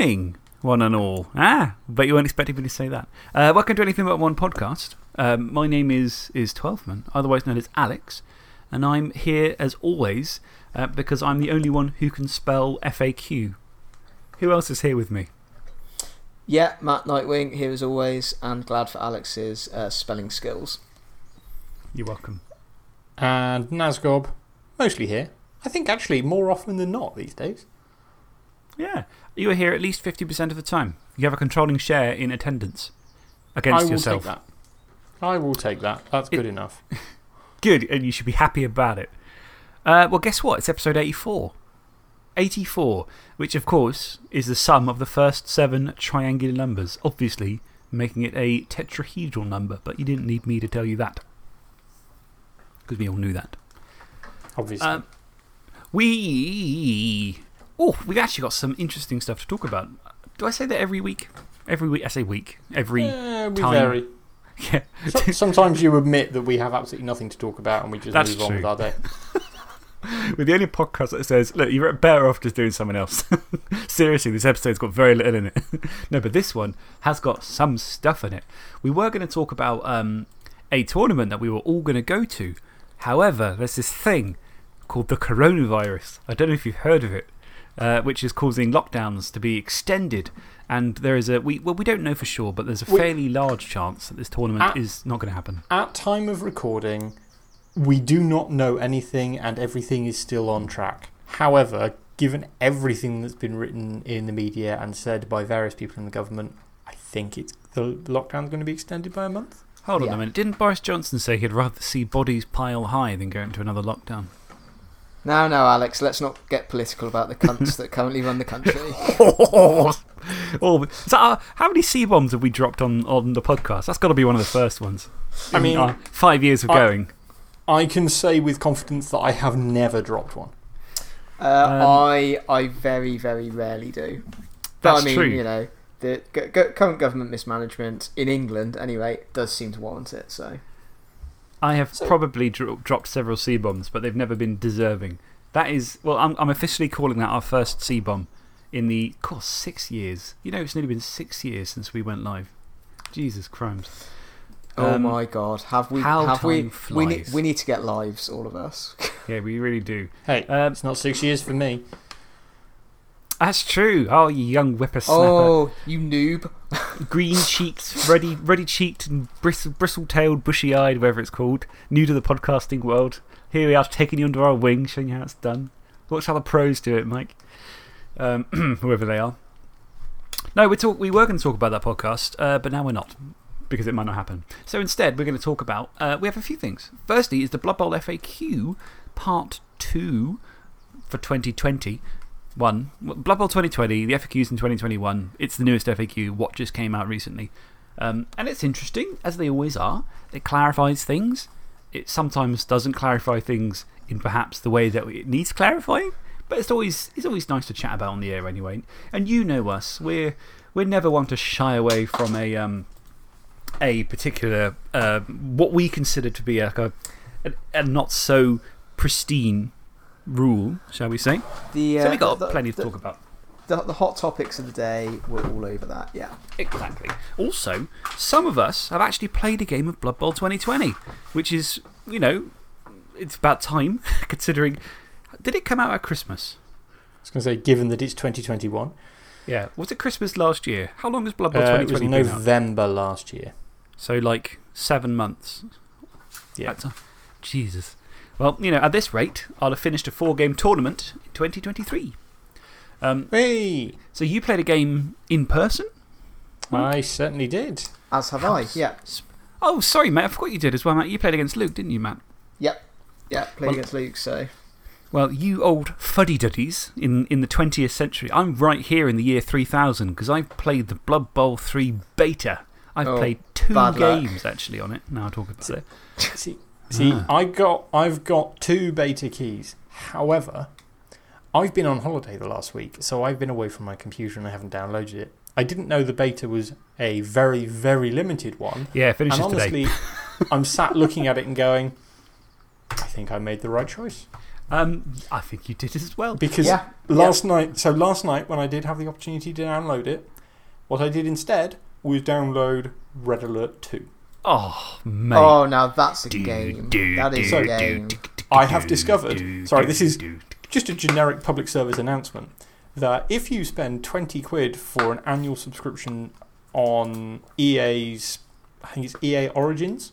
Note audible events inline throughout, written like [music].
morning, one and all. Ah, but you weren't expecting me to say that. Uh, welcome to Anything But One podcast. Um, my name is, is Twelfthman, otherwise known as Alex, and I'm here as always uh, because I'm the only one who can spell FAQ. Who else is here with me? Yeah, Matt Nightwing here as always, and glad for Alex's uh, spelling skills. You're welcome. And Nazgob, mostly here. I think actually more often than not these days. Yeah. You are here at least 50% of the time. You have a controlling share in attendance against I will yourself. Take that. I will take that. That's good enough. [laughs] Good, and you should be happy about it. Uh, well, guess what? It's episode 84. 84, which of course is the sum of the first seven triangular numbers, obviously making it a tetrahedral number, but you didn't need me to tell you that. Because we all knew that. Obviously. Um, we. Oh, we've actually got some interesting stuff to talk about. Do I say that every week? Every week? I say week. Every yeah, we time. vary. [laughs] Yeah. Sometimes you admit that we have absolutely nothing to talk about and we just That's move on with our day. [laughs] We're the only podcast that says, look, you're better off just doing something else. [laughs] Seriously, this episode's got very little in it. no, but this one has got some stuff in it. We were going to talk about um, a tournament that we were all going to go to. However, there's this thing called the coronavirus. I don't know if you've heard of it, uh, which is causing lockdowns to be extended. And there is a, we, well, we don't know for sure, but there's a We- fairly large chance that this tournament Ah. is not going to happen. At time of recording, we do not know anything and everything is still on track. However, given everything that's been written in the media and said by various people in the government, I think it's, the lockdown's going to be extended by a month. Hold on Yeah. a minute. Didn't Boris Johnson say he'd rather see bodies pile high than go into another lockdown? Now, no, Alex, let's not get political about the cunts that currently run the country. [laughs] [laughs] oh, so, uh, how many C bombs have we dropped on, on the podcast? That's got to be one of the first ones. I In mean, our five years of I- going. I can say with confidence that I have never dropped one. Uh, Um, I, I very, very rarely do. But That's I mean, true. you know, the g- g- current government mismanagement, in England anyway, does seem to warrant it. So. I have So- probably dro dropped several C bombs, but they've never been deserving. That is, well, I'm, I'm officially calling that our first C bomb in the, of course, six years. You know, it's nearly been six years since we went live. Jesus Christ. Oh Um, my god, have we? how have we? time We need, flies. we need to get lives, all of us. [laughs] Yeah, we really do. Hey, Um, it's not six years for me. That's true. Oh, you young whippersnapper. oh, you noob. [laughs] green cheeked, ready, ready cheeked, and bristle, bristle tailed, bushy eyed, whatever it's called, new to the podcasting world. Here we are, taking you under our wing, showing you how it's done. Watch how the pros do it, Mike. Um, [clears throat] whoever they are. No, we're talk, we were going to talk about that podcast, uh, but now we're not because it might not happen. So instead, we're going to talk about uh, we have a few things. Firstly, is the Blood Bowl FAQ Part 2 for 2020. One, Blood Bowl 2020, the FAQs in 2021. It's the newest FAQ, what just came out recently. Um, and it's interesting, as they always are. It clarifies things. It sometimes doesn't clarify things in perhaps the way that it needs clarifying. But it's always, it's always nice to chat about on the air anyway. And you know us, we're, we're never one to shy away from a, um, a particular, uh, what we consider to be like a, a, a not so pristine rule, shall we say. The, uh, so we got the, plenty to talk about. The, the hot topics of the day, we're all over that, yeah. Exactly. Also, some of us have actually played a game of Blood Bowl 2020, which is, you know, it's about time [laughs] considering. Did it come out at Christmas? I was going to say, given that it's 2021, Yeah. Was it Christmas last year? How long has Blood Bowl uh, it was 2020 been out? November last year. So, like seven months. Yeah. That's a- Jesus. Well, you know, at this rate, I'll have finished a four game tournament in 2023. Um, Hey! so, you played a game in person? I certainly did. As have I, yeah. Oh, sorry, mate. I forgot you did as well, Matt. You played against Luke, didn't you, Matt? Yep. Yeah, played Well- against Luke, so. Well, you old fuddy duddies in, in the 20th century, I'm right here in the year 3000 because I've played the Blood Bowl 3 beta. I've Oh, played two bad luck. games actually on it. Now I'll talk about it. See, see Ah. I got, I've got two beta keys. However, I've been on holiday the last week, so I've been away from my computer and I haven't downloaded it. I didn't know the beta was a very, very limited one. Yeah, it finishes and today. honestly, [laughs] I'm sat looking at it and going, I think I made the right choice. Um, I think you did as well. Because Yeah, last night, so last night when I did have the opportunity to download it, what I did instead was download Red Alert 2. Oh, mate. Oh, now that's a Do, game. do, that is do, a game. do, do, I have discovered- do, sorry, this is- Just a generic public service announcement that if you spend 20 quid for an annual subscription on EA's, I think it's EA Origins,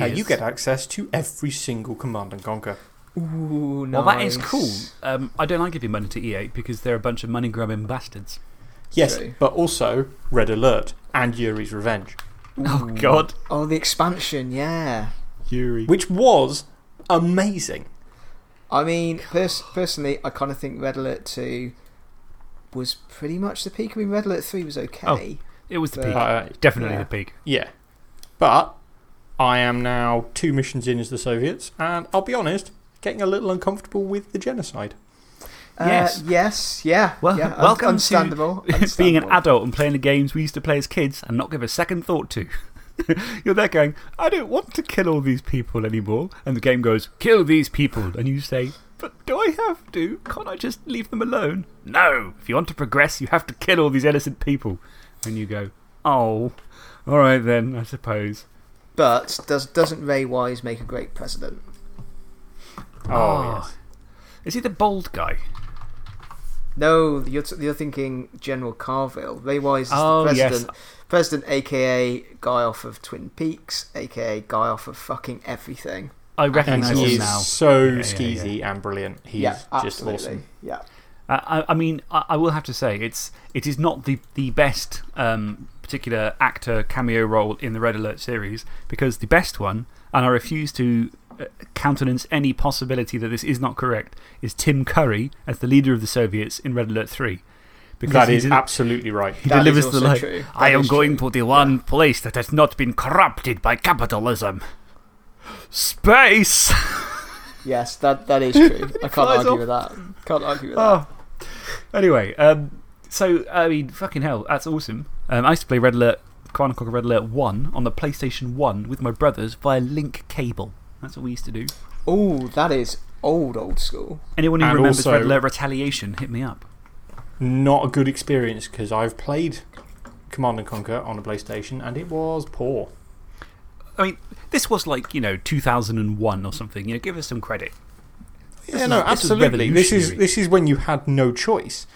uh, you get access to every single Command and Conquer. Ooh, Well, that is cool. Um, I don't like giving money to EA because they're a bunch of money grabbing bastards. Yes, True. but also Red Alert and Yuri's Revenge, Oh, God. Oh, the expansion, yeah. Yuri. which was amazing. I mean, pers personally, I kind of think Red Alert 2 was pretty much the peak. I mean, Red Alert 3 was okay. It was the But- peak. Uh, Definitely yeah. the peak. Yeah. But I am now two missions in as the Soviets, and I'll be honest, getting a little uncomfortable with the genocide. Uh, Yes. yes, yeah. Well, yeah, welcome understandable. to [laughs] being an adult and playing the games we used to play as kids and not give a second thought to. [laughs] You're there going, I don't want to kill all these people anymore. And the game goes, kill these people. And you say, but do I have to? Can't I just leave them alone? No. If you want to progress, you have to kill all these innocent people. And you go, oh, all right then, I suppose. But does, doesn't Ray Wise make a great president? Oh, yes. Is he the bald guy? No, you're, t- you're thinking General Carville. Ray Wise is Oh, the yes. president. President, aka guy off of Twin Peaks, aka guy off of fucking everything. I And recognise him is now. so Yeah, yeah, skeezy and brilliant. He's yeah, just awesome. Yeah. Uh, I, I mean, I, I will have to say, it's, it is not the, the best um, particular actor cameo role in the Red Alert series because the best one, and I refuse to countenance any possibility that this is not correct, is Tim Curry as the leader of the Soviets in Red Alert 3. Because That he is did- absolutely right. he That is delivers the also line true. I That am going true. to the one place that has not been corrupted by capitalism. Space! [laughs] Yes, that, that is true. I [laughs] can't argue off. with that. Can't argue with that. Oh. Anyway, um, so, I mean, fucking hell, that's awesome. Um, I used to play Red Alert, Command and Conquer Red Alert 1 on the PlayStation 1 with my brothers via link cable. That's what we used to do. Oh, that is old, old school. Anyone who And remembers also- Red Alert Retaliation, hit me up. Not a good experience because I've played Command and Conquer on a PlayStation and it was poor. I mean, this was like, you know, 2001 or something. You know, give us some credit. Yeah, is- no, was absolutely. This is, this is when you had no choice.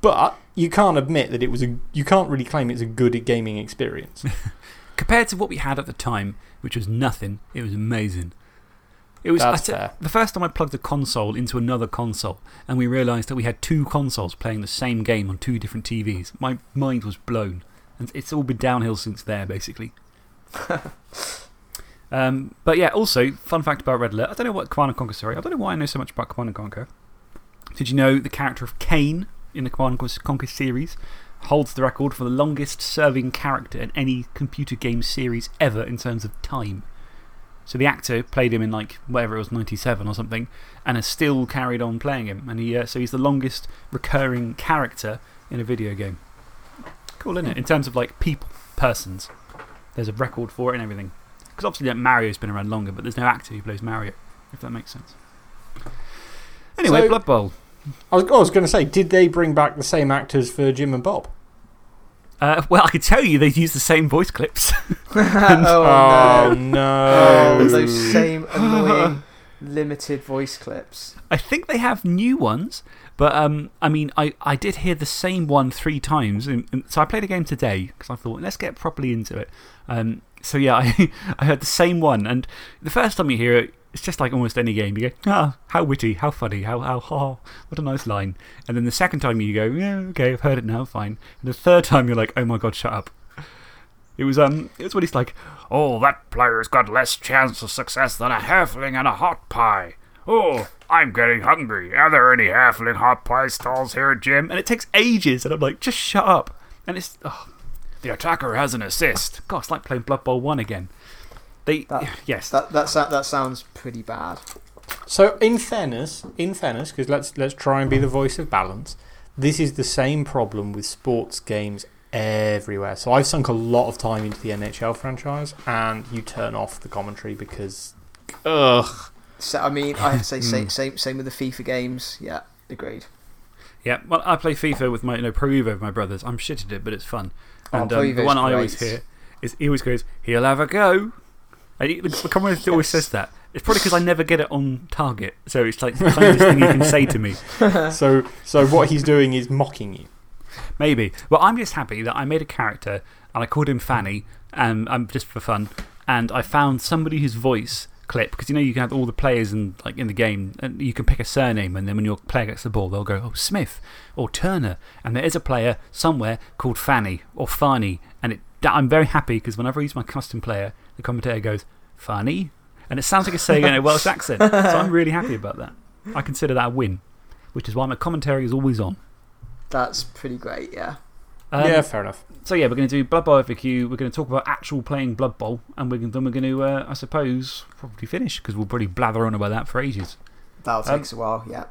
But you can't admit that it was a. You can't really claim it's a good gaming experience. [laughs] Compared to what we had at the time, which was nothing, it was amazing. It was, That's fair. The first time I plugged a console into another console and we realised that we had two consoles playing the same game on two different TVs, my mind was blown. And it's all been downhill since there, basically. [laughs] um, but yeah, also, fun fact about Red Alert I don't know what Command and Conquer, sorry. I don't know why I know so much about Command and Conquer. Did you know the character of Kane in the Command and Conquer series holds the record for the longest serving character in any computer game series ever in terms of time? So the actor played him in like whatever it was, 97 or something, and has still carried on playing him. And he, uh, so he's the longest recurring character in a video game. Cool, isn't it? In terms of like people, persons. There's a record for it and everything. Because obviously Mario's been around longer, but there's no actor who plays Mario, if that makes sense. Anyway, So- Blood Bowl. I was, I was going to say, did they bring back the same actors for Jim and Bob? Uh, well, I can tell you they use the same voice clips. [laughs] oh, no. no. Oh, those same annoying [laughs] limited voice clips. I think they have new ones, but um, I mean, I, I did hear the same one three times. And, and so I played a game today because I thought, let's get properly into it. Um, so yeah, [laughs] I, I heard the same one. And the first time you hear it, it's just like almost any game. You go, ah, how witty, how funny, how, how, ha, what a nice line. And then the second time you go, yeah, okay, I've heard it now, fine. And the third time you're like, oh my god, shut up. It was, um, it was when he's like, oh, that player's got less chance of success than a halfling and a hot pie. Oh, I'm getting hungry. Are there any halfling hot pie stalls here, Jim? And it takes ages, and I'm like, just shut up. And it's, oh, the attacker has an assist. God, it's like playing Blood Bowl 1 again. They, That- [sighs] yes. That, that, sou- that sounds pretty bad. So, in fairness, in fairness, because let's, let's try and be the voice of balance, this is the same problem with sports games everywhere. So, I've sunk a lot of time into the NHL franchise, and you turn off the commentary because, ugh. So, I mean, I have to say, [laughs] Hmm. same, same, same with the FIFA games. Yeah, agreed. Yeah, well, I play FIFA with my, no, Pro Evo with my brothers. I'm shit at it, but it's fun. Oh, And Pro um, the Evo's one I always hear is he always goes, he'll have a go. The, commentator always says that. It's probably because I never get it on target. So it's like the [laughs] kindest thing you can say to me. [laughs] so, so what he's doing is mocking you. Maybe. Well, I'm just happy that I made a character and I called him Fanny, and um, just for fun. And I found somebody whose voice clip, because you know you can have all the players in, like, in the game, and you can pick a surname, and then when your player gets the ball, they'll go, oh, Smith or Turner. And there is a player somewhere called Fanny or Farney. And it, that, I'm very happy because whenever I use my custom player, the commentator goes, Fanny? And it sounds like it's saying it in a Welsh accent. So I'm [laughs] really happy about that. I consider that a win, which is why my commentary is always on. That's pretty great, yeah. Um, yeah, fair enough. So, yeah, we're going to do Blood Bowl FAQ. We're going to talk about actual playing Blood Bowl. And we're, gonna- then we're going to, uh, I suppose, probably finish because we'll probably blather on about that for ages. That'll take Um, us a while, yeah.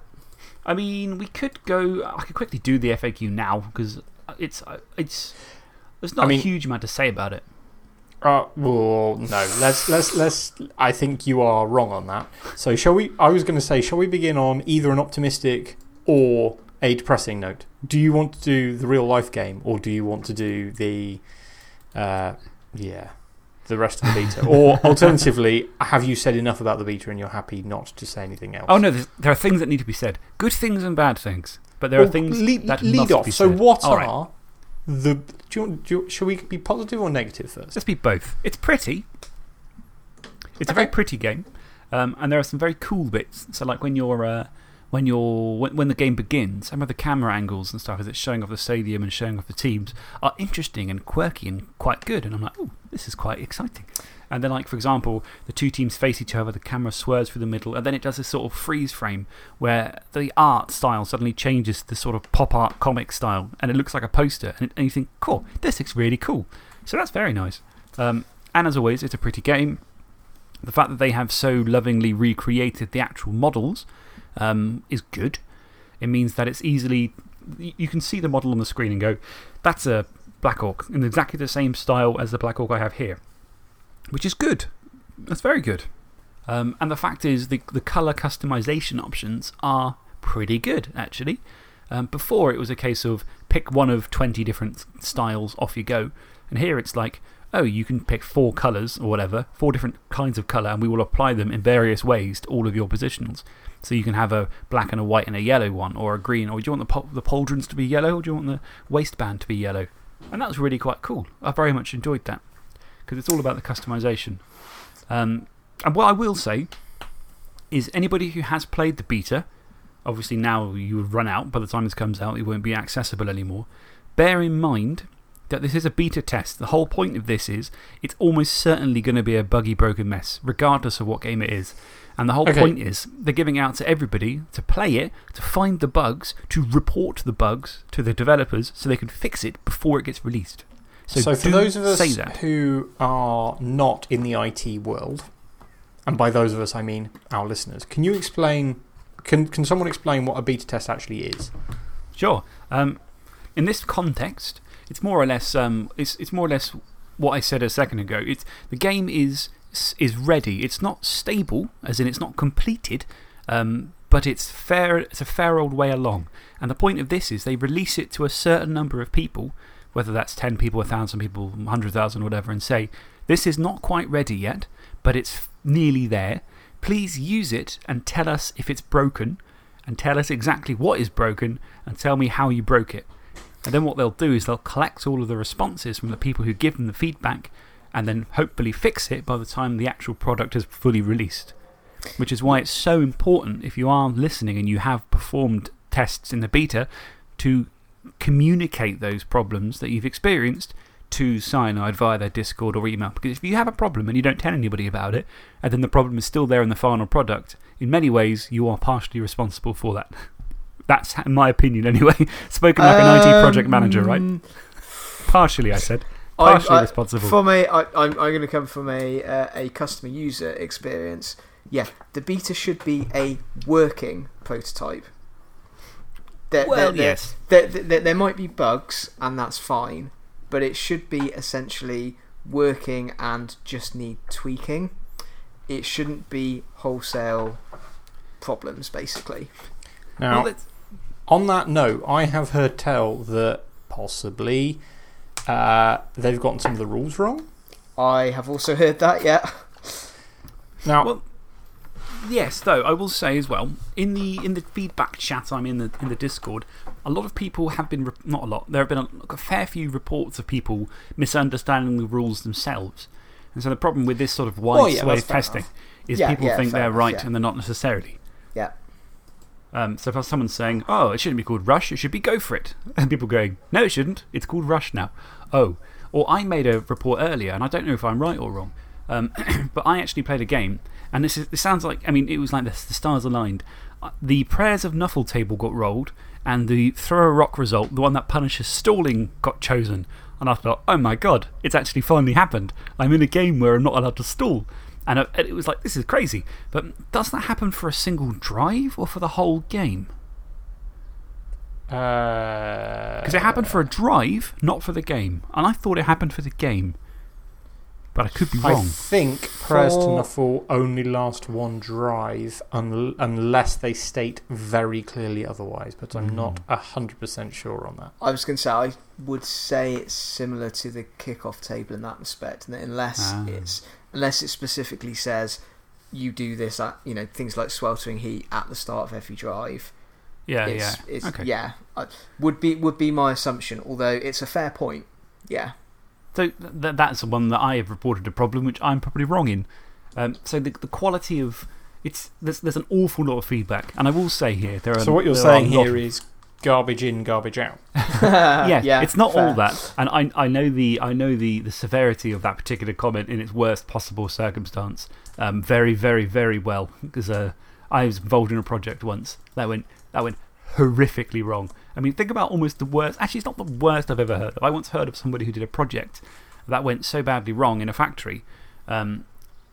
I mean, we could go. I could quickly do the FAQ now because it's, uh, it's, there's not I mean- a huge amount to say about it. Uh, well, no. Let's, let's, let's, I think you are wrong on that. So, shall we? I was going to say, shall we begin on either an optimistic or a depressing note? Do you want to do the real life game or do you want to do the, uh, yeah, the rest of the beta? [laughs] or alternatively, have you said enough about the beta and you're happy not to say anything else? Oh, no, there are things that need to be said good things and bad things. But there are Well, things lead, that lead must off. be So, said. what All right. The. Do you, want- do you, shall we be positive or negative first? Let's be both. It's pretty. It's a very pretty game. Um, and there are some very cool bits. So, like when you're. Uh, when, you're, when, when the game begins, some of the camera angles and stuff as it's showing off the stadium and showing off the teams are interesting and quirky and quite good. And I'm like, oh, this is quite exciting. And then, like, for example, the two teams face each other, the camera swerves through the middle, and then it does this sort of freeze frame where the art style suddenly changes to this sort of pop art comic style, and it looks like a poster. And, and you think, cool, this looks really cool. So that's very nice. Um, and as always, it's a pretty game. The fact that they have so lovingly recreated the actual models um, is good. It means that it's easily. You can see the model on the screen and go, that's a Black Orc in exactly the same style as the Black Orc I have here. Which is good. That's very good. Um, and the fact is, the, the colour customization options are pretty good, actually. Um, before, it was a case of pick one of 20 different styles, off you go. And here it's like, oh, you can pick four colours or whatever, four different kinds of colour, and we will apply them in various ways to all of your positionals. So you can have a black and a white and a yellow one, or a green, or do you want the, the pauldrons to be yellow, or do you want the waistband to be yellow? And that was really quite cool. I very much enjoyed that because it's all about the customization. Um, and what I will say is anybody who has played the beta, obviously now you have run out by the time this comes out, it won't be accessible anymore. Bear in mind that this is a beta test. The whole point of this is it's almost certainly going to be a buggy, broken mess, regardless of what game it is. And the whole Okay. point is they're giving out to everybody to play it, to find the bugs, to report the bugs to the developers so they can fix it before it gets released. So, So, for those of us who are not in the IT world, and by those of us I mean our listeners, can you explain? Can, can someone explain what a beta test actually is? Sure. Um, in this context, it's more or less um, it's, it's more or less what I said a second ago. It's, the game is, is ready. It's not stable, as in it's not completed, um, but it's, fair, it's a fair old way along. And the point of this is they release it to a certain number of people, whether that's 10 people, 1,000 people, 100,000, whatever, and say, this is not quite ready yet, but it's nearly there. Please use it and tell us if it's broken, and tell us exactly what is broken, and tell me how you broke it. And then what they'll do is they'll collect all of the responses from the people who give them the feedback, and then hopefully fix it by the time the actual product is fully released. Which is why it's so important if you are listening and you have performed tests in the beta to communicate those problems that you've experienced to Cyanide via their Discord or email. Because if you have a problem and you don't tell anybody about it, and then the problem is still there in the final product, in many ways you are partially responsible for that. [laughs] That's in my opinion, anyway. [laughs] Spoken like an IT project manager, right? Um, Partially, I said. Partially I- responsible. From a, I, I'm, I'm going to come from a, uh, a customer user experience. Yeah, the beta should be a working prototype. There, well, there, there- yes. there, there, there might be bugs, and that's fine, but it should be essentially working and just need tweaking. it shouldn't be wholesale problems, basically. Now, Well, on that note, I have heard tell that possibly uh, they've gotten some of the rules wrong. I have also heard that, yeah. Now, Well, yes, though, I will say as well, in the, in the feedback chat I'm in the, in the Discord, a lot of people have been, not a lot, there have been a, a fair few reports of people misunderstanding the rules themselves. And so the problem with this sort of wide Oh, yeah, sway of testing is Yeah, people yeah, think they're enough, right and they're not necessarily. Yeah. Um, so if someone's saying, oh, it shouldn't be called Rush, it should be Go For It. [laughs] And people going, no, it shouldn't, it's called Rush now. Oh. Or I made a report earlier, and I don't know if I'm right or wrong, um, [clears throat] but I actually played a game, and this, is, this sounds like, I mean, it was like this, the stars aligned. Uh, The Prayers of Nuffle table got rolled, and the Throw a Rock result, the one that punishes stalling, got chosen. And I thought, oh my god, it's actually finally happened. I'm in a game where I'm not allowed to stall. And it it was like, this is crazy. But does that happen for a single drive or for the whole game? uh, Because it happened for a drive, not for the game. And I thought it happened for the game. But I could be wrong. I think prayers to For- only last one drive un unless they state very clearly otherwise, but I'm not 100% sure on that. I was going to say, I would say it's similar to the kickoff table in that respect, that unless, Ah. it's, unless it specifically says you do this at, you know, things like sweltering heat at the start of every drive. yeah, it's, yeah. It's, okay. Yeah. Would be, would be my assumption, although it's a fair point. Yeah. So th that's the one that I have reported a problem, which I'm probably wrong in. Um, so the, the quality of. It's, there's, there's an awful lot of feedback. And I will say here, there are. So, what you're there saying lot here of- is garbage in, garbage out. [laughs] [laughs] yeah, yeah, it's not fair. all that. And I, I know, the, I know the, the severity of that particular comment in its worst possible circumstance um, very, very, very well. Because uh, I was involved in a project once that went, that went horrifically wrong. I mean, think about almost the worst. Actually, it's not the worst I've ever heard of. I once heard of somebody who did a project that went so badly wrong in a factory um,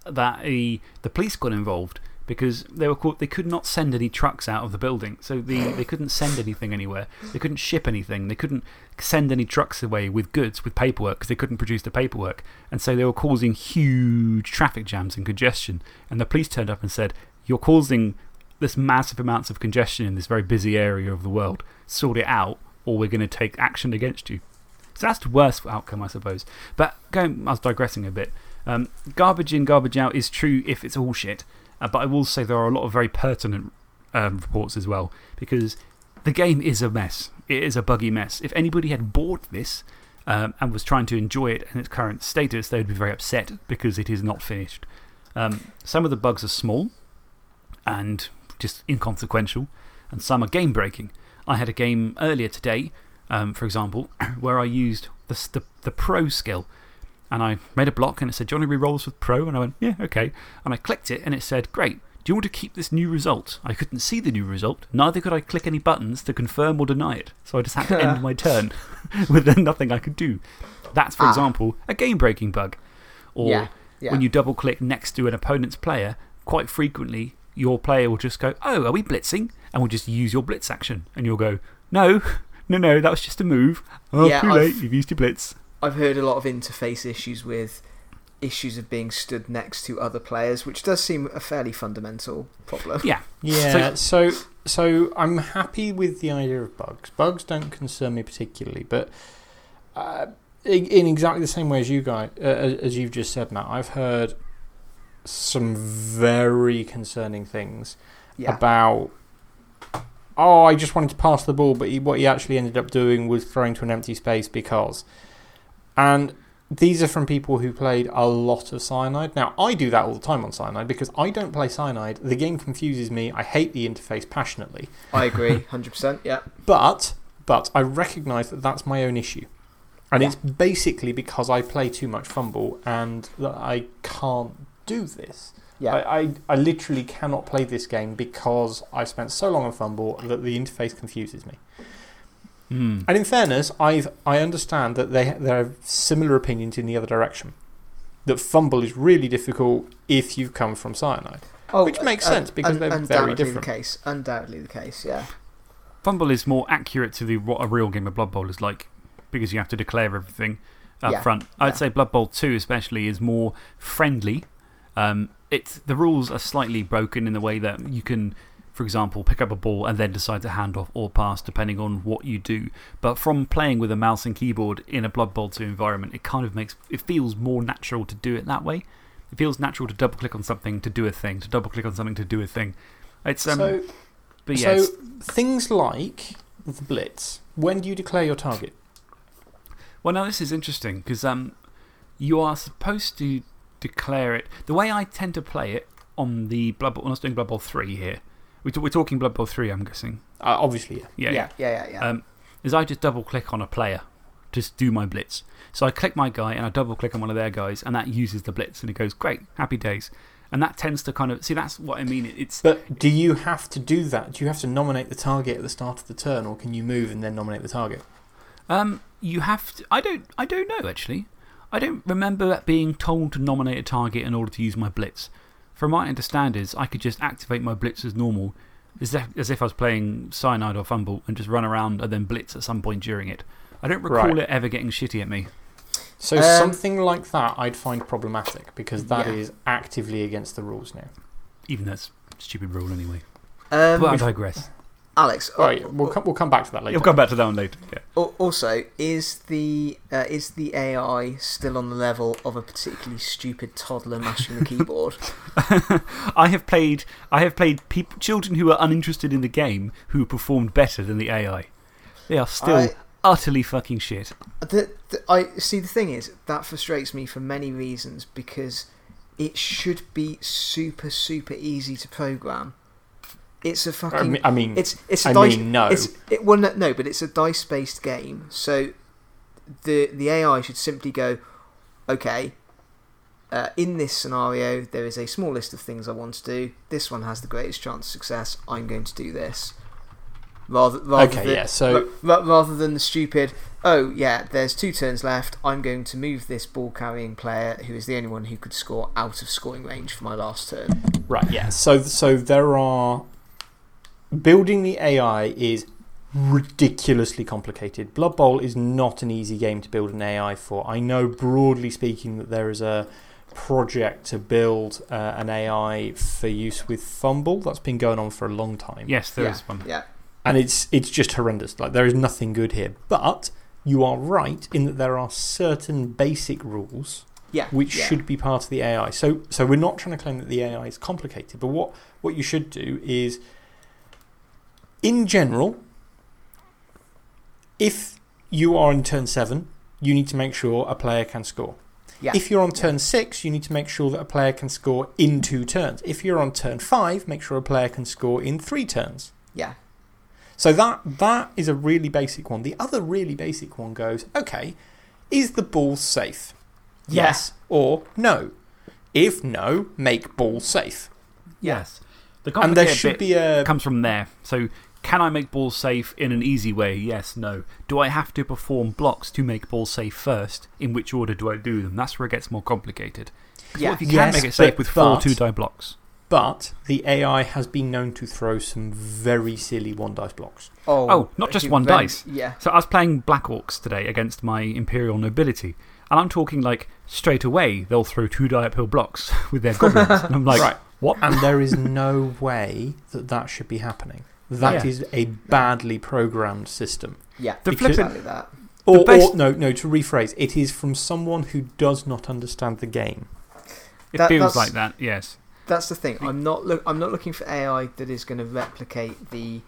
that a, the police got involved because they, were caught, they could not send any trucks out of the building. So the, they couldn't send anything anywhere. They couldn't ship anything. They couldn't send any trucks away with goods, with paperwork, because they couldn't produce the paperwork. And so they were causing huge traffic jams and congestion. And the police turned up and said, You're causing this massive amounts of congestion in this very busy area of the world. Sort it out, or we're going to take action against you. So that's the worst outcome, I suppose. But going, I was digressing a bit. Um, garbage in, garbage out is true if it's all shit. Uh, but I will say there are a lot of very pertinent um, reports as well because the game is a mess. It is a buggy mess. If anybody had bought this um, and was trying to enjoy it in its current status, they would be very upset because it is not finished. Some of the bugs are small and just inconsequential, and some are game breaking. I had a game earlier today, um, for example, [clears throat] where I used the, the, the pro skill. And I made a block and it said, Johnny rerolls with pro. And I went, yeah, okay. And I clicked it and it said, great. Do you want to keep this new result? I couldn't see the new result, neither could I click any buttons to confirm or deny it. So I just had to end [laughs] my turn [laughs] with nothing I could do. That's, for Ah. example, a game breaking bug. Or Yeah, yeah. when you double click next to an opponent's player, quite frequently your player will just go, Oh, are we blitzing? And we'll just use your blitz action. And you'll go, No, [laughs] no, no, that was just a move. Oh, Yeah, too I've- late, you've used your blitz. I've heard a lot of interface issues with issues of being stood next to other players, which does seem a fairly fundamental problem. Yeah. Yeah, so, so I'm happy with the idea of bugs. Bugs don't concern me particularly, but uh, in, in exactly the same way as you guys, uh, as you've just said, Matt, I've heard some very concerning things Yeah. about. Oh, I just wanted to pass the ball, but he, what he actually ended up doing was throwing to an empty space because. And these are from people who played a lot of Cyanide. Now, I do that all the time on Cyanide because I don't play Cyanide. The game confuses me. I hate the interface passionately. I agree, 100%. Yeah. But, but I recognise that that's my own issue. And Yeah. it's basically because I play too much FUMBBL and that I can't do this. Yeah. I, I, I literally cannot play this game because I've spent so long on FUMBBL that the interface confuses me. Hmm. And in fairness, I've, I understand that they, there are similar opinions in the other direction. That FUMBBL is really difficult if you've come from cyanide. Oh, Which makes un- sense because un- they're very different. The case. Undoubtedly the case, yeah. FUMBBL is more accurate to the, what a real game of Blood Bowl is like because you have to declare everything up Yeah, front. I'd yeah. say Blood Bowl 2, especially, is more friendly Um, it's, the rules are slightly broken in the way that you can, for example, pick up a ball and then decide to hand off or pass depending on what you do. But from playing with a mouse and keyboard in a Blood Bowl 2 environment, it kind of makes it feels more natural to do it that way. It feels natural to double click on something to do a thing, to double click on something to do a thing. It's, um, so, but so yes. things like the Blitz, when do you declare your target? Well, now this is interesting because um, you are supposed to declare it. The way I tend to play it on the Blood Bowl, when I was doing Blood Bowl 3 here, we're, we're talking Blood Bowl 3, I'm guessing. Uh, obviously, yeah. Yeah, yeah, yeah, yeah. yeah. Um, is I just double click on a player to do my blitz. So I click my guy and I double click on one of their guys, and that uses the blitz, and it goes, great, happy days. And that tends to kind of see, that's what I mean. It's, But do you have to do that? Do you have to nominate the target at the start of the turn, or can you move and then nominate the target? um, you have to, I don't, I don't know actually. I don't remember being told to nominate a target in order to use my blitz. From my understand is I could just activate my blitz as normal, as if, as if I was playing Cyanide or FUMBBL, and just run around and then blitz at some point during it. I don't recall Right. it ever getting shitty at me. So Um, something like that I'd find problematic because that Yeah. is actively against the rules now. Even that's a stupid rule anyway. Um, but I digress. Alex, All uh, we'll, come, we'll come back to that later. You'll come back to that one later. Yeah. Also, is the, uh, is the AI still on the level of a particularly stupid toddler mashing the keyboard? [laughs] [laughs] I have played, I have played peop children who are uninterested in the game who performed better than the AI. They are still I- utterly fucking shit. The, the, I, see, the thing is, that frustrates me for many reasons because it should be super, super easy to program. It's a fucking. I mean, I mean it's, it's a I dice. mean, no. It's, it, well, no, no, but it's a dice based game. So the, the AI should simply go, okay, uh, in this scenario, there is a small list of things I want to do. This one has the greatest chance of success. I'm going to do this. Rather, rather Okay, than, yeah, so- ra- ra- rather than the stupid, oh, yeah, there's two turns left. I'm going to move this ball carrying player, who is the only one who could score, out of scoring range for my last turn. Right, yeah. So, so there are. Building the AI is ridiculously complicated. Blood Bowl is not an easy game to build an AI for. I know, broadly speaking, that there is a project to build uh, an AI for use with FUMBBL. That's been going on for a long time. Yes, there is yeah, one. Yeah. And it's, it's just horrendous. Like, there is nothing good here. But you are right in that there are certain basic rules Yeah. which yeah. should be part of the AI. So, so we're not trying to claim that the AI is complicated, but what, what you should do is, in general, if you are in turn seven, you need to make sure a player can score. Yeah. If you're on turn six, you need to make sure that a player can score in two turns. If you're on turn five, make sure a player can score in three turns. Yeah. So that, that is a really basic one. The other really basic one goes okay, is the ball safe? Yeah. Yes or no? If no, make ball safe. Yes. The And there should bit be a. comes from there. So, can I make balls safe in an easy way? Yes, no. Do I have to perform blocks to make balls safe first? In which order do I do them? That's where it gets more complicated. Yeah. What if you Yes, can make it safe but- with four but- two die blocks? But the AI has been known to throw some very silly one dice blocks. Oh, Oh, not just one very- dice. Yeah. So, I was playing Black Orcs today against my Imperial Nobility. And I'm talking like straight away, they'll throw two die uphill blocks [laughs] with their goblins. and I'm like, right. what? And there is no way that that should be happening. That Yeah. is a badly programmed system. Yeah. The Because- flippin' exactly that. Or, best- or, no, no, to rephrase, it is from someone who does not understand the game. It That- feels like that, yes. That's the thing. I'm not, look, I'm not looking for AI that is going to replicate the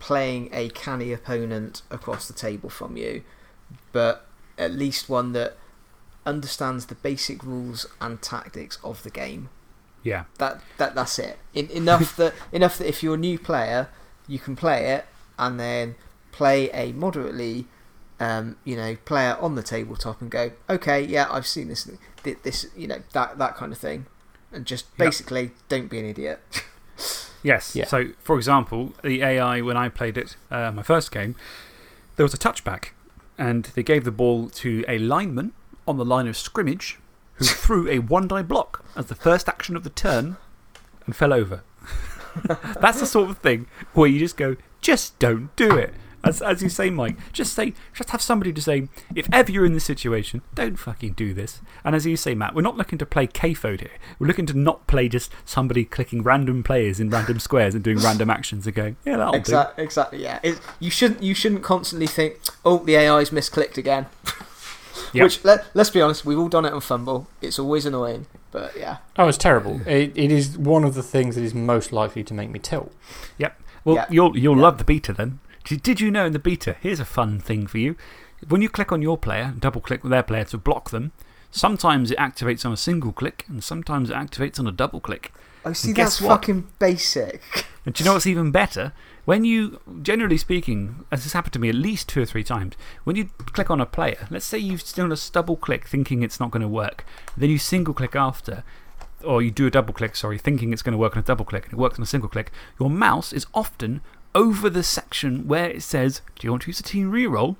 playing a canny opponent across the table from you, but at least one that understands the basic rules and tactics of the game. Yeah. That, that, that's it. In, enough, that, enough that if you're a new player, you can play it and then play a moderately um, you know, player on the tabletop and go, okay, yeah, I've seen this, this, you know, that, that kind of thing. And just Yep. basically don't be an idiot. [laughs] Yes. Yeah. So, for example, the AI, when I played it, uh, my first game, there was a touchback. And they gave the ball to a lineman on the line of scrimmage who [laughs] threw a one die block as the first action of the turn and fell over. [laughs] [laughs] That's the sort of thing where you just go, just don't do it. As, as you say, Mike, just say, just have somebody to say, if ever you're in this situation, don't fucking do this. And as you say, Matt, we're not looking to play KFOD here. We're looking to not play just somebody clicking random players in random squares and doing [laughs] random actions and going, yeah, that'll exactly, Exactly, yeah. It, you, shouldn't, you shouldn't constantly think, oh, the AI's misclicked again. Yep. [laughs] Which, let, let's be honest, we've all done it on FUMBBL. It's always annoying, but yeah. Oh, it's terrible. It, it is one of the things that is most likely to make me tilt. Yep. Well, Yeah. you'll, you'll Yeah. love the beta then. Did, did you know in the beta, here's a fun thing for you. When you click on your player double click their player to block them, sometimes it activates on a single click and sometimes it activates on a double click. Oh, see, And that's what? fucking basic. And do you know what's even better? When you, generally speaking, as this happened to me at least two or three times, when you click on a player, let's say you've done a double click thinking it's not going to work, then you single click after, or you do a double click, sorry, thinking it's going to work on a double click, and it works on a single click, your mouse is often over the section where it says, Do you want to use a team reroll?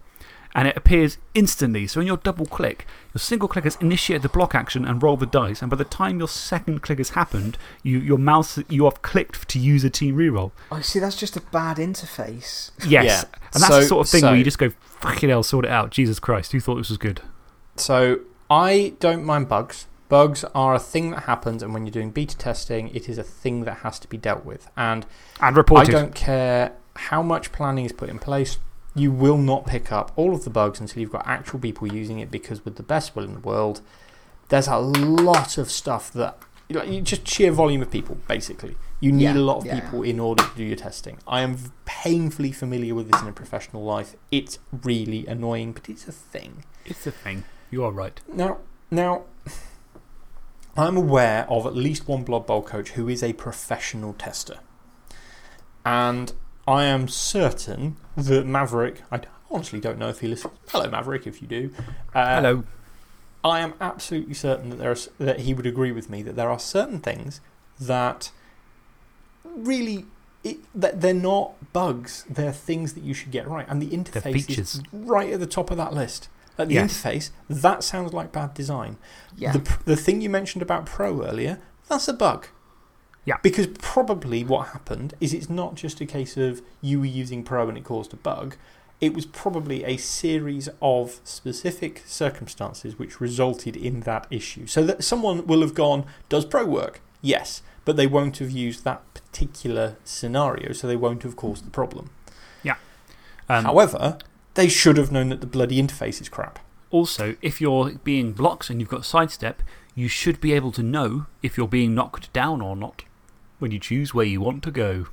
And it appears instantly. So when you double click, your single click has initiated the block action and roll the dice. And by the time your second click has happened, you, your mouse, you have clicked to use a team reroll. Oh, see, that's just a bad interface. [laughs] Yes. Yeah. And that's So- the sort of thing where you just go, fucking hell, sort it out. Jesus Christ, who thought this was good? So, I don't mind bugs. Bugs are a thing that happens, and when you're doing beta testing, it is a thing that has to be dealt with. And And reported. I don't care how much planning is put in place, you will not pick up all of the bugs until you've got actual people using it because, with the best will in the world, there's a lot of stuff that. Like, you just sheer volume of people, basically. You need Yeah, a lot of yeah. people in order to do your testing. I am painfully familiar with this in a professional life. It's really annoying, but it's a thing. It's a thing. You are right. Now, now, I'm aware of at least one Blood Bowl coach who is a professional tester. And I am certain that Maverick, I honestly don't know if he listens. Hello, Maverick, if you do. Uh, Hello. I am absolutely certain that, there are, that he would agree with me that there are certain things that really. It, that they're not bugs, they're things that you should get right. And the interface is right at the top of that list. At the Yes. interface, that sounds like bad design. Yeah. The, the thing you mentioned about Pro earlier, that's a bug. Yeah. Because probably what happened is it's not just a case of you were using Pro and it caused a bug. It was probably a series of specific circumstances which resulted in that issue. So that someone will have gone, Does Pro work? Yes. But they won't have used that particular scenario, so they won't have caused the problem. Um, However, they should have known that the bloody interface is crap. also, if you're being blocked and you've got a sidestep, you should be able to know if you're being knocked down or not when you choose where you want to go.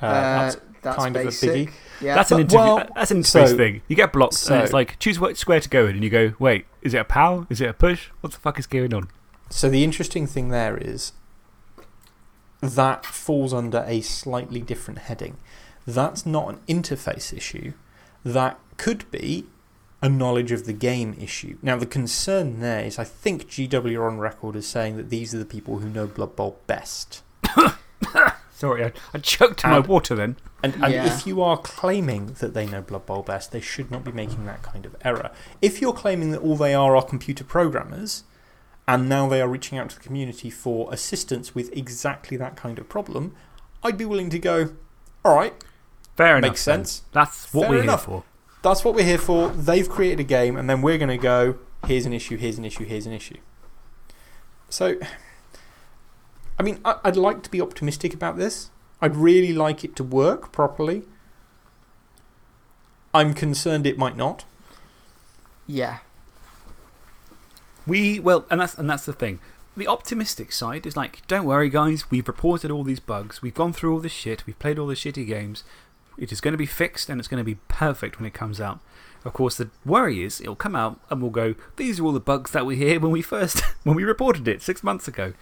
Uh, Uh, that's that's kind of a basic. biggie. Yeah. That's an, interview, well, that's an interface so- thing. You get blocked and it's like, choose what square to go in. And you go, wait, is it a pow? Is it a push? What the fuck is going on? So the interesting thing there is that falls under a slightly different heading. That's not an interface issue. That could be a knowledge of the game issue. Now, the concern there is I think GW are on record as saying that these are the people who know Blood Bowl best. [laughs] Sorry, I, I choked my water then. And, and Yeah. if you are claiming that they know Blood Bowl best, they should not be making that kind of error. If you're claiming that all they are are computer programmers, and now they are reaching out to the community for assistance with exactly that kind of problem, I'd be willing to go, all right, Fair enough. makes then. sense. That's what Fair we're enough. here for. That's what we're here for. They've created a game, and then we're going to go, here's an issue, here's an issue, here's an issue. So, I mean, I, I'd like to be optimistic about this. I'd really like it to work properly. I'm concerned it might not. yeah. We, well, and that's, and that's the thing. The optimistic side is like, don't worry, guys, we've reported all these bugs, we've gone through all this shit, we've played all the shitty games. It is going to be fixed and it's going to be perfect when it comes out. Of course, the worry is it'll come out and we'll go, these are all the bugs that were here when we first, [laughs] when we reported it six months ago.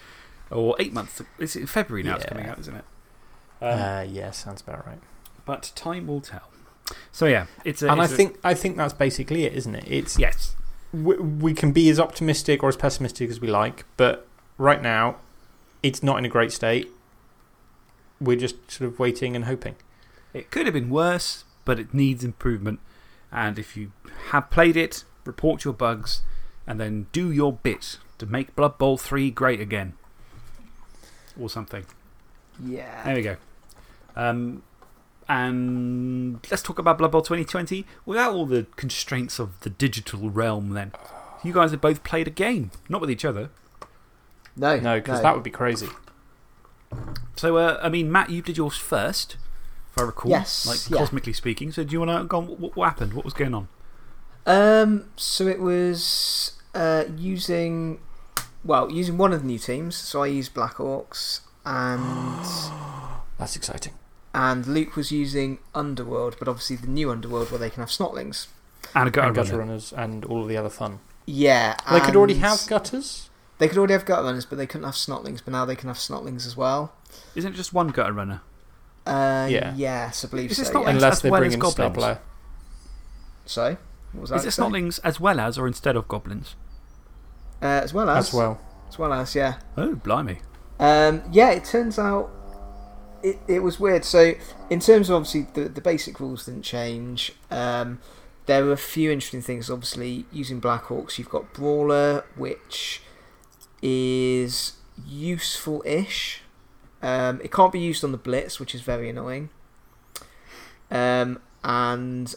Or eight months. It's in February now it's coming out, isn't it? Um, uh, yeah, sounds about right. but time will tell. So, yeah, it's a. And I it's a- think, I think that's basically it, isn't it? It's, Yes. we, we can be as optimistic or as pessimistic as we like, but right now, it's not in a great state. We're just sort of waiting and hoping. It could have been worse, but it needs improvement. And if you have played it, report your bugs and then do your bit to make Blood Bowl 3 great again. Or something. Yeah. There we go. Um, and let's talk about Blood Bowl 2020 without all the constraints of the digital realm then. You guys have both played a game, not with each other. No. No, because that would be crazy. So, uh, I mean, Matt, you did yours first, if I recall. Yes, Like, yeah. cosmically speaking. So, do you want to go on? What, what happened? What was going on? Um, so it was uh, using, well, using one of the new teams. So I used Black Orcs, and, [gasps] That's exciting. and Luke was using Underworld, but obviously the new Underworld where they can have Snotlings. And a gutter and gutter runner. runners and all of the other fun. Yeah. They could already have gutters. They could already have Gut Runners, but they couldn't have Snotlings, but now they can have Snotlings as well. Isn't it just one gutter runner? Uh, Yeah. Yes, I believe Is it so. Snotlings yeah. Unless as they well bring in goblins? Stubbler. So, what was that? Is it you say? Snotlings as well as or instead of goblins? Uh, as well as. As well. As well as, yeah. Oh, blimey. Um, yeah, it turns out it, it was weird. So, in terms of obviously the, the basic rules didn't change, um, there were a few interesting things. Obviously, using Black Orcs, you've got Brawler, which is useful ish. Um, it can't be used on the Blitz, which is very annoying. Um, and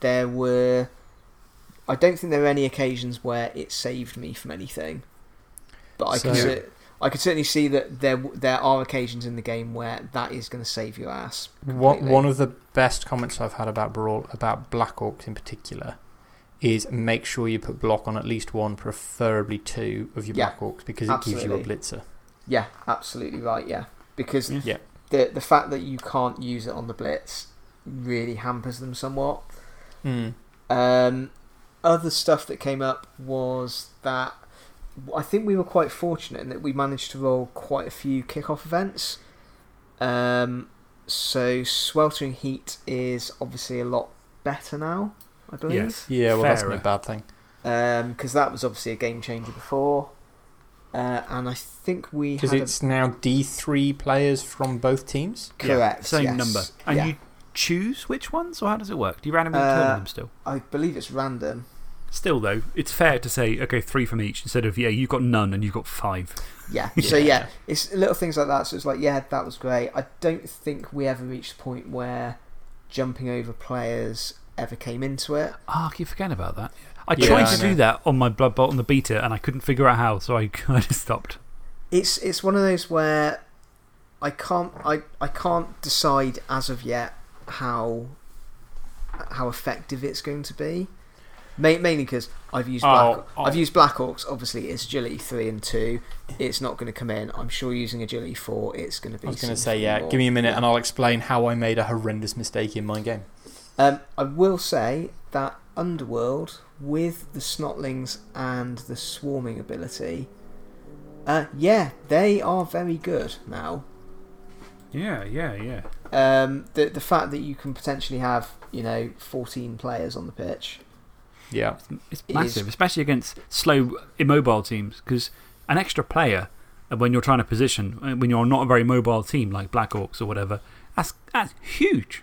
there were. I don't think there are any occasions where it saved me from anything. But I can So- cer- I could certainly see that there there are occasions in the game where that is going to save your ass. One, one of the best comments I've had about, Brawl, about Black Orcs in particular is make sure you put block on at least one, preferably two of your Yeah, Black Orcs because it gives you a absolutely. blitzer. Yeah, absolutely right. Yeah, because Yeah. Yeah. the the fact that you can't use it on the blitz really hampers them somewhat. Mm. Um, other stuff that came up was that I think we were quite fortunate in that we managed to roll quite a few kickoff events. Um, so Sweltering Heat is obviously a lot better now, I believe. Yes. Yeah, well, that's Fairer. no bad thing. because that was obviously a game changer before. Uh, and I think we Because had a- it's now D3 players from both teams. correct Same yes. number. And yeah. you choose which ones, or how does it work? Do you randomly Uh, determine them still? I believe it's random. Still, though, it's fair to say, okay, three from each instead of, yeah, you've got none and you've got five. Yeah. [laughs] So yeah, it's little things like that. So it's like, yeah, that was great. I don't think we ever reached the point where jumping over players ever came into it. Ah, I keep forgetting about that. I Yeah, tried I to know. do that on my Blood Bowl on the beta and I couldn't figure out how, so I, [laughs] I just stopped. It's it's one of those where I can't I, I can't decide as of yet how how effective it's going to be. Ma- mainly because I've used black Oh, oh. I've used Black Orcs. Obviously, it's agility three and two. It's not going to come in. I'm sure using agility four, it's going to be. I was going to say, yeah, more. give me a minute Yeah. and I'll explain how I made a horrendous mistake in my game. Um, I will say that Underworld, with the Snotlings and the Swarming ability, uh, yeah, they are very good now. Yeah, yeah, yeah. Um, the the fact that you can potentially have you know 14 players on the pitch. Yeah. It's massive, is- especially against slow, immobile teams, because an extra player when you're trying to position, uh, when you're not a very mobile team like Black Orcs or whatever, that's, that's huge.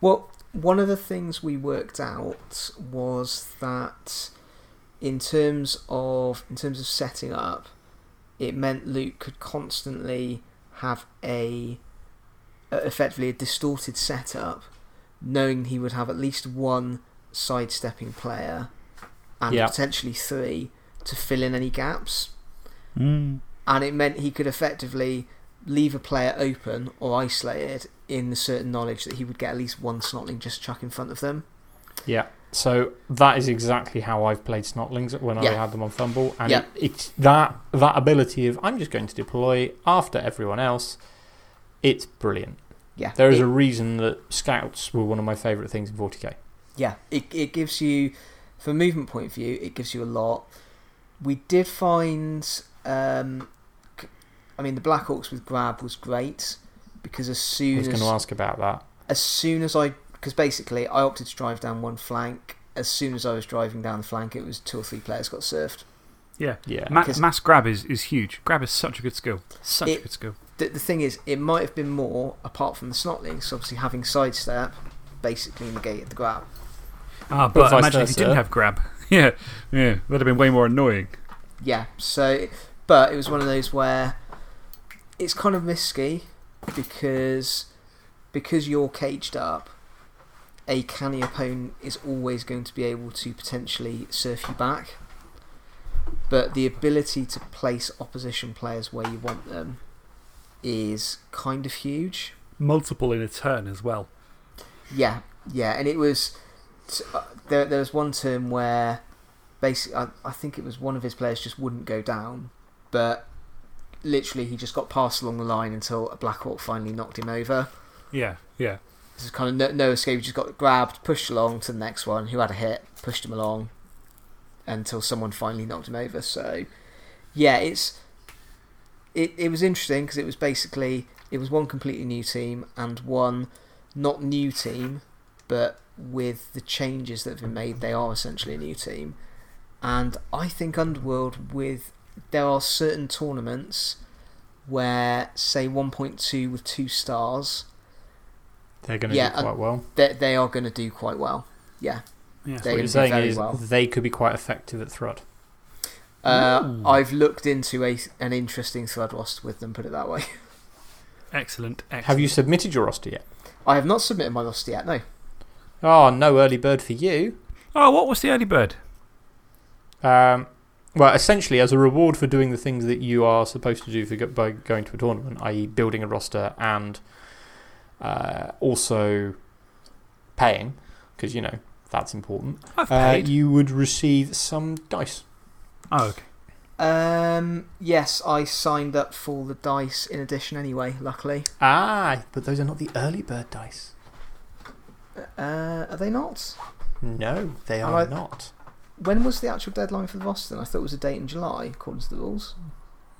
Well, one of the things we worked out was that in terms of in terms of setting up, it meant Luke could constantly have a effectively a distorted setup, knowing he would have at least one sidestepping player and Yeah. potentially three to fill in any gaps. Mm. And it meant he could effectively leave a player open or isolated in the certain knowledge that he would get at least one snotling just chuck in front of them. Yeah. So that is exactly how I've played Snotlings when I had them on FUMBBL. And Yeah. it, it's that, that ability of I'm just going to deploy after everyone else, it's brilliant. Yeah. There is it, a reason that scouts were one of my favourite things in 40k. Yeah, it, it gives you, from a movement point of view, it gives you a lot. We did find, um, c- I mean, the Black Orcs with grab was great because as I soon was going as to ask about that. as soon as I, because basically I opted to drive down one flank. As soon as I was driving down the flank, it was two or three players got surfed. Yeah. Yeah. Ma- mass grab is, is huge. Grab is such a good skill. Such a good skill. The, the thing is, it might have been more apart from the snotlings. Obviously, having sidestep basically negated the grab. Ah, But but imagine if you didn't have grab. [laughs] yeah, yeah. That'd have been way more annoying. Yeah, so, but it was one of those where it's kind of risky because because you're caged up, a canny opponent is always going to be able to potentially surf you back. But the ability to place opposition players where you want them is kind of huge. Multiple in a turn as well. Yeah, yeah, and it was. Uh, there, there was one turn where basically, I, I think it was one of his players just wouldn't go down, but literally he just got passed along the line until a Black Orc finally knocked him over. Yeah, yeah. This is kind of no, no escape. He just got grabbed, pushed along to the next one, who had a hit, pushed him along until someone finally knocked him over. So, yeah, it's it, it was interesting because it was basically it was one completely new team and one not new team, but with the changes that have been made, they are essentially a new team. And I think Underworld, with there are certain tournaments where, say, 1.2 with two stars, they're going to Yeah, do quite well. they, they are going to do quite well. Yeah. yeah. They- What gonna you're saying is well. they could be quite effective at Thrud. Uh, I've looked into a, an interesting thread roster with them, put it that way. [laughs] Excellent, excellent. Have you submitted your roster yet? I have not submitted my roster yet, no. Oh, no early bird for you. Oh, what was the early bird? Um, well, essentially, as a reward for doing the things that you are supposed to do for go by going to a tournament, i.e., building a roster and uh, also paying, because, you know, that's important, I've uh, paid. you would receive some dice. Oh, okay. Um, yes, I signed up for the dice in addition anyway, luckily. Ah, but those are not the early bird dice. Uh, are they not? No, they are I- not. When was the actual deadline for the roster? then? I thought it was a date in July, according to the rules.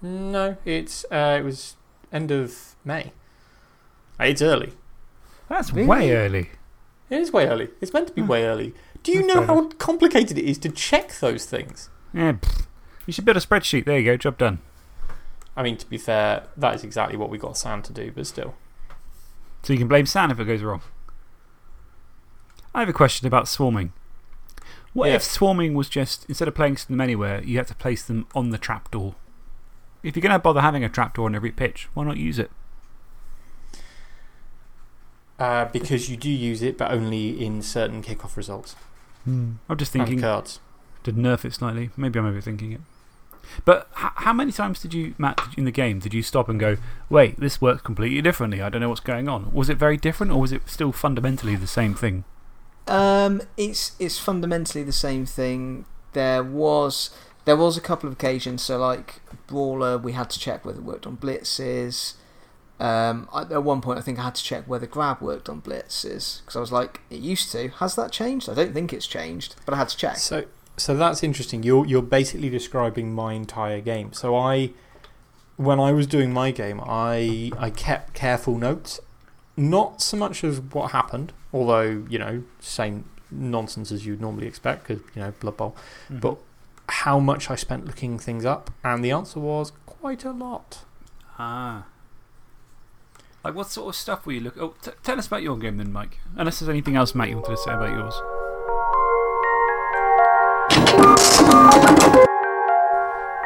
No, it's, uh, it was end of May. Uh, It's early. That's Really? way early. It is way early. It's meant to be way early. Do you That's know how complicated it is to check those things? Yeah, pfft. you should build a spreadsheet. There you go, job done. I mean, to be fair, that is exactly what we got Sam to do, but still. So you can blame San if it goes wrong. I have a question about swarming. What Yeah. if swarming was just, instead of placing them anywhere, you had to place them on the trapdoor? If you're going to bother having a trapdoor on every pitch, why not use it? Uh, because you do use it, but only in certain kickoff results I'm just and thinking cards. To nerf it slightly. Maybe I'm overthinking it. But how many times did you, Matt, in the game, did you stop and go, wait, this works completely differently? I don't know what's going on. Was it very different or was it still fundamentally the same thing? Um, it's, it's fundamentally the same thing. There was, there was a couple of occasions, so like Brawler, we had to check whether it worked on blitzes. Um, at one point, I think I had to check whether grab worked on blitzes because I was like, it used to. Has that changed? I don't think it's changed, but I had to check. So, so that's interesting. You're, you're basically describing my entire game. So, I, when I was doing my game, I, I kept careful notes. Not so much of what happened, although, you know, same nonsense as you'd normally expect because, you know, Blood Bowl. But how much I spent looking things up, and the answer was quite a lot. Ah. Like, what sort of stuff were you looking Oh, tell us about your game then, Mike. Unless there's anything else, Matt, you wanted to say about yours.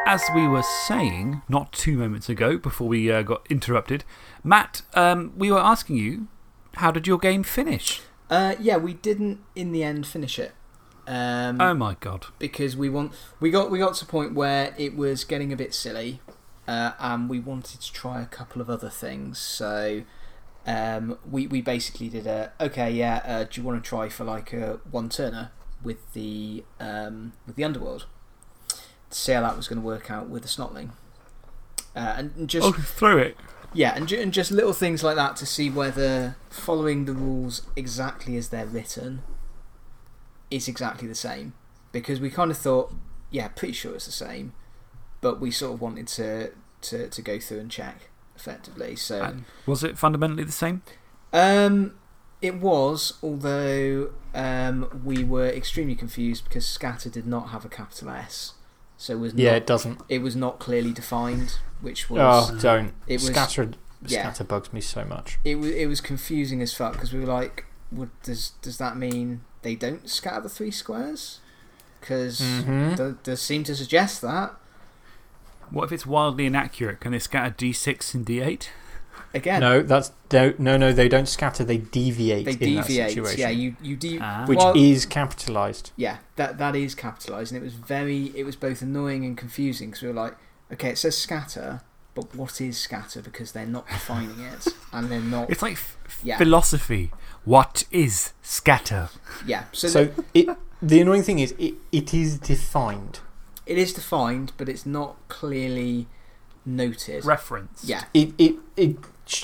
As we were saying not two moments ago before we uh, got interrupted, Matt, um, we were asking you, how did your game finish? Uh, yeah, we didn't in the end finish it. Um, Oh my god. because we want we got we got to a point where it was getting a bit silly, uh, and we wanted to try a couple of other things. So um, we we basically did a okay, yeah. Uh, do you want to try for like a one turner with the um, with the underworld? To see how that was going to work out with the snotling. Uh, and just Oh, through it. yeah, and, and just little things like that to see whether following the rules exactly as they're written is exactly the same. Because we kind of thought, yeah, pretty sure it's the same, but we sort of wanted to, to, to go through and check effectively. So, And was it fundamentally the same? um, it was, although um, we were extremely confused because scatter did not have a capital S. So it was Yeah, not, it doesn't. it was not clearly defined, which was. Oh, don't. It was- Scatter, yeah. scatter bugs me so much. it was it was confusing as fuck because we were like, what, does does that mean they don't scatter the three squares? Because Mhm. does, does seem to suggest that. What if it's wildly inaccurate? Can they scatter d6 and d8? Again, No, that's, no, no, no, they don't scatter, they deviate they in that deviate. situation. Yeah, you, you de- Ah. which Well- is capitalised. Yeah, that, that is capitalised. And it was very, it was both annoying and confusing because we were like, okay, it says scatter, but what is scatter? Because they're not defining it. And they're not. It's like Yeah. philosophy. What is scatter? Yeah, so, So the- it, the annoying thing is, it, it is defined. it is defined, but it's not clearly noted. Reference. Yeah, It, it, it,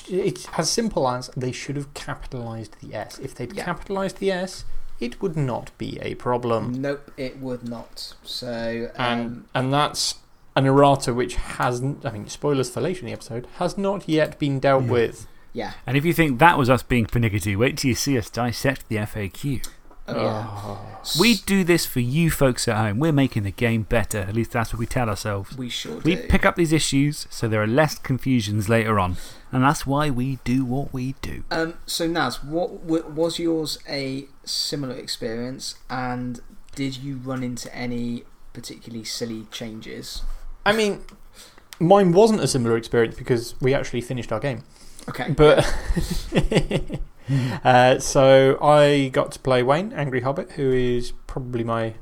it's as simple as they should have capitalised the S. If they'd Yeah. capitalised the S, it would not be a problem. nope, it would not. So, And, um, and that's an errata which hasn't, I mean, spoilers for later in the episode, has not yet been dealt Yeah. with. yeah. And if you think that was us being pernickety, wait till you see us dissect the FAQ. Oh, yeah. Oh. We do this for you folks at home. We're making the game better. At least that's what we tell ourselves. We sure We do. pick up these issues so there are less confusions later on. And that's why we do what we do. Um, so, Naz, what was yours a similar experience? And did you run into any particularly silly changes? I mean, mine wasn't a similar experience because we actually finished our game. Okay. But [laughs] [laughs] uh, so I got to play Wayne, Angry Hobbit, who is probably my,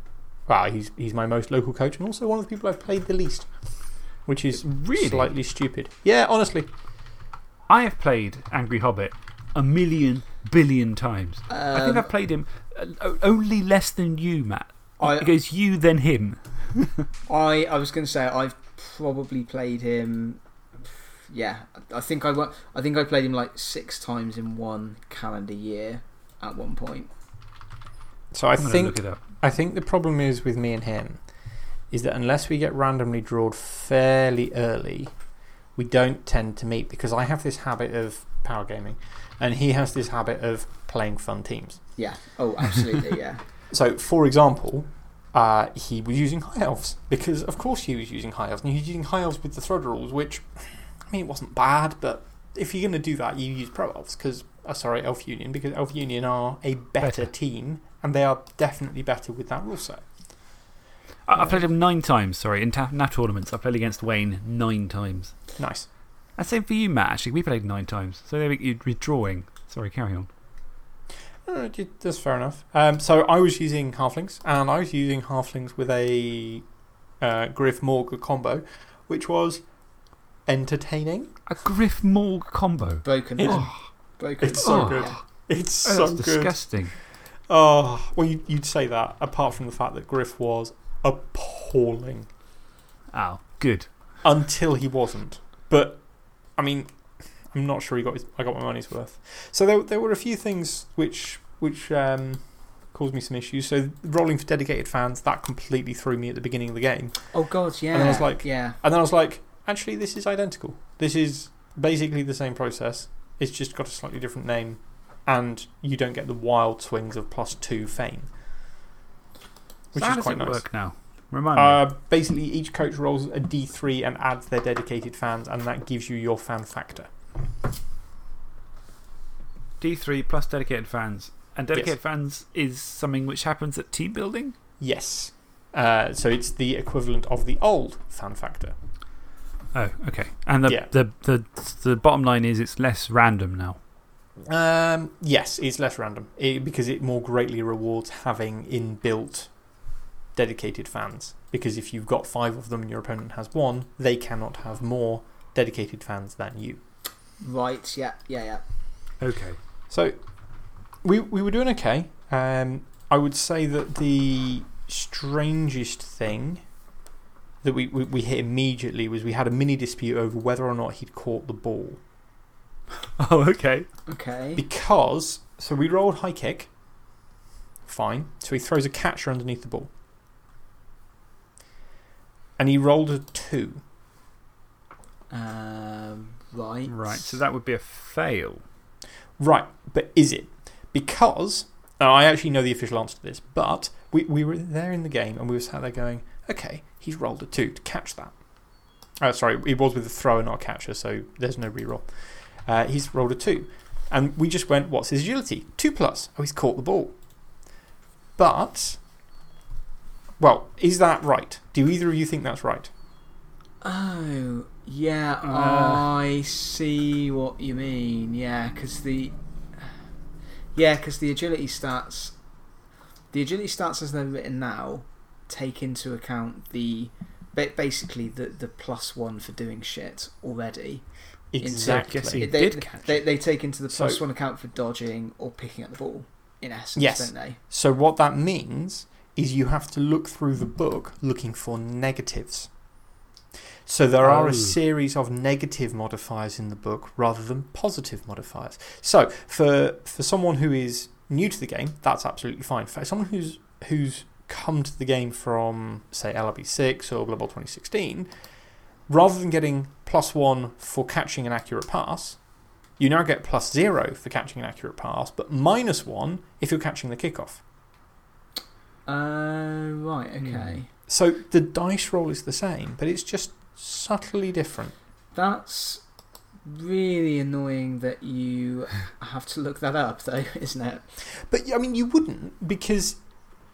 well, he's, he's my most local coach and also one of the people I've played the least, which is Really? slightly stupid. Yeah, honestly. I have played Angry Hobbit a million billion times. I think Um, I've played him uh, only less than you, Matt. I- it goes you, then him. [laughs] I, I was going to say I've probably played him. Yeah, I think I, wa- I think I played him like six times in one calendar year at one point. So I think, look it up. I think the problem is with me and him is that unless we get randomly drawn fairly early, we don't tend to meet because I have this habit of power gaming and he has this habit of playing fun teams. Yeah. Oh, absolutely. yeah. [laughs] So, for example, uh, he was using high elves because, of course, he was using high elves. And he was using high elves with the Throw rules, which, I mean, it wasn't bad, but if you're going to do that, you use pro elves because, uh, sorry, Elf Union, because Elf Union are a better, Better. team and they are definitely better with that rule set. I, I played him nine times, sorry, in NAF tournaments. I played against Wayne nine times. Nice. And same for you, Matt, actually. We played nine times. So there we, you're withdrawing. Sorry, carry on. Uh, that's fair enough. Um, so, I was using halflings and I was using halflings with a uh, Griff Morg combo, which was entertaining. A Griff Morg combo. Broken. It's- Broken. it's so Oh. good. Yeah. It's Oh, so that's good. disgusting. Oh, well, you, you'd say that, apart from the fact that Griff was appalling Oh, good. until he wasn't. But, I mean, I'm not sure he got his, I got my money's worth. So, there, there were a few things which, which um, caused me some issues. So, rolling for dedicated fans, that completely threw me at the beginning of the game. Oh, God, yeah. And I was like- yeah. And then I was like, actually, this is identical. This is basically the same process, it's just got a slightly different name. And you don't get the wild swings of plus two fame. Which so how is does quite it nice. work now? Remind me. Uh, basically, each coach rolls a d3 and adds their dedicated fans, and that gives you your fan factor. D3 plus dedicated fans. And dedicated Yes. fans is something which happens at team building? Yes. Uh, so it's the equivalent of the old fan factor. Oh, okay. And the, Yeah. the, the, the bottom line is it's less random now. Um, yes, it's less random it, because it more greatly rewards having inbuilt dedicated fans. Because if you've got five of them and your opponent has one, they cannot have more dedicated fans than you. Right. Yeah. Yeah. Yeah. Okay. So we, we were doing okay. Um, I would say that the strangest thing that we, we, we hit immediately was we had a mini dispute over whether or not he'd caught the ball. [laughs] Oh, okay. Okay. Because, so we rolled high kick. Fine. So he throws a catcher underneath the ball. And he rolled a two. Um, right. Right. So that would be a fail. Right, but is it? Because, I actually know the official answer to this, but we, we were there in the game and we were sat there going, okay, he's rolled a two to catch that. Oh, sorry, it was with a thrower, not a catcher, so there's no reroll. Uh, he's rolled a two. And we just went, what's his agility? Two plus. Oh, he's caught the ball. But, well, is that right? Do either of you think that's right? Oh, yeah, Uh. I see what you mean. Yeah, because the. Yeah, because the agility stats. The agility stats as they're written now take into account the. Basically, the, the plus one for doing shit already. Exactly. Yes, he they, did catch they, it. they take into the plus So- one account for dodging or picking up the ball, in essence, Yes. don't they? So, what that means is you have to look through the book looking for negatives. So, there are Oh. a series of negative modifiers in the book rather than positive modifiers. So, for, for someone who is new to the game, that's absolutely fine. For someone who's, who's come to the game from, say, LRB 6 or Blood Bowl 2016, rather than getting plus one for catching an accurate pass, you now get plus zero for catching an accurate pass, but minus one if you're catching the kickoff. Uh, right, Hmm. okay. So the dice roll is the same, but it's just subtly different. That's really annoying that you have to look that up, though, [laughs] isn't it? But I mean, you wouldn't because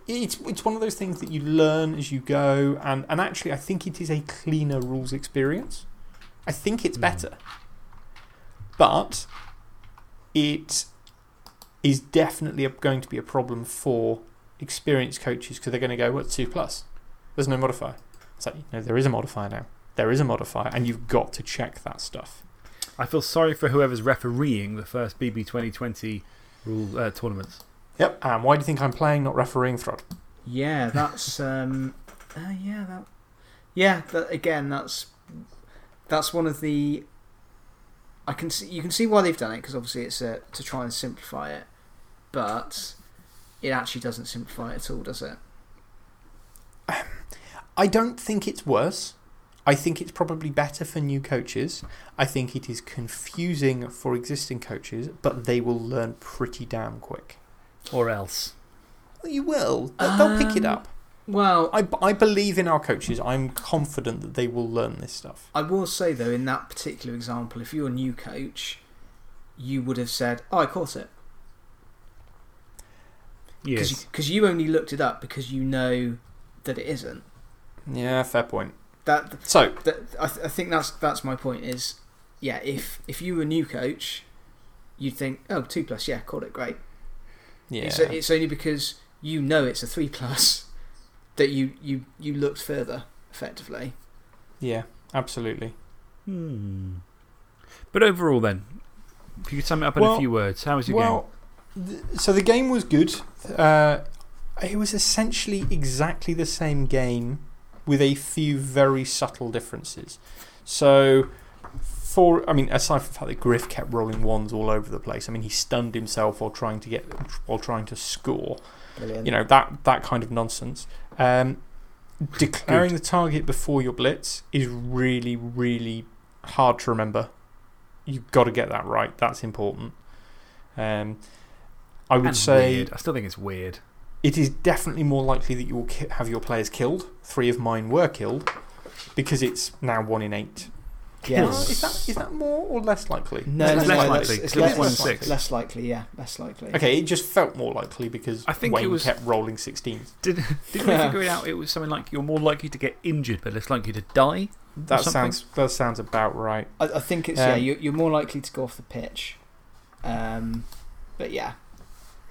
it's, it's one of those things that you learn as you go, and, and actually, I think it is a cleaner rules experience. I think it's Hmm. better. But it is definitely a- going to be a problem for experienced coaches because they're going to go, what's 2 plus? There's no modifier. It's like, no, there is a modifier now. There is a modifier, and you've got to check that stuff. I feel sorry for whoever's refereeing the first BB 2020 rule uh, tournaments. Yep. And why do you think I'm playing, not refereeing Throd? Yeah, that's. Um, uh, yeah, that. Yeah, that, again, that's. That's one of the. I can see, you can see why they've done it because obviously it's uh, to try and simplify it, but it actually doesn't simplify it at all, does it? [sighs] I don't think it's worse. I think it's probably better for new coaches. I think it is confusing for existing coaches, but they will learn pretty damn quick. Or else. Well, you will. They'll, pick it Um, up. Well, I, I believe in our coaches. I'm confident that they will learn this stuff. I will say though, in that particular example, if you're a new coach, you would have said, "Oh, I caught it," Yes. because you only looked it up because you know that it isn't. Yeah, fair point. That So, that, I, th- I think that's that's my point. Is yeah, if if you were a new coach, you'd think, oh, two plus, yeah, caught it, great. Yeah. It's, it's only because you know it's a three plus [laughs] that you you you looked further effectively. yeah, absolutely. Hmm. But overall, then, if you could sum it up in a few words, how was your Well, th- so the game was good. Uh, it was essentially exactly the same game with a few very subtle differences. So, for I mean, aside from the fact that Griff kept rolling ones all over the place, I mean, he stunned himself while trying to get while trying to score. Brilliant. You know that that kind of nonsense. Um, declaring the target before your blitz is really, really hard to remember. You've got to get that right. That's important. Um, I game? would And say weird. I still think it's weird. it is definitely more likely that you will have your players killed. Three of mine were killed because it's now one in eight. Yes. Uh, is, that, is that more or less likely? No, It's no, less no, likely. It's, it's less, one less, six. less likely, yeah, less likely. Okay, it just felt more likely because I think it was- kept rolling 16s. Did, did we figure it out? It was something like you're more likely to get injured, but less likely to die? That sounds, that sounds about right. I, I think it's, yeah, Um, you're, you're more likely to go off the pitch. Um, but yeah.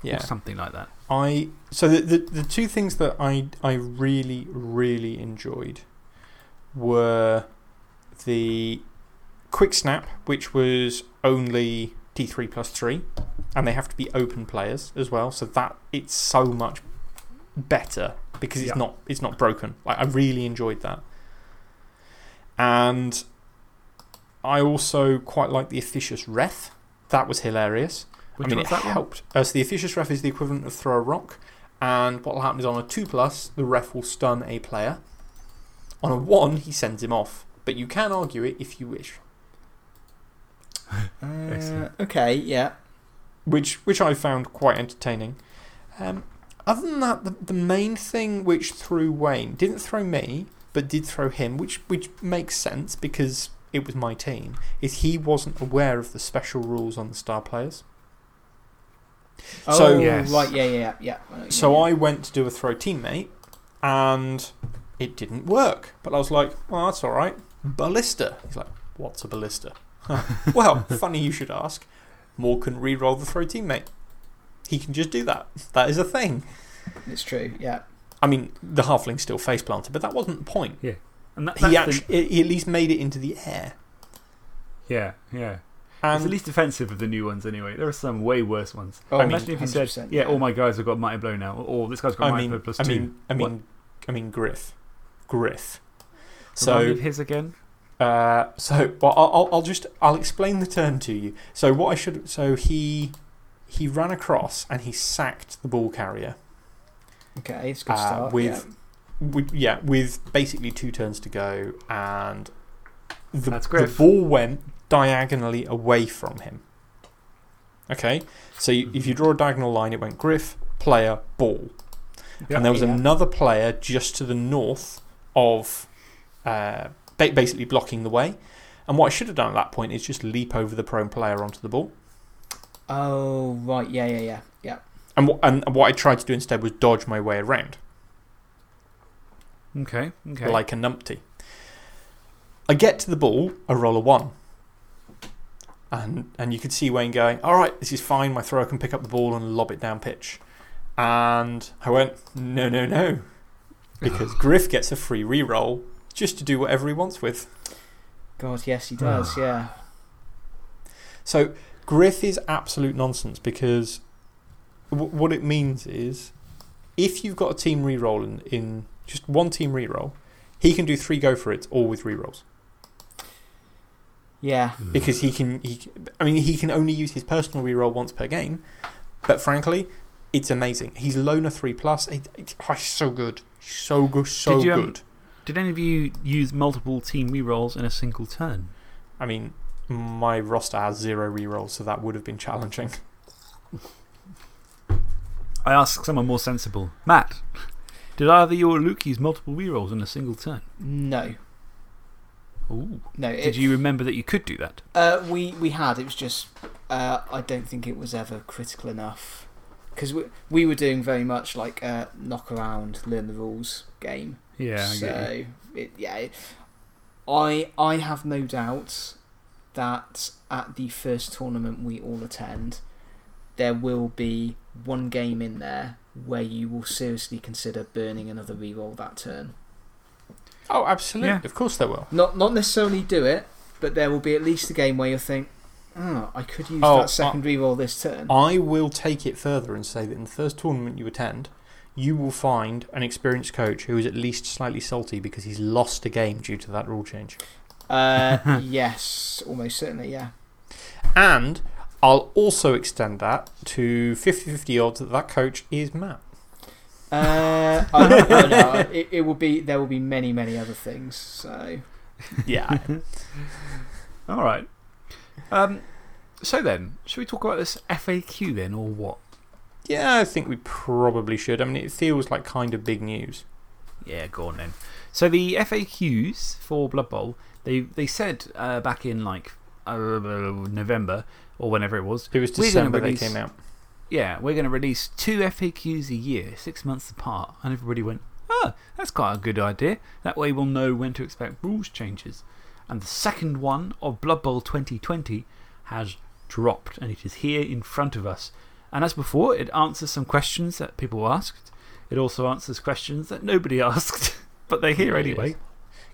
Yeah. Or something like that. I so the, the the two things that I I really really enjoyed were the quick snap, which was only T three plus three, and they have to be open players as well. So that it's so much better because it's Yeah. not it's not broken. Like I really enjoyed that, and I also quite like the officious ref. That was hilarious. Which I mean, it helped. Uh, so the officious ref is the equivalent of throw a rock. And what will happen is on a 2 plus, the ref will stun a player. On a 1, he sends him off. But you can argue it if you wish. [laughs] Uh, Excellent. okay, yeah. Which, which I found quite entertaining. Um, other than that, the, the main thing which threw Wayne didn't throw me, but did throw him, which, which makes sense because it was my team, is he wasn't aware of the special rules on the star players. Oh, So- Yes. right, yeah, yeah, yeah. I know what you So mean. I went to do a throw teammate and it didn't work. But I was like, well, that's all right. Ballista. He's like, What's a ballista? [laughs] well, funny you should ask. Maul can re roll the throw teammate. He can just do that. That is a thing. It's true, yeah. I mean, the halfling still face planted, but that wasn't the point. Yeah. And that, He, that's the- actually, he at least made it into the air. yeah, yeah. And it's the least offensive of the new ones, anyway. There are some way worse ones. Oh, I Imagine if you said, yeah, yeah. all my guys have got Mighty Blow now, or this guy's got I Mighty mean, Blow plus I two. mean, I What? mean, I mean, Griff. Griff. Remind me So, of his again? uh, so well, I'll, I'll- I'll just I'll explain the turn to you. So what I should so he he ran across and he sacked the ball carrier. Okay, it's a good Uh, start. with- yeah. with, yeah, with basically two turns to go, and the, That's the ball went diagonally away from him. Okay, so you, if you draw a diagonal line, it went Griff, player, ball. Yeah. And there was Yeah. another player just to the north of uh, basically blocking the way. And what I should have done at that point is just leap over the prone player onto the ball. Oh, right, yeah, yeah, yeah. Yeah. And, wh- and what I tried to do instead was dodge my way around. Okay, okay. like a numpty. I get to the ball, I roll a one. And, and you could see Wayne going, All right, this is fine. My thrower can pick up the ball and lob it down pitch. And I went, No, no, no. Because [sighs] Griff gets a free re roll just to do whatever he wants with. God, yes, he does, [sighs] yeah. So Griff is absolute nonsense because what it means is if you've got a team re-roll in, in just one team re-roll, he can do three go for it all with re-rolls. Yeah. because he can, he, I mean, he can only use his personal reroll once per game, but frankly, it's amazing. He's loner 3 plus. It, it, oh, he's so good. So good. So Did you, um, good. Did any of you use multiple team rerolls in a single turn? I mean, my roster has zero rerolls, so that would have been challenging. [laughs] I ask someone more sensible. Matt, did either you or Luke use multiple rerolls in a single turn? No. Ooh. No. Did you remember that you could do that? Uh, we, we had, it was just, uh, I don't think it was ever critical enough. Because we, we were doing very much like a knock around, learn the rules game. Yeah, I so, it, yeah. I, I have no doubt that at the first tournament we all attend, there will be one game in there where you will seriously consider burning another reroll that turn. Oh, absolutely. Yeah. Of course there will. Not, not necessarily do it, but there will be at least a game where you'll think, oh, I could use Oh, that second reroll this turn. I will take it further and say that in the first tournament you attend, you will find an experienced coach who is at least slightly salty because he's lost a game due to that rule change. Uh, [laughs] yes, almost certainly, yeah. And I'll also extend that to 50 50 odds that that coach is Matt. Uh, I, no, no, it, it will be, there will be many, many other things. So, Yeah. [laughs] All right. Um, so then, should we talk about this FAQ then, or what? Yeah, I think we probably should. I mean, it feels like kind of big news. Yeah, go on then. So the FAQs for Blood Bowl, they, they said uh, back in like uh, November or whenever it was. It was December they came out. Yeah, we're going to release two FAQs a year, six months apart. And everybody went, oh, that's quite a good idea. That way we'll know when to expect rules changes. And the second one of Blood Bowl 2020 has dropped, and it is here in front of us. And as before, it answers some questions that people asked. It also answers questions that nobody [laughs] asked, but they're here Yes. anyway.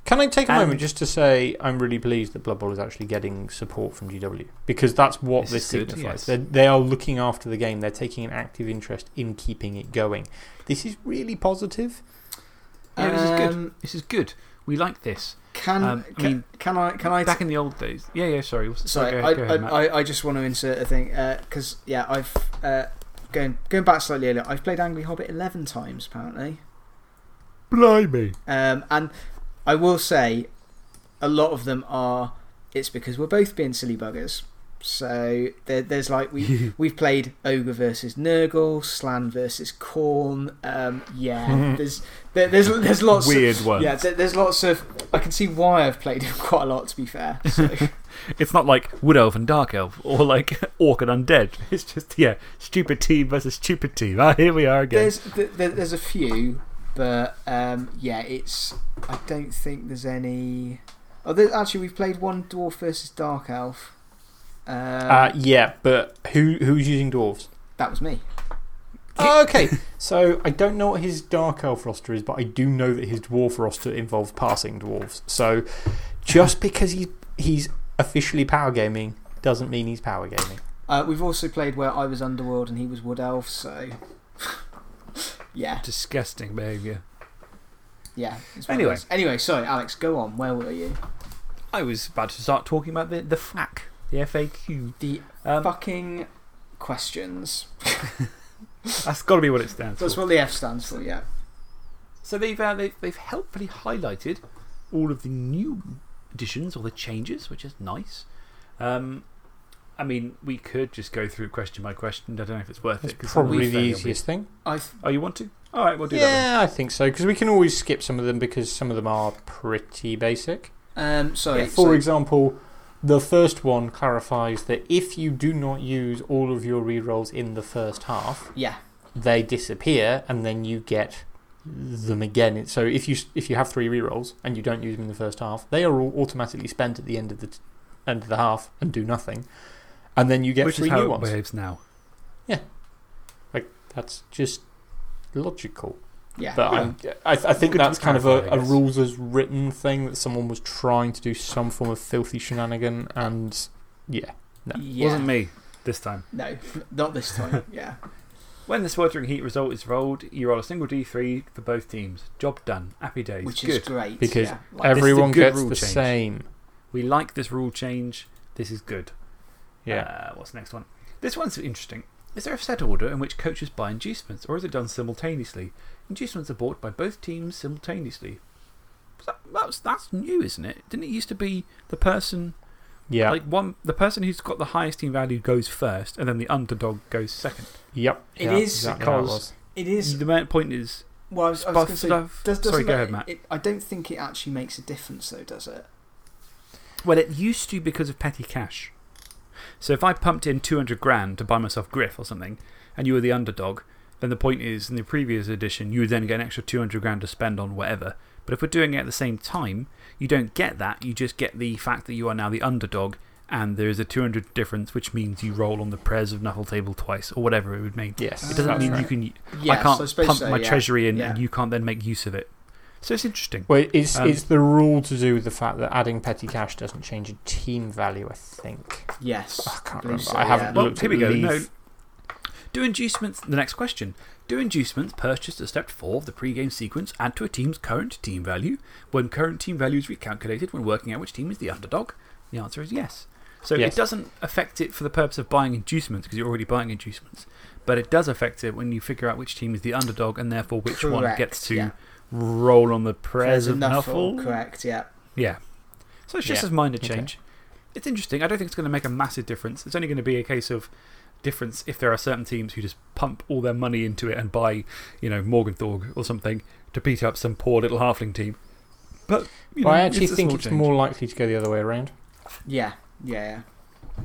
Can I take a And- moment just to say I'm really pleased that Blood Bowl is actually getting support from GW? Because that's what This this, is signifies. yes. They're, looking after the game, they're taking an active interest in keeping it going. This is really positive. Yeah, this is good. Um, This is good. We like this. Can, Um, I can, mean, can I, can I, Back in the old days. Yeah, yeah, sorry. What's- Sorry, go I, go ahead, I, I, I just want to insert a thing because yeah, I've uh, going going back slightly earlier. I've played Angry Hobbit eleven times apparently, Blimey. um, and I will say a lot of them are. It's because we're both being silly buggers. So there, there's like we [laughs] we've played Ogre versus Nurgle, Slann versus Khorne. Um, yeah, [laughs] there's there, there's there's lots Weird of, ones. Yeah, there, there's lots of. I can see why I've played him [laughs] quite a lot. To be fair, so. It's not like Wood Elf and Dark Elf or like Orc and Undead. It's just, yeah, stupid team versus stupid team. Ah, here we are again. There's th- th- there's a few, but um, yeah, it's. I don't think there's any. Oh, there, actually, we've played one dwarf versus dark elf. Um, Uh, yeah, but who, who's using dwarves? that was me. Oh, okay. so I don't know what his Dark Elf roster is, but I do know that his Dwarf roster involves passing dwarves. So just because he's, he's officially power gaming doesn't mean he's power gaming. Uh, we've also played where I was underworld and he was wood elf, so. [laughs] yeah, Disgusting behaviour. yeah. it's one of Anyway. Anyway, sorry, Alex, go on. Where were you? I was about to start talking about the, the FAQ, the FAQ. The Um, fucking questions. [laughs] that's got to be what it stands That's for. what the F stands for, yeah. So they've, uh, they've, they've helpfully highlighted all of the new additions or the changes, which is nice. Um, I mean, we could just go through question by question. I don't know if it's worth it. It's it. 'cause some of probably the easiest thing. I Oh, you want to? All right, we'll do that. Yeah, I think so. Because we can always skip some of them because some of them are pretty basic. um, sorry. Yeah, for so- example, the first one clarifies that if you do not use all of your rerolls in the first half, yeah, they disappear and then you get them again. So if you, if you have three rerolls and you don't use them in the first half, they are all automatically spent at the end of the, end of the half and do nothing. And then you get Which three is how new it ones. behaves now. Yeah, like That's just logical. Yeah. But I'm, I, I think that's kind of a, clarify, I a guess. rules as written thing that someone was trying to do some form of filthy shenanigan, and yeah, no. yeah. Wasn't me this time. No, [laughs] not this time. [laughs] yeah. When the sweltering heat result is rolled, you roll a single d3 for both teams. Job done. Happy days. Which Good. is great. Because yeah. Like, this is a everyone gets the change. same. We like this rule change. This is good. Yeah. Uh, what's the next one? This one's interesting. Is there a set order in which coaches buy inducements, or is it done simultaneously? Inducements are bought by both teams simultaneously. That, that's, that's new, isn't it? Didn't it used to be the person, yeah. like one, the person who's got the highest team value goes first, and then the underdog goes second? yep. It yeah, is exactly how it because- It is. The main point is, Well, I was, I was going to say. stuff. Does, doesn't Sorry, go it- ahead, Matt. It, I don't think it actually makes a difference, though, does it? well, it used to because of petty cash. So if I pumped in 200 grand to buy myself Griff or something, and you were the underdog, then the point is, in the previous edition, you would then get an extra 200 grand to spend on whatever. But if we're doing it at the same time, you don't get that. You just get the fact that you are now the underdog, and there is a 200 difference, which means you roll on the prayers of Nuffle Table twice, or whatever it would mean. Yes. It doesn't that's mean right. you can. Yes, I can't suppose pump so, my yeah. treasury in, Yeah. and you can't then make use of it. So it's interesting. Well, it's, Um, it's the rule to do with the fact that adding petty cash doesn't change a team value, I think. Yes. I can't remember. so, I haven't yeah. Well, looked here at we go. No. Do inducements, the next question. Do inducements purchased at step 4 of the pre-game sequence add to a team's current team value when current team value is recalculated when working out which team is the underdog? The answer is yes. So Yes. it doesn't affect it for the purpose of buying inducements because you're already buying inducements. But it does affect it when you figure out which team is the underdog and therefore which one gets to yeah. roll on the prayers of Nuffle, Nuffle. Correct, yeah. Yeah. So it's just Yeah. a minor Okay. change. It's interesting. I don't think it's going to make a massive difference. It's only going to be a case of difference if there are certain teams who just pump all their money into it and buy, you know, Morg 'n' Thorg or something to beat up some poor little halfling team. But, you know, Well, I actually it's think small it's change. more likely to go the other way around. Yeah, yeah, yeah.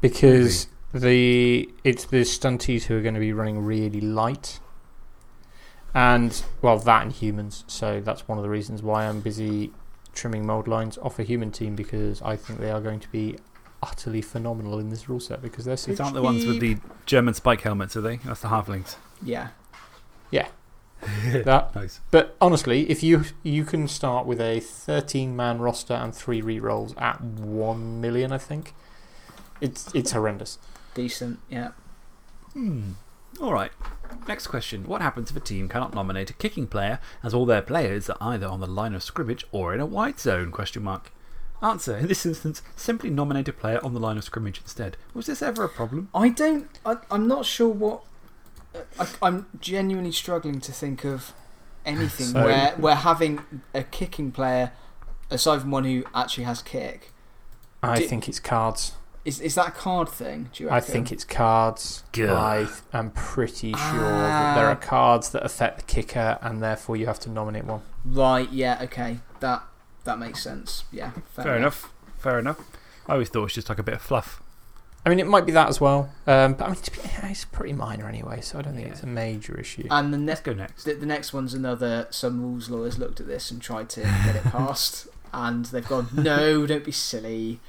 Because the, it's the stunties who are going to be running really light. And, well, that and humans. So that's one of the reasons why I'm busy trimming mould lines off a human team because I think they are going to be utterly phenomenal in this rule set because they're so These aren't the ones with the German spike helmets, are they? That's the halflings. Yeah. Yeah. [laughs] that, Nice. but honestly, if you, you can start with a 13 man roster and three rerolls at 1 million, I think, it's, it's horrendous. Decent, yeah. Hmm. All right. Next question. What happens if a team cannot nominate a kicking player as all their players are either on the line of scrimmage or in a white zone? Question mark. Answer. In this instance, simply nominate a player on the line of scrimmage instead. Was this ever a problem? I don't. I, I'm not sure what. I, I'm genuinely struggling to think of anything So- where, where having a kicking player, aside from one who actually has kick, I Di- think it's cards. is, is that a card thing? Do you reckon? I think it's cards. Good. I am pretty sure that there Ah. are cards that affect the kicker, and therefore you have to nominate one. Right, yeah, okay. That, that makes sense. Yeah, fair, Fair enough. Fair enough. I always thought it was just like a bit of fluff. I mean, it might be that as well, um, but I mean, it's pretty minor anyway, so I don't think Yeah. it's a major issue. And the, Let's go next. the, the next one's another. Some rules lawyers looked at this and tried to get it passed. [laughs] and they've gone, no, don't be silly. [laughs]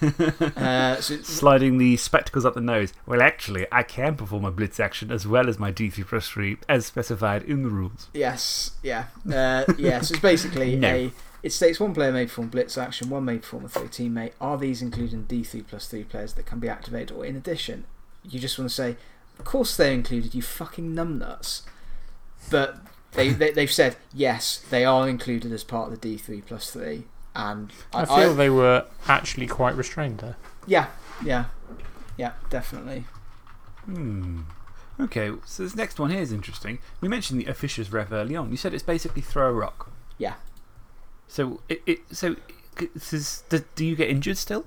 Uh, so, Sliding the spectacles up the nose. Well, actually, I can perform a blitz action as well as my D3 plus 3 as specified in the rules. yes, yeah. Uh, yeah, so it's basically [laughs] No. a. It states one player may perform blitz action, one may perform a third teammate. Are these including D3 plus 3 players that can be activated? Or in addition, you just want to say, of course they're included, you fucking numbnuts. But they, they, they've said, yes, they are included as part of the D3 plus 3. And I feel they were actually quite restrained there. Yeah, yeah, yeah, definitely. Hmm. Okay, so this next one here is interesting. We mentioned the officious rev early on. You said it's basically throw a rock. Yeah. So, it, it, so this is, do, do you get injured still?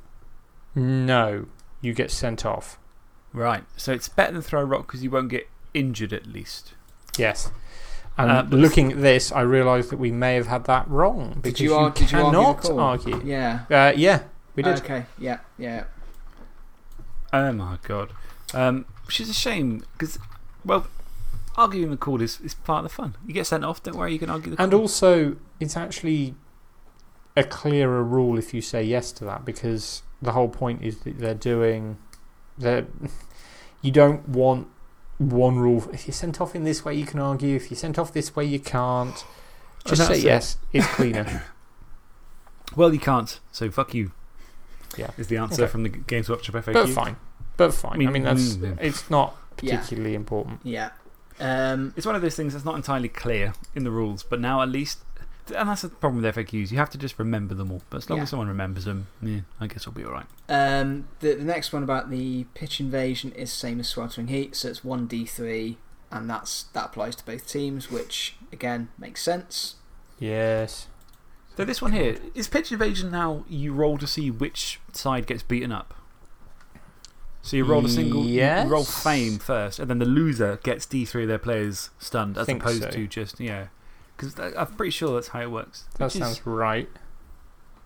No, you get sent off. Right. So it's better than throw a rock because you won't get injured at least. Yes. And Uh, looking at this, I realised that we may have had that wrong. Because you ar- did you argue the cannot call? argue. Yeah. Uh, yeah, we did. Okay, yeah, yeah. Oh my god. Um, which is a shame because, well, arguing the call is, is part of the fun. You get sent off, don't worry, you can argue the call. And also, it's actually a clearer rule if you say yes to that because the whole point is that they're doing. They're, [laughs] you don't want one rule. If you're sent off in this way, you can argue. If you're sent off this way, you can't. Just say it. yes. It's cleaner. [coughs] Well, you can't, so fuck you. Yeah. Is the answer Okay. from the Games Workshop FAQ. but fine. But fine. I mean, mean, that's, mm, yeah. it's not Yeah. particularly important. Yeah. Um, It's one of those things that's not entirely clear in the rules, but now at least. And that's the problem with FAQs. You have to just remember them all. But as long Yeah. as someone remembers them, yeah, I guess we'll be alright. um, the, the next one about the pitch invasion is same as sweltering heat, so it's 1d3, and that's, that applies to both teams, which, again, makes sense. Yes. So, this one here is pitch invasion now you roll to see which side gets beaten up. So, you roll a single. you- You roll fame first, and then the loser gets D3 of their players stunned, as opposed so. to just. Yeah. Because I'm pretty sure that's how it works. That which is- sounds right.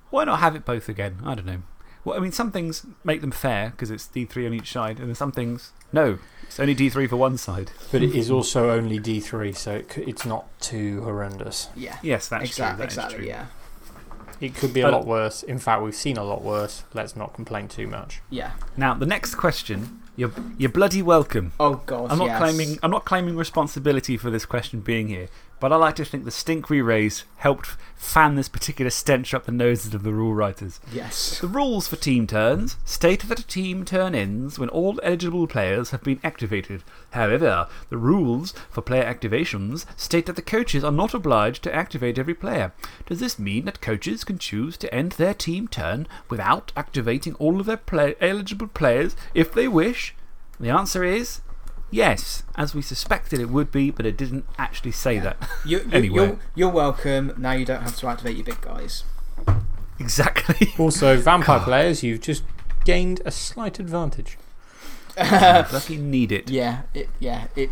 Why not have it both again? I don't know. Well, I mean, some things make them fair because it's D3 on each side, and then some things, no, it's only D3 for one side. But it is also only D3, so it, it's not too horrendous. Yeah. Yes, that's exactly, true. That is exactly, true. yeah. It could be a lot worse. In fact, we've seen a lot worse. Let's not complain too much. Yeah. Now, the next question, you're, you're bloody welcome. Oh, God, I'm not, yes. claiming, I'm not claiming responsibility for this question being here, but I like to think the stink we raised helped fan this particular stench up the noses of the rule writers. Yes. The rules for team turns state that a team turn ends when all eligible players have been activated. However, the rules for player activations state that the coaches are not obliged to activate every player. Does this mean that coaches can choose to end their team turn without activating all of their play eligible players if they wish? The answer is yes, as we suspected it would be, but it didn't actually say that. You, [laughs] you, Anyway. you're, you're welcome. Now you don't have to activate your big guys. exactly. [laughs] Also, vampire players, you've just gained a slight advantage. Lucky need it. Yeah, it, yeah, it.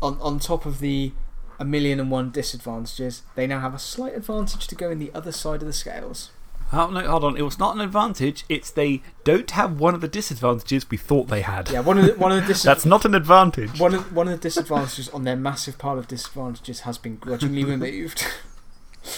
On, on top of the a million and one disadvantages, they now have a slight advantage to go in the other side of the scales. Oh, no, hold on. It was not an advantage. It's they don't have one of the disadvantages we thought they had. Yeah, one of the, one of the [laughs] dis- That's not an advantage. one of, one of the disadvantages on their massive pile of disadvantages has been grudgingly [laughs] removed.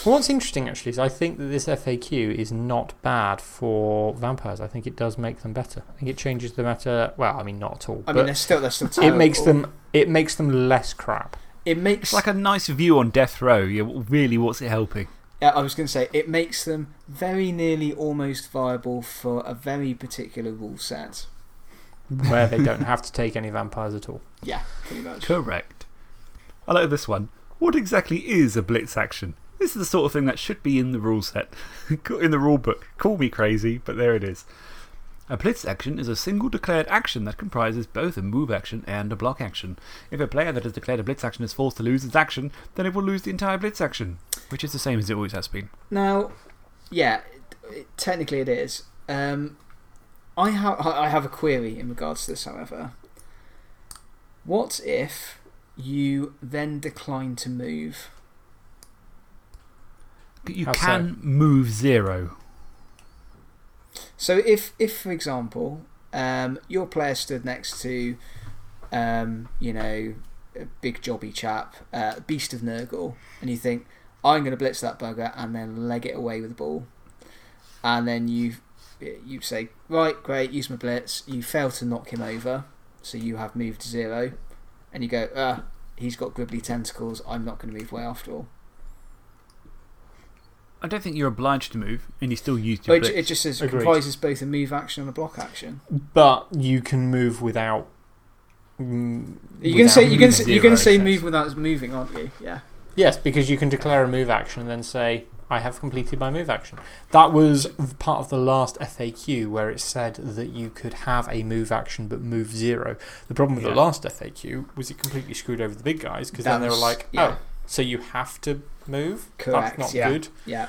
Well, what's interesting actually is I think that this FAQ is not bad for vampires. I think it does make them better. I think it changes the meta. Well, I mean, not at all. I but mean, they're still they're still it makes them it makes them less crap. It makes It's like a nice view on death row. Yeah, really, what's it helping? Yeah, I was going to say, it makes them very nearly almost viable for a very particular rule set. where they don't [laughs] have to take any vampires at all. Yeah, pretty much. Correct. I like this one. What exactly is a blitz action? This is the sort of thing that should be in the rule set, [laughs] in the rule book. Call me crazy, but there it is. A blitz action is a single declared action that comprises both a move action and a block action. If a player that has declared a blitz action is forced to lose its action, then it will lose the entire blitz action, which is the same as it always has been. Now, yeah, it, it- technically it is. Um, I, ha- I have a query in regards to this, however. What if you then decline to move? You How so? can move zero. So, if, if for example, um, your player stood next to, um, you know, a big jobby chap, uh, Beast of Nurgle, and you think, I'm going to blitz that bugger and then leg it away with the ball. And then you, you say, right, great, use my blitz. You fail to knock him over, so you have moved to zero. And you go, ah, he's got gribbly tentacles, I'm not going to move away after all. I don't think you're obliged to move, and you still use your It, blitz. it just says it comprises both a move action and a block action. But you can move without. mm, You're going to say, you're going to, you're going to say move without moving, aren't you? Yeah. Yes, because you can declare a move action and then say, I have completed my move action. That was part of the last FAQ where it said that you could have a move action but move zero. The problem with Yeah. the last FAQ was it completely screwed over the big guys because then they were was- like, yeah. So you have to move? Correct, That's not yeah. good. Yeah.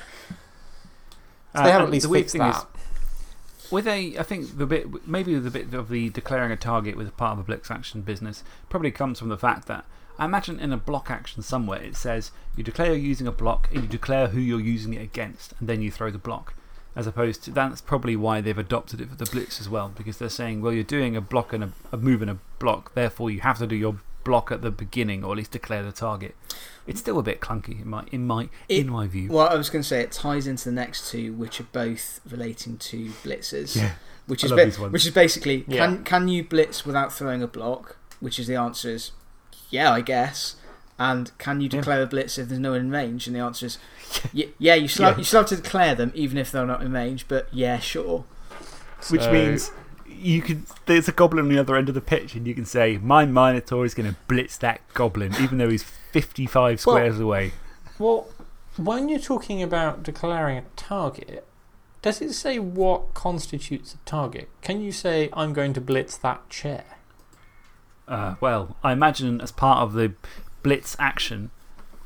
So they have and at least the weird fixed thing that. is, with a, I think the bit, maybe the bit of the declaring a target with a part of a blitz action business probably comes from the fact that I imagine in a block action somewhere it says you declare you're using a block and you declare who you're using it against and then you throw the block. As opposed to that's probably why they've adopted it for the blitz as well because they're saying, well, you're doing a block and a, a move and a block, therefore you have to do your block at the beginning or at least declare the target. It's still a bit clunky in my, in my, It- in my view. Well, I was going to say it ties into the next two, which are both relating to blitzes. Yeah. Which I is, love ba- these ones. which is basically Yeah. can, can you blitz without throwing a block? Which is the answer is yeah, I guess. And can you Yeah. declare a blitz if there's no one in range? And the answer is [laughs] yeah, yeah you, still have, you still have to declare them even if they're not in range, but yeah, sure. Which means you can, there's a goblin on the other end of the pitch, and you can say, My Minotaur is going to blitz that goblin, even though he's 55 Well- squares away. Well, when you're talking about declaring a target, does it say what constitutes a target? Can you say, I'm going to blitz that chair? Uh, well, I imagine as part of the blitz action,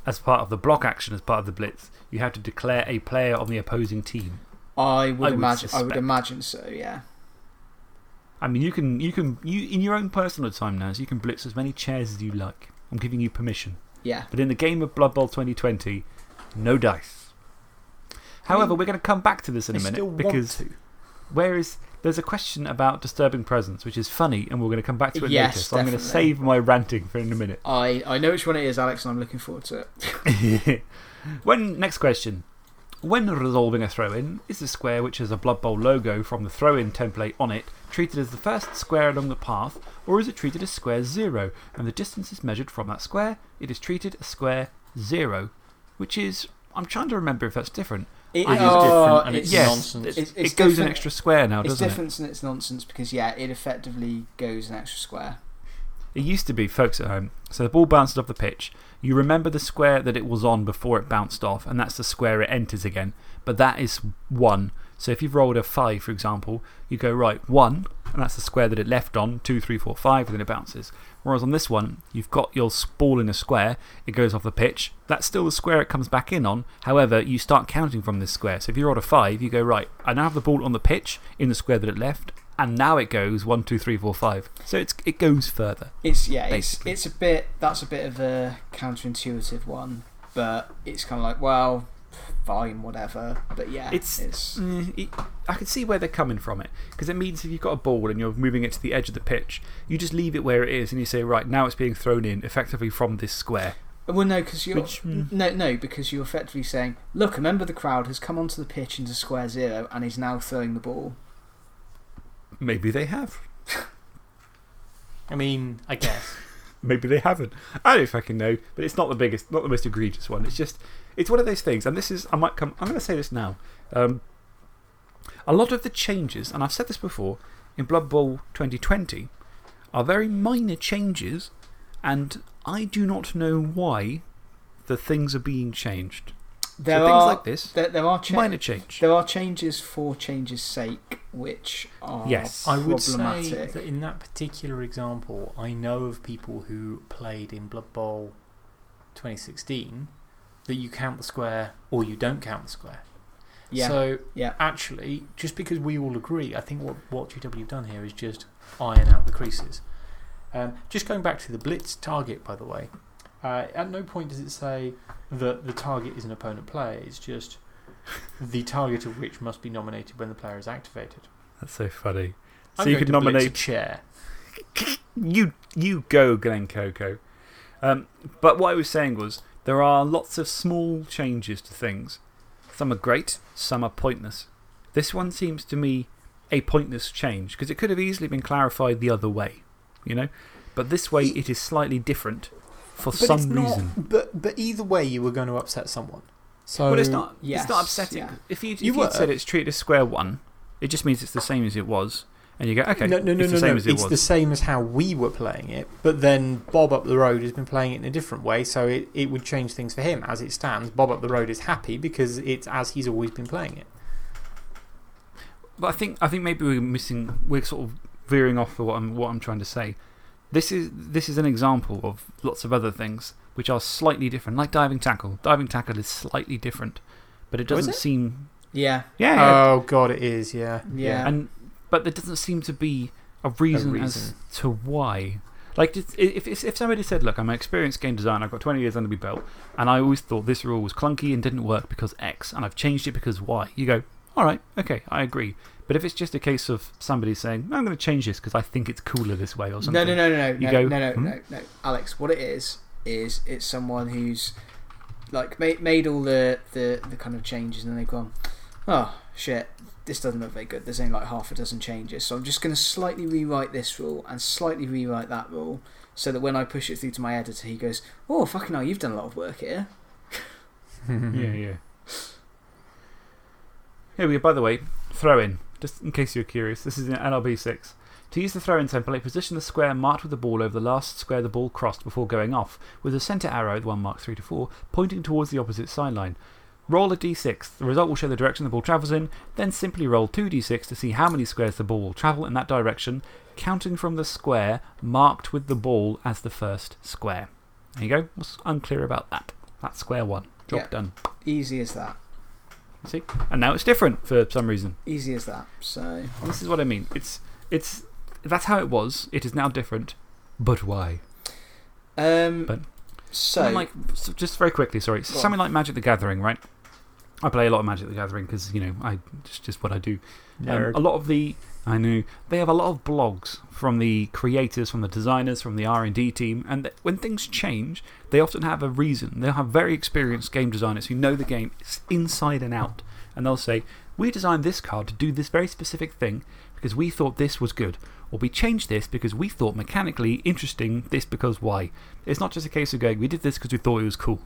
as part of the block action, as part of the blitz, you have to declare a player on the opposing team. I would, would imagine. I would imagine so. Yeah. I mean, you can, you can, you, in your own personal time now, you can blitz as many chairs as you like. I'm giving you permission. Yeah. But in the game of Blood Bowl 2020, no dice. However, we're going to come back to this in a minute because where is there's a question about disturbing presence, which is funny, and we're going to come back to it Yes, later. So I'm going to save my ranting for in a minute. I, I know which one it is, Alex, and I'm looking forward to it. [laughs] when, next question. When resolving a throw in, is the square which has a Blood Bowl logo from the throw in template on it treated as the first square along the path, or is it treated as square zero and the distance is measured from that square? It is treated as square zero, which is. I'm trying to remember if that's different. It, I oh, it's different and it's yes, nonsense. It, It's- it goes an extra square now, It's doesn't it? It's different and it's nonsense because, yeah, it effectively goes an extra square. It used to be, folks at home. So the ball bounces off the pitch. You remember the square that it was on before it bounced off, and that's the square it enters again. But that is one. So if you've rolled a five, for example, you go, right, one, and that's the square that it left on, two, three, four, five, and then it bounces. Whereas on this one, you've got your ball in a square, it goes off the pitch. That's still the square it comes back in on. However, you start counting from this square. So if you rolled a five, you go, right, I now have the ball on the pitch in the square that it left, and now it goes one, two, three, four, five. So it's, it goes further. It's, yeah, it's, it's a bit, that's a bit of a counterintuitive one, but it's kind of like, well, fine, whatever. But yeah, It's- it's Mm, it, I can see where they're coming from it. Because it means if you've got a ball and you're moving it to the edge of the pitch, you just leave it where it is and you say, right, now it's being thrown in effectively from this square. Well, no, because you're Which, mm. no, no, because you're effectively saying, look, a member of the crowd has come onto the pitch into square zero and is now throwing the ball. Maybe they have. I mean, I guess. [laughs] Maybe they haven't. I don't fucking know. But it's not the biggest, not the most egregious one. It's just, it's one of those things. And this is, I might come, I'm going to say this now. Um, a lot of the changes, and I've said this before, in Blood Bowl 2020 are very minor changes, and I do not know why the things are being changed. There so are things like this, there, there are minor change. there are changes for changes' sake, which are Yes. I would say that in that particular example, I know of people who played in Blood Bowl 2016 that you count the square or you don't count the square. yeah, So, yeah. actually, just because we all agree, I think what, what GW have done here is just iron out the creases. Um, just going back to the blitz target, by the way, uh, at no point does it say that the target is an opponent player. It's just [laughs] the target of which must be nominated when the player is activated. That's so funny. I'm So you going could to blitz a nominate. chair. [laughs] You, you go, Glen Coco. Um, but what I was saying was there are lots of small changes to things. Some are great, some are pointless. This one seems to me a pointless change because it could have easily been clarified the other way, you know? But this way it is slightly different for But some it's not- reason. But, but either way, you were going to upset someone. So, Well, it's not, yes, it's not upsetting. yeah. If you, if You you were. said it's treated as square one, it just means it's the same as it was. And you go, okay, no, no, no, it's no, the same no. as it It's was. the same as how we were playing it, but then Bob up the road has been playing it in a different way, so it, it would change things for him. As it stands, Bob up the road is happy because it's as he's always been playing it. But I think, I think maybe we're missing, we're sort of veering off for what I'm, what I'm trying to say. This is, this is an example of lots of other things which are slightly different, like diving tackle. Diving tackle is slightly different, but it Oh, doesn't it? seem. Yeah. Yeah, yeah. Oh, God, it is, yeah. Yeah. And, but there doesn't seem to be a reason, as reason. to why. Like, if, if, if somebody said, Look, I'm an experienced game designer, I've got 20 years under my belt, and I always thought this rule was clunky and didn't work because X, and I've changed it because Y, you go, All right, okay, I agree. But if it's just a case of somebody saying, I'm going to change this because I think it's cooler this way or something. No, no, no, no, no, You no, go, no, no, "Hmm?" no, no. Alex, what it is, is it's someone who's like made, made all the, the, the kind of changes and then they've gone, oh, shit, this doesn't look very good. There's only like half a dozen changes. So I'm just going to slightly rewrite this rule and slightly rewrite that rule so that when I push it through to my editor, he goes, oh, fucking hell, you've done a lot of work here. [laughs] Yeah, yeah. Here we go. By the way, throw in, just in case you're curious, this is in LRB 6. To use the throw in template, position the square marked with the ball over the last square the ball crossed before going off, with the centre arrow, the one marked 3 to 4, pointing towards the opposite sideline. Roll a d6. The result will show the direction the ball travels in, then simply roll 2d6 to see how many squares the ball will travel in that direction, counting from the square marked with the ball as the first square. There you go. What's unclear about that? That's square one. Job Yeah. done. Easy as that. See? And now it's different for some reason. Easy as that. So, this is what I mean. It's, it's, that's how it was. It is now different. But why? um, But- so, Something like, just very quickly, sorry. on. Something like Magic the Gathering, right? I play a lot of Magic the Gathering because, you know, I, it's just what I do. Um, a lot of the, I know, they have a lot of blogs from the creators, from the designers, from the R&D team. And when things change, they often have a reason. They'll have very experienced game designers who know the game inside and out. And they'll say, we designed this card to do this very specific thing because we thought this was good. Or we changed this because we thought mechanically interesting this because why. It's not just a case of going, we did this because we thought it was cool.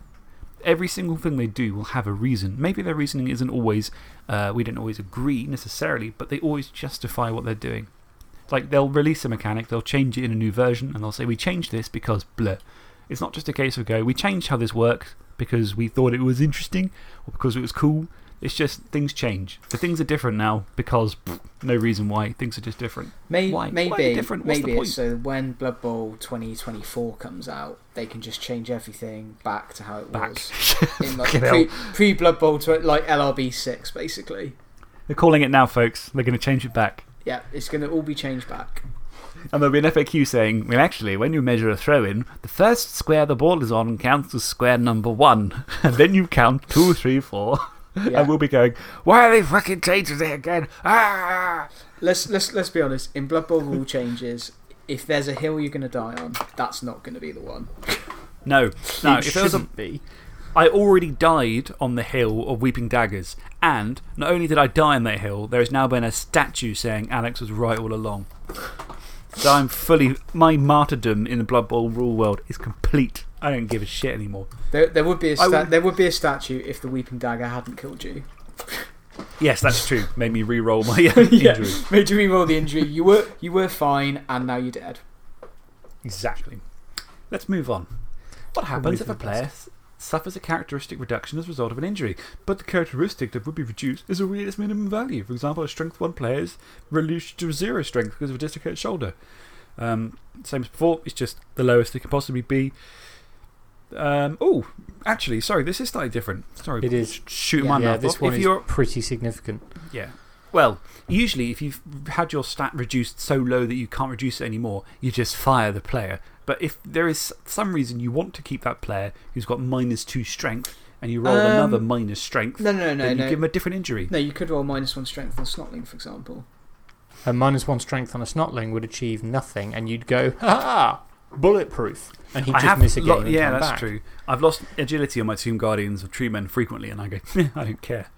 Every single thing they do will have a reason. Maybe their reasoning isn't always, uh, we don't always agree necessarily, but they always justify what they're doing. Like they'll release a mechanic, they'll change it in a new version, and they'll say, we changed this because blah. It's not just a case of go, we changed how this works because we thought it was interesting or because it was cool. It's just things change. The things are different now because pff, no reason why. Things are just different. May, Why? Maybe, Why different? What's the maybe point? so when Blood Bowl 2024 comes out, they can just change everything back to how it Back. was. [laughs] In like pre, pre Blood Bowl, to, like LRB 6, basically. They're calling it now, folks. They're going to change it back. Yeah, it's going to all be changed back. And there'll be an FAQ saying, well, actually, when you measure a throw in, the first square the ball is on counts as square number one. [laughs] And then you count two, three, four. Yeah. And we'll be going, why are they fucking changing it again? Ah! Let's, let's, let's be honest, in Blood Bowl rule changes, if there's a hill you're going to die on, that's not going to be the one. No, no. it if there was a, shouldn't be. I already died on the hill of Weeping Daggers. And not only did I die on that hill, there has now been a statue saying Alex was right all along. So I'm fully. My martyrdom in the Blood Bowl rule world is complete. I don't give a shit anymore. There, there, would be a I sta- would- there would be a statue if the Weeping Dagger hadn't killed you. [laughs] Yes, that's true. Made me re roll my [laughs] uh, injury. Made you reroll the injury. You were, you were fine, and now you're dead. Exactly. Let's move on. What happens if a player s- suffers a characteristic reduction as a result of an injury, but the characteristic that would be reduced is already at its minimum value? For example, a strength 1 player is reduced to zero strength because of a dislocated shoulder. Um, same as before, it's just the lowest it can possibly be. Um, oh, actually, sorry, this is slightly different. Sorry, It is. Shoot shooting Yeah, my Yeah, mouth this off. one if is you're, pretty significant. yeah. Well, usually, if you've had your stat reduced so low that you can't reduce it anymore, you just fire the player. But if there is some reason you want to keep that player who's got minus two strength and you roll Um, another minus strength, No, no, no, no. then you no. give him a different injury. No, you could roll minus one strength on a Snotling, for example. A minus one strength on a snotling would achieve nothing, and you'd go, ha ha! Bulletproof. And he'd I just have miss a game. yeah, come that's back. true. I've lost agility on my Tomb Guardians of Tree Men frequently, and I go, [laughs] I don't care.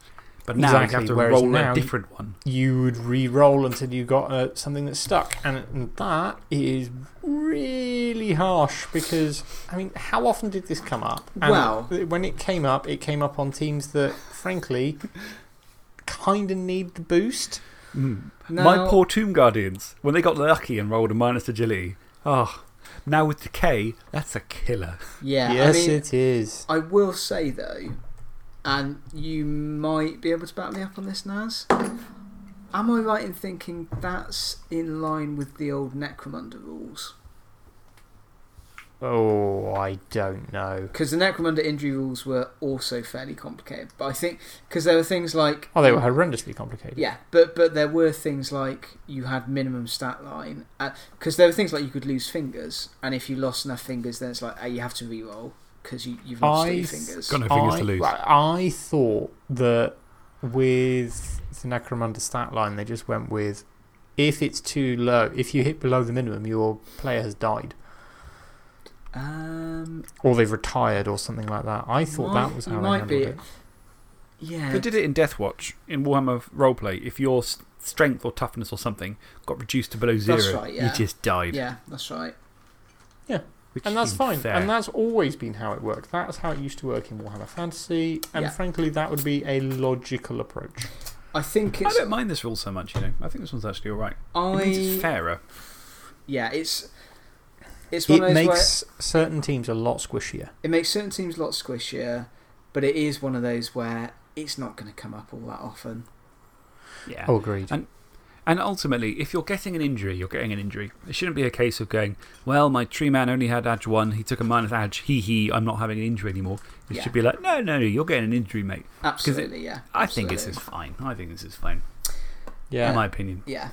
But now I Exactly, have to whereas roll now a you- different one. You would re roll until you got uh, something that's stuck. And, and that is really harsh because, I mean, how often did this come up? And Well- when it came up, it came up on teams that, frankly, kind of need the boost. Mm. Now- My poor Tomb Guardians, when they got lucky and rolled a minus agility. Oh, now with decay, that's a killer. Yeah, yes, I mean, it is. I will say though, and you might be able to back me up on this, Naz. Am I right in thinking that's in line with the old Necromunda rules? Oh, I don't know. Because the Necromunda injury rules were also fairly complicated. But I think, because there were things like. Oh, they were horrendously complicated. Yeah, but, but there were things like you had minimum stat line. Uh, because there were things like you could lose fingers, and if you lost enough fingers, then it's like, oh, you have to re roll because you, you've lost I three fingers. Got no fingers I, to lose. I thought that with the Necromunda stat line, they just went with if it's too low, if you hit below the minimum, your player has died. Um, Or they've retired or something like that. I thought Might- that was it how they might handled be. it. yeah. They did it in Deathwatch, in Warhammer Roleplay. If your strength or toughness or something got reduced to below zero, That's right, yeah. you just died. Yeah, that's right. Which And that's seemed fine. fair. And that's always been how it worked. That's how it used to work in Warhammer Fantasy. And Yeah. frankly, that would be a logical approach. I think I don't mind this rule so much, you know. I think this one's actually alright. It means it's I. fairer. Yeah, it's. It's one It of those where makes certain teams a lot squishier. it makes certain teams a lot squishier, but it is one of those where it's not going to come up all that often. Yeah. Oh, agreed. And- And ultimately, if you're getting an injury, you're getting an injury. It shouldn't be a case of going, well, my tree man only had edge 1, he took a minus edge, hee hee, I'm not having an injury anymore. It Yeah. should be like, no, no, no, you're getting an injury, mate. Absolutely, yeah. I think this is fine. I think this is fine. yeah. In my opinion. Yeah.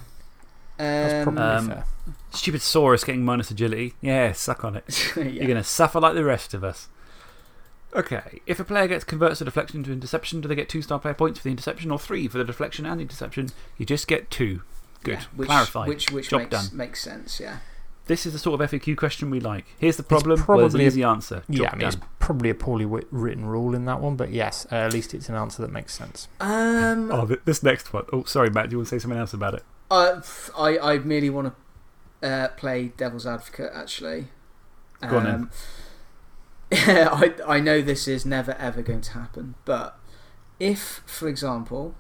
That's Um, probably Um, fair. Stupid Saurus getting minus agility. Yeah, suck on it. [laughs] yeah. You're going to suffer like the rest of us. Okay, if a player gets converts a deflection into interception, do they get two star player points for the interception or three for the deflection and the interception? You just get two. Good. Yeah, which, Clarified. Which, which Job makes, done. makes sense, yeah. This is the sort of FAQ question we like. Here's the problem. probably well, there's an a- easy answer. Job Yeah, I mean, done. it's probably a poorly written rule in that one, but yes, uh, at least it's an answer that makes sense. Um, [laughs] Oh, this next one. Oh, sorry, Matt. Do you want to say something else about it? I, I, I merely want to uh, play devil's advocate, actually. Go on. Um, [laughs] I, I know this is never ever going to happen, but if, for example,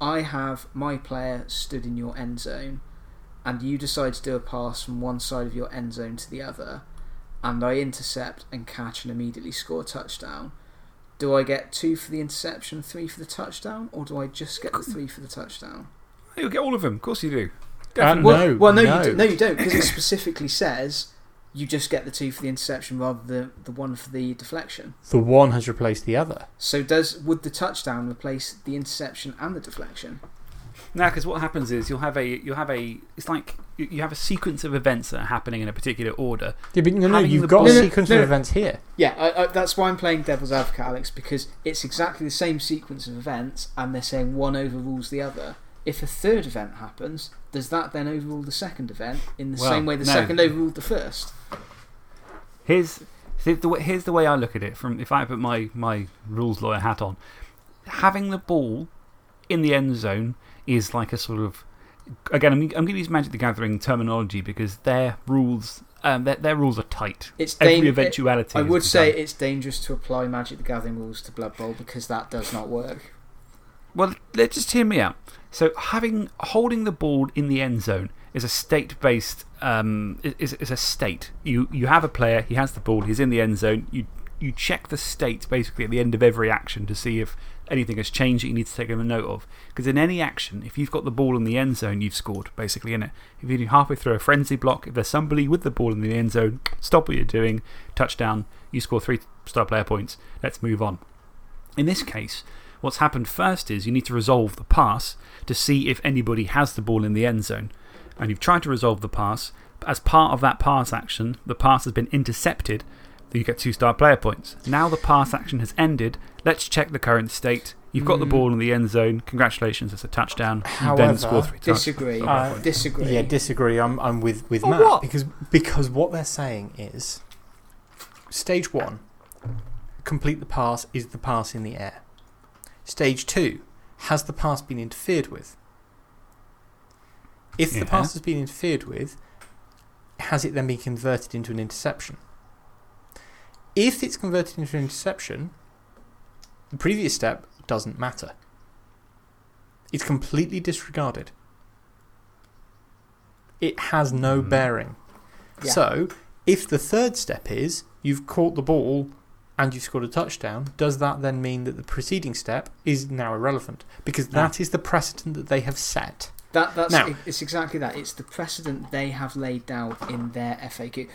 I have my player stood in your end zone and you decide to do a pass from one side of your end zone to the other, and I intercept and catch and immediately score a touchdown, do I get two for the interception, three for the touchdown, or do I just get the [laughs] three for the touchdown? You'll get all of them. Of course you do. Uh, Well, no, well, no, no. you do, no, you don't, because it specifically says you just get the two for the interception rather than the one for the deflection. The one has replaced the other. So, does would the touchdown replace the interception and the deflection? Now, because what happens is you'll have a, you'll have a, it's like you you have a sequence of events that are happening in a particular order. Yeah, but no, no, you've got ball- a No, no, sequence no. of events here. Yeah, I, I, that's why I'm playing devil's advocate, Alex, because it's exactly the same sequence of events, and they're saying one overrules the other. If a third event happens, does that then overrule the second event in the Well, same way the no. second overruled the first? Here's, see, the way, here's the way I look at it from if I put my, my rules lawyer hat on. Having the ball in the end zone is like a sort of. Again, I'm, I'm going to use Magic the Gathering terminology because their rules, um, their, their rules are tight. It's Every eventuality. I would say it's dangerous to apply Magic the Gathering rules to Blood Bowl because that does not work. Well, let's just hear me out. So, having, holding the ball in the end zone is a state based, um, is, is a state. You, you have a player, he has the ball, he's in the end zone. You, you check the state basically at the end of every action to see if anything has changed that you need to take a note of. Because in any action, if you've got the ball in the end zone, you've scored, basically, in it. If you're halfway through a frenzy block, if there's somebody with the ball in the end zone, stop what you're doing, touchdown, you score three star player points, let's move on. In this case, what's happened first is you need to resolve the pass to see if anybody has the ball in the end zone. And you've tried to resolve the pass. As part of that pass action, the pass has been intercepted. You get two star player points. Now the pass action has ended. Let's check the current state. You've got the Mm. ball in the end zone. Congratulations, it's a touchdown. you then score However, three touchdowns. Disagree. Uh, disagree. Yeah, disagree. I'm, I'm with, with Oh, Matt. what? Because, because what they're saying is stage one, complete the pass is the pass in the air. Stage two, has the past been interfered with? If the past has been interfered with, has it then been converted into an interception? If it's converted into an interception, the previous step doesn't matter. It's completely disregarded. It has no Hmm. bearing. Yeah. So, if the third step is you've caught the ball and you've scored a touchdown, does that then mean that the preceding step is now irrelevant? Because No. that is the precedent that they have set. That, that's, Now- it's exactly that. It's the precedent they have laid down in their FAQ.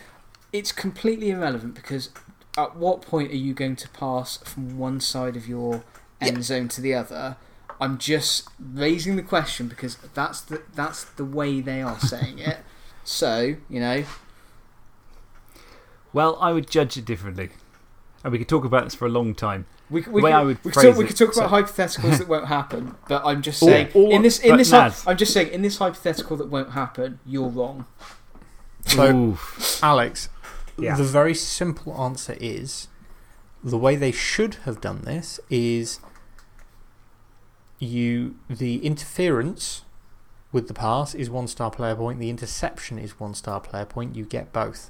It's completely irrelevant because at what point are you going to pass from one side of your end zone to the other? I'm just raising the question because that's the, that's the way they are [laughs] saying it. So, you know, Well, I would judge it differently. And we could talk about this for a long time. we, we, way could, I would we, could talk, we it, could talk so- about hypotheticals that won't happen, but I'm just All- saying all- in this in this hy- Naz- I'm just saying in this hypothetical that won't happen, you're wrong. So- Oof. Alex, Yeah. the very simple answer is the way they should have done this is you the interference with the pass is one star player point, the interception is one star player point. You get both.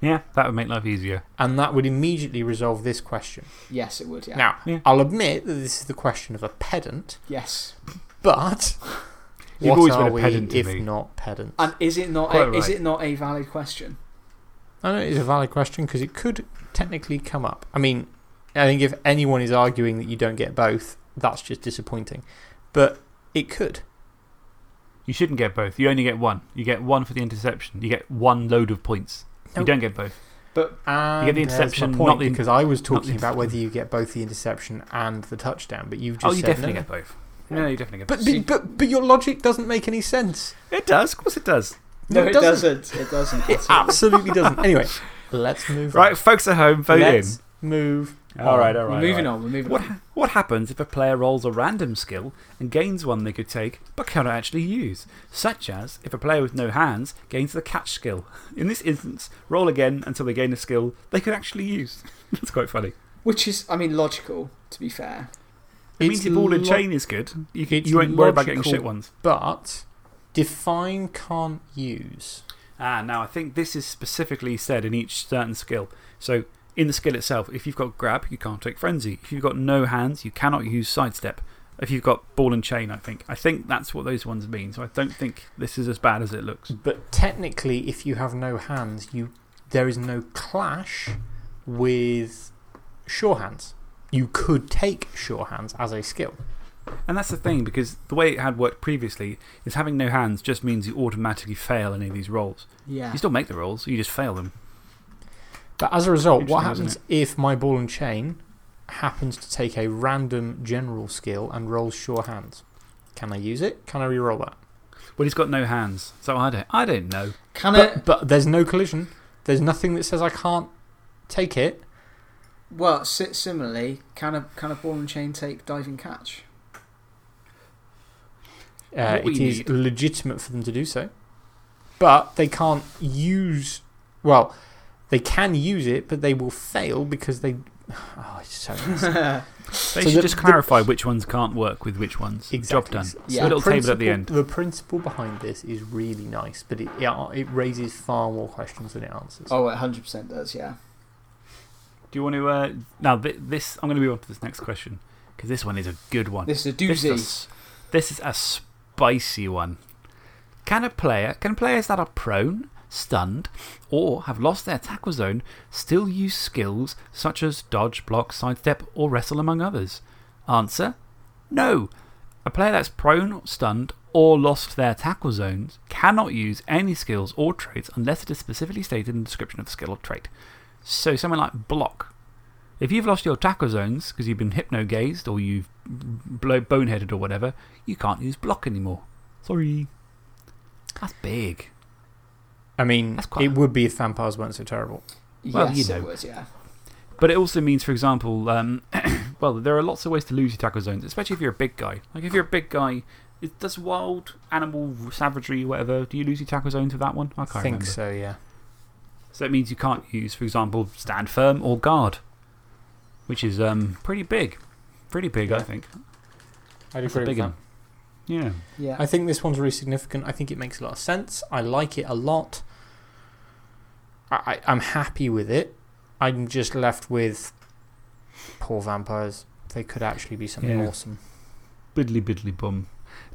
Yeah, that would make life easier. And that would immediately resolve this question. Yes, it would. Yeah. Now, Yeah. I'll admit that this is the question of a pedant, yes. but [laughs] You've what always are been a we pedant to if me. not pedants? And is it not Quite a, is it not a valid question? I know it is a valid question because it could technically come up. I mean, I think if anyone is arguing that you don't get both, that's just disappointing. But it could. You shouldn't get both. You only get one. You get one for the interception. You get one load of points. No. You oh. don't get both. But And get the there's interception, point, not the- because I was talking about whether you get both the interception and the touchdown, but you've oh, just Oh, you said definitely no. get both. No, you definitely get But, both. See- but, but your logic doesn't make any sense. It does. Of course it does. No, it doesn't. It doesn't. [laughs] It absolutely doesn't. Anyway, [laughs] let's move Right, on. folks at home, vote Let's move in. All right, We're moving all right. on. We're moving What, on. what happens if a player rolls a random skill and gains one they could take but cannot actually use? Such as if a player with no hands gains the catch skill. In this instance, roll again until they gain a skill they could actually use. [laughs] That's quite funny. Which is, I mean, logical. To be fair. It means It's your ball and chain is good. You, can, you won't worry about getting logical. shit ones. But define can't use. Ah, now I think this is specifically said in each certain skill. So, in the skill itself, if you've got grab, you can't take frenzy. If you've got no hands, you cannot use sidestep. If you've got ball and chain, I think. I think that's what those ones mean. So, I don't think this is as bad as it looks. But technically, if you have no hands, you, there is no clash with sure hands. You could take sure hands as a skill. And that's the thing, because the way it had worked previously is having no hands just means you automatically fail any of these rolls. Yeah. You still make the rolls, you just fail them. But as a result, what happens if my ball and chain happens to take a random general skill and rolls sure hands? Can I use it? Can I re-roll that? Well, he's got no hands. So, I don't, I don't know. Can But, it? but there's no collision. There's nothing that says I can't take it. Well, si- similarly, can a can a ball and chain take diving catch? Uh, it is need- legitimate for them to do so. But they can't use. Well, they can use it, but they will fail because they. [sighs] Oh, it's so [laughs] messy. They So should the- just the- clarify which ones can't work with which ones. Job done. So Yeah. A little the table at the principle- end. The principle behind this is really nice, but it, it, it raises far more questions than it answers. Oh, it 100% does, yeah. Do you want to. Uh, now, th this, I'm going to move on to this next question because this one is a good one. This is a This doozy. is, a s- this is a spicy one. Can a player, can players that are prone, stunned, or have lost their tackle zone still use skills such as dodge, block, sidestep, or wrestle, among others? Answer No. A player that's prone, stunned, or lost their tackle zones cannot use any skills or traits unless it is specifically stated in the description of the skill or trait. So, something like block. If you've lost your tackle zones because you've been hypno gazed or you've boneheaded or whatever, you can't use block anymore. Sorry. That's big. I mean, quite- it would be if vampires weren't so terrible. Well, yes, you it know. would, yeah. But it also means, for example, um, [clears throat] well, there are lots of ways to lose your tackle zones, especially if you're a big guy. Like if you're a big guy, is, does wild animal savagery, whatever, do you lose your tackle zones with that one? I can't I think remember. so, yeah. So that means you can't use, for example, stand firm or guard, which is um, pretty big. Pretty big, I think. I'd It's agree with big that. one. Yeah. Yeah. I think this one's really significant. I think it makes a lot of sense. I like it a lot. I, I, I'm happy with it. I'm just left with poor vampires. They could actually be something Yeah. awesome. Biddly biddly bum.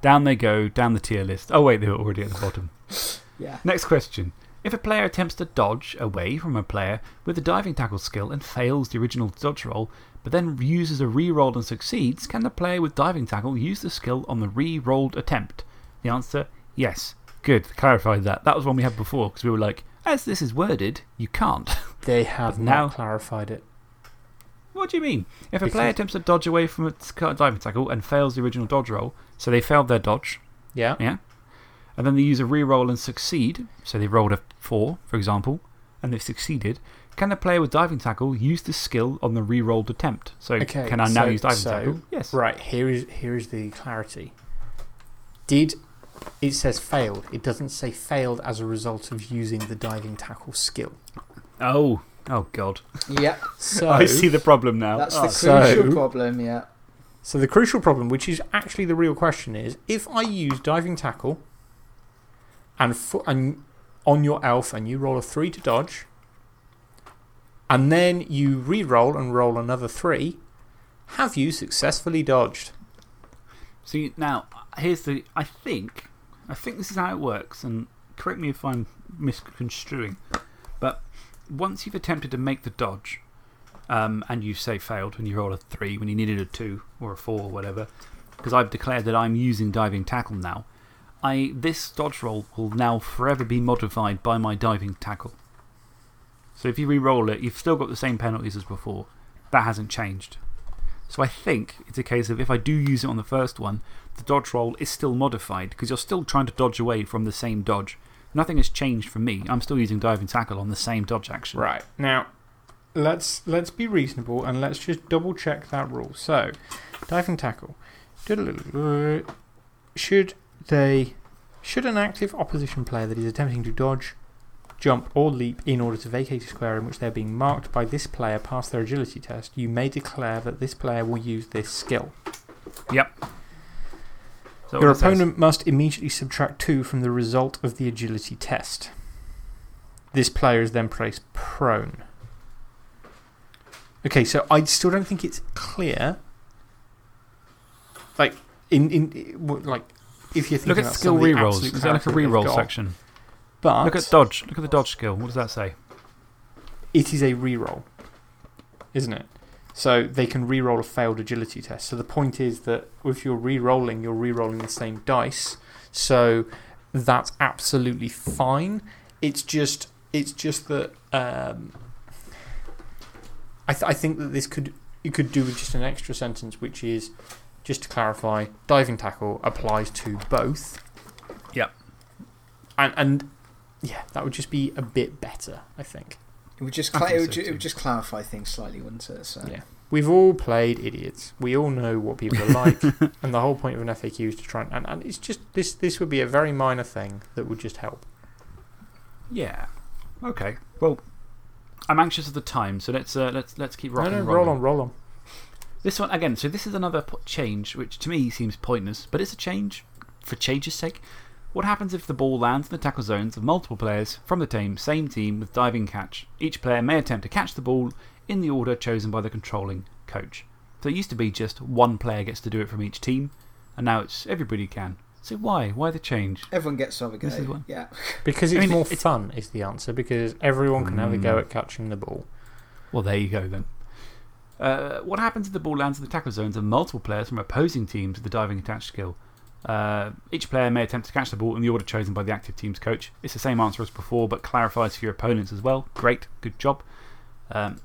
Down they go, down the tier list. Oh, wait, they were already at the bottom. [laughs] Yeah. Next question. If a player attempts to dodge away from a player with a diving tackle skill and fails the original dodge roll, but then uses a re roll and succeeds, can the player with diving tackle use the skill on the re rolled attempt? The answer yes. Good, clarified that. That was one we had before because we were like, as this is worded, you can't. [laughs] They have now- clarified it. What do you mean? If a Because- player attempts to dodge away from a diving tackle and fails the original dodge roll, so they failed their dodge, Yeah? yeah? And then they use a re-roll and succeed, so they rolled a 4, for example, and they've succeeded. Can the player with diving tackle use this skill on the re rolled attempt? So, Okay, can I now so- use diving so- tackle? Yes. Right, here is, here is the clarity. Did. It says failed. It doesn't say failed as a result of using the diving tackle skill. Oh, oh, God. Yeah. So, I see the problem now. That's Oh, the so- crucial problem, yeah. So the crucial problem, which is actually the real question, is if I use diving tackle and, and on your elf and you roll a 3 to dodge, and then you re roll and roll another 3, have you successfully dodged? See, now, here's the. I think. I think this is how it works, and correct me if I'm misconstruing. But once you've attempted to make the dodge, um, and you say failed, when you roll a 3 when you needed a 2 or a 4 or whatever, because I've declared that I'm using diving tackle now, I, this dodge roll will now forever be modified by my diving tackle. So if you re roll it, you've still got the same penalties as before. That hasn't changed. So I think it's a case of if I do use it on the first one, the dodge roll is still modified because you're still trying to dodge away from the same dodge. Nothing has changed for me. I'm still using diving tackle on the same dodge action. Right. Now, let's, let's be reasonable and let's just double check that rule. So, diving tackle. Should they. Should an active opposition player that is attempting to dodge, jump, or leap in order to vacate a square in which they are being marked by this player pass their agility test, you may declare that this player will use this skill. Yep. So Your says. opponent must immediately subtract 2 from the result of the agility test. This player is then placed prone. Okay, so I still don't think it's clear. Like, in, in, like if you're thinking Look at about skill some of the rerolls. Is there like a clarity they've reroll section? But Look at dodge. Look at the dodge skill. What does that say? it is a reroll, isn't it? So they can reroll a failed agility test. So the point is that if you're rerolling, you're rerolling the same dice. So that's absolutely fine. It's just, it's just that um, I, th I think that this could, you could do with just an extra sentence, which is just to clarify diving tackle applies to both. Yep. And, and yeah, that would just be a bit better, I think. It would just, cla- it would, so ju- it would just clarify things slightly, wouldn't it? So. Yeah. We've all played idiots. We all know what people are like. [laughs] and the whole point of an FAQ is to try and, and, and it's just this, this would be a very minor thing that would just help. Yeah. Okay. Well, I'm anxious of the time, so let's, uh, let's, let's keep rocking no, no, roll rolling. on, roll on. This one, again, so this is another po- change, which to me seems pointless, but it's a change for change's sake. What happens if the ball lands in the tackle zones of multiple players from the team, same team with diving catch? Each player may attempt to catch the ball in the order chosen by the controlling coach. So it used to be just one player gets to do it from each team, and now it's everybody can. So why? Why the change? Everyone gets to have a go. This is one. Yeah. Because [laughs] I it's mean, more it's- fun, is the answer. Because everyone can have a go Mm. at catching the ball. Well, there you go then. Uh, what happens if the ball lands in the tackle zones of multiple players from opposing teams with the diving catch skill? Uh, each player may attempt to catch the ball in the order chosen by the active team's coach. It's the same answer as before, but clarifies for your opponents as well. Great, good job. Um,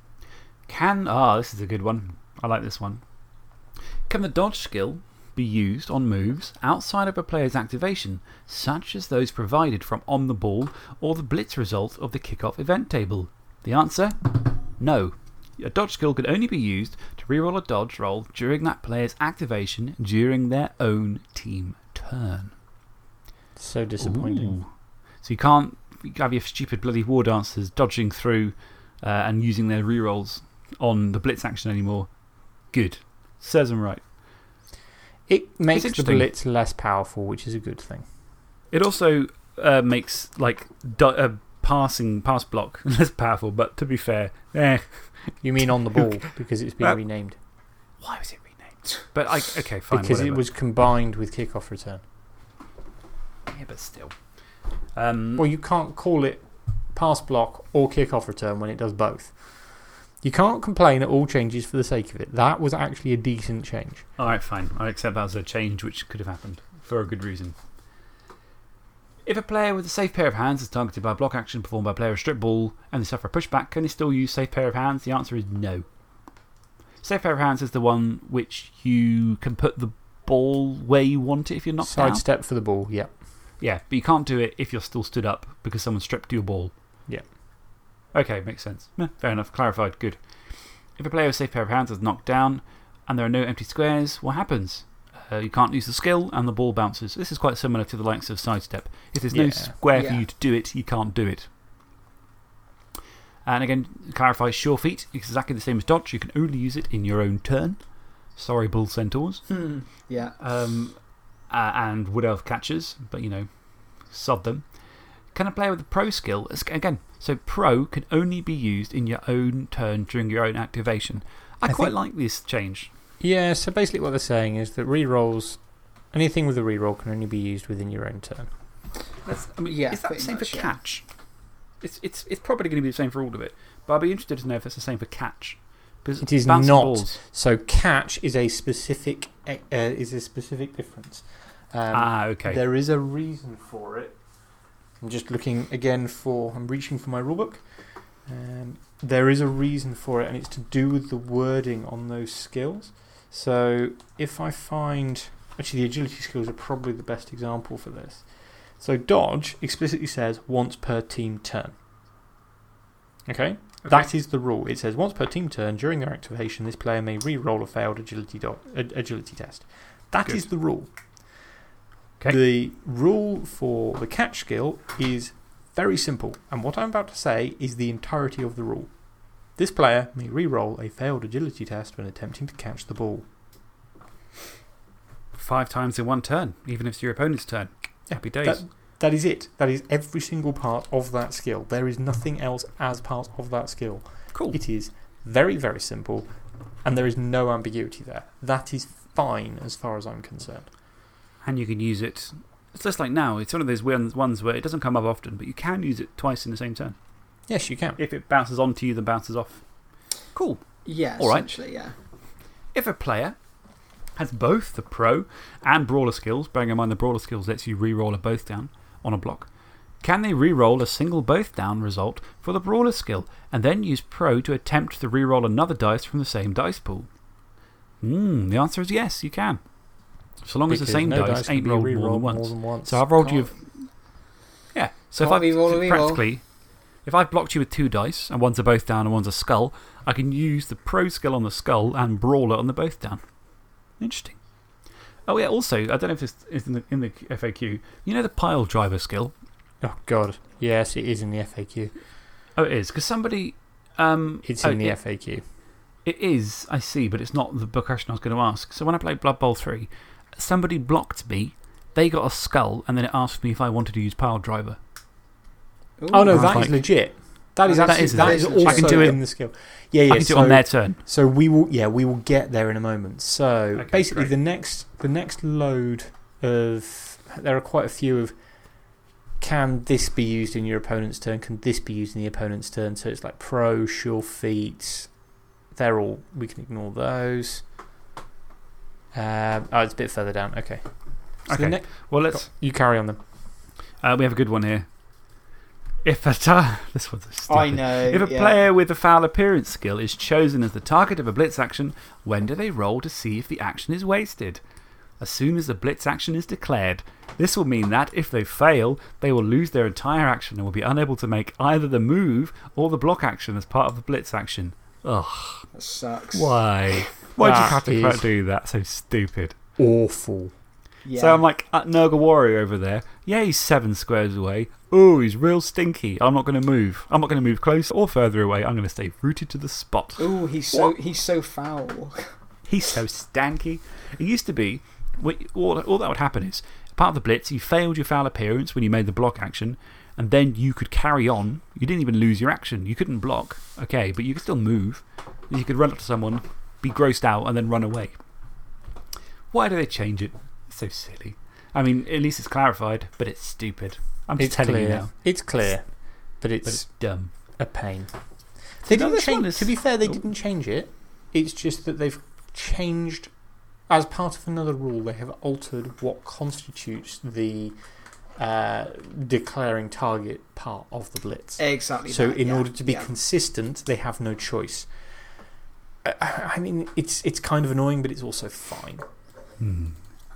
can. Ah, this is a good one. I like this one. Can the dodge skill be used on moves outside of a player's activation, such as those provided from on the ball or the blitz result of the kickoff event table? The answer no. A dodge skill can only be used to reroll a dodge roll during that player's activation during their own team turn. So disappointing. Ooh. So you can't have your stupid bloody war dancers dodging through uh, and using their rerolls on the blitz action anymore. Good. Serves them right. It makes the blitz less powerful, which is a good thing. It also uh, makes like uh, passing pass block [laughs] less powerful, but to be fair, eh, You mean on the ball [laughs] because it's been Well, renamed? why was it renamed? But I, okay, fine. Because it was combined with kickoff return. Yeah, but still. Um, Well, you can't call it pass block or kickoff return when it does both. You can't complain at all changes for the sake of it. That was actually a decent change. Alright, fine. I accept that as a change which could have happened for a good reason. If a player with a safe pair of hands is targeted by a block action performed by a player of strip ball and they suffer a pushback, can they still use safe pair of hands? The answer is no. Safe pair of hands is the one which you can put the ball where you want it if you're knocked down. Sidestep for the ball, yeah. Yeah, but you can't do it if you're still stood up because someone stripped your ball. Yeah. Okay, makes sense. Fair enough. Clarified. Good. If a player with a safe pair of hands is knocked down and there are no empty squares, what happens? Uh, you can't use the skill and the ball bounces. This is quite similar to the likes of sidestep. If there's no Yeah. square for you to do it, you can't do it. And again, clarify sure feet. It's exactly the same as dodge. You can only use it in your own turn. Sorry, bull centaurs. [laughs] Hmm. Yeah. Um, uh, and wood elf catchers, but you know, sod them. Can a player with a pro skill, again, so pro can only be used in your own turn during your own activation. I, I quite think- like this change. Yeah, so basically what they're saying is that rerolls, anything with a reroll can only be used within your own turn. That's, I mean, Yeah, is that the same much, for yeah. catch? It's, it's, it's probably going to be the same for all of it, but I'd be interested to know if it's the same for catch. Because It is bouncing not. Balls, So catch is a specific, uh, is a specific difference. Um, ah, okay. There is a reason for it. I'm just looking again for, I'm reaching for my rulebook. Um, there is a reason for it, and it's to do with the wording on those skills. So if I find, actually, the agility skills are probably the best example for this. So dodge explicitly says once per team turn. Okay? That is the rule. It says once per team turn during their activation, this player may re roll a failed agility, do- agility test. That is Good. the rule. Okay. The rule for the catch skill is very simple, and what I'm about to say is the entirety of the rule. This player may re roll a failed agility test when attempting to catch the ball. Five times in one turn, even if it's your opponent's turn. Happy days. That, that is it. That is every single part of that skill. There is nothing else as part of that skill. cool. It is very, very simple, and there is no ambiguity there. That is fine as far as I'm concerned. And you can use it. It's just like now. It's one of those ones where it doesn't come up often, but you can use it twice in the same turn. Yes, you can. If it bounces onto you, then bounces off. Cool. Yeah, All right. essentially, yeah. If a player has both the pro and brawler skills, bearing in mind the brawler skills lets you re roll a both down on a block, can they re roll a single both down result for the brawler skill and then use pro to attempt to re roll another dice from the same dice pool? Hmm, the answer is yes, you can. So long as the Because same no dice can ain't rolled more than once. More than once. So I've rolled you. Can't- Yeah. So if Can't I've re-roll a so re-roll. practically, if I've blocked you with two dice and one's a both down and one's a skull, I can use the pro skill on the skull and brawler on the both down. Interesting. Oh, yeah, also, I don't know if this is in the, in the FAQ. You know the pile driver skill? Oh, God. Yes, it is in the FAQ. Oh, it is. Because somebody. Um, It's oh, in the it, FAQ. It is, I see, but it's not the question I was going to ask. So when I played Blood Bowl 3, somebody blocked me, they got a skull, and then it asked me if I wanted to use pile driver. Oh, no, I was that is legit. That is That actually is that is also I can do it- in the skill. Yeah, yeah. I can so, do it on their turn. so we will, yeah, we will get there in a moment. So Okay, basically, great. the next, the next load of. There are quite a few of. Can this be used in your opponent's turn? Can this be used in the opponent's turn? So it's like pro, sure feet. They're all. We can ignore those. Um, oh, it's a bit further down. Okay. So Okay. Well, let's. you carry on then. Uh, we have a good one here. If a ta [laughs] this one's stupid. I know. If a yeah. player with a foul appearance skill is chosen as the target of a blitz action, when do they roll to see if the action is wasted? As soon as the blitz action is declared. This will mean that if they fail, they will lose their entire action and will be unable to make either the move or the block action as part of the blitz action. Ugh. That sucks. Why? [laughs] Why'd you That have to is- do that? So stupid. Awful. Yeah. So I'm like, uh, Nurgle Warrior over there. Yeah, he's seven squares away. Oh, he's real stinky. I'm not going to move. I'm not going to move close or further away. I'm going to stay rooted to the spot. Oh, he's so he's so foul. He's so stanky. It used to be, all, all that would happen is, part of the blitz, you failed your foul appearance when you made the block action, and then you could carry on. You didn't even lose your action. You couldn't block, okay, but you could still move. You could run up to someone, be grossed out, and then run away. Why do they change it? It's so silly. I mean, at least it's clarified, but it's stupid. I'm It's telling clear. you now. It's clear, but it's, But it's dumb. a pain. They no, didn't change, is- To be fair, they Oh. didn't change it. It's just that they've changed, as part of another rule, they have altered what constitutes the uh, declaring target part of the blitz. Exactly. So, that, in yeah, order to be yeah. consistent, they have no choice. I, I mean, it's, it's kind of annoying, but it's also fine. Hmm.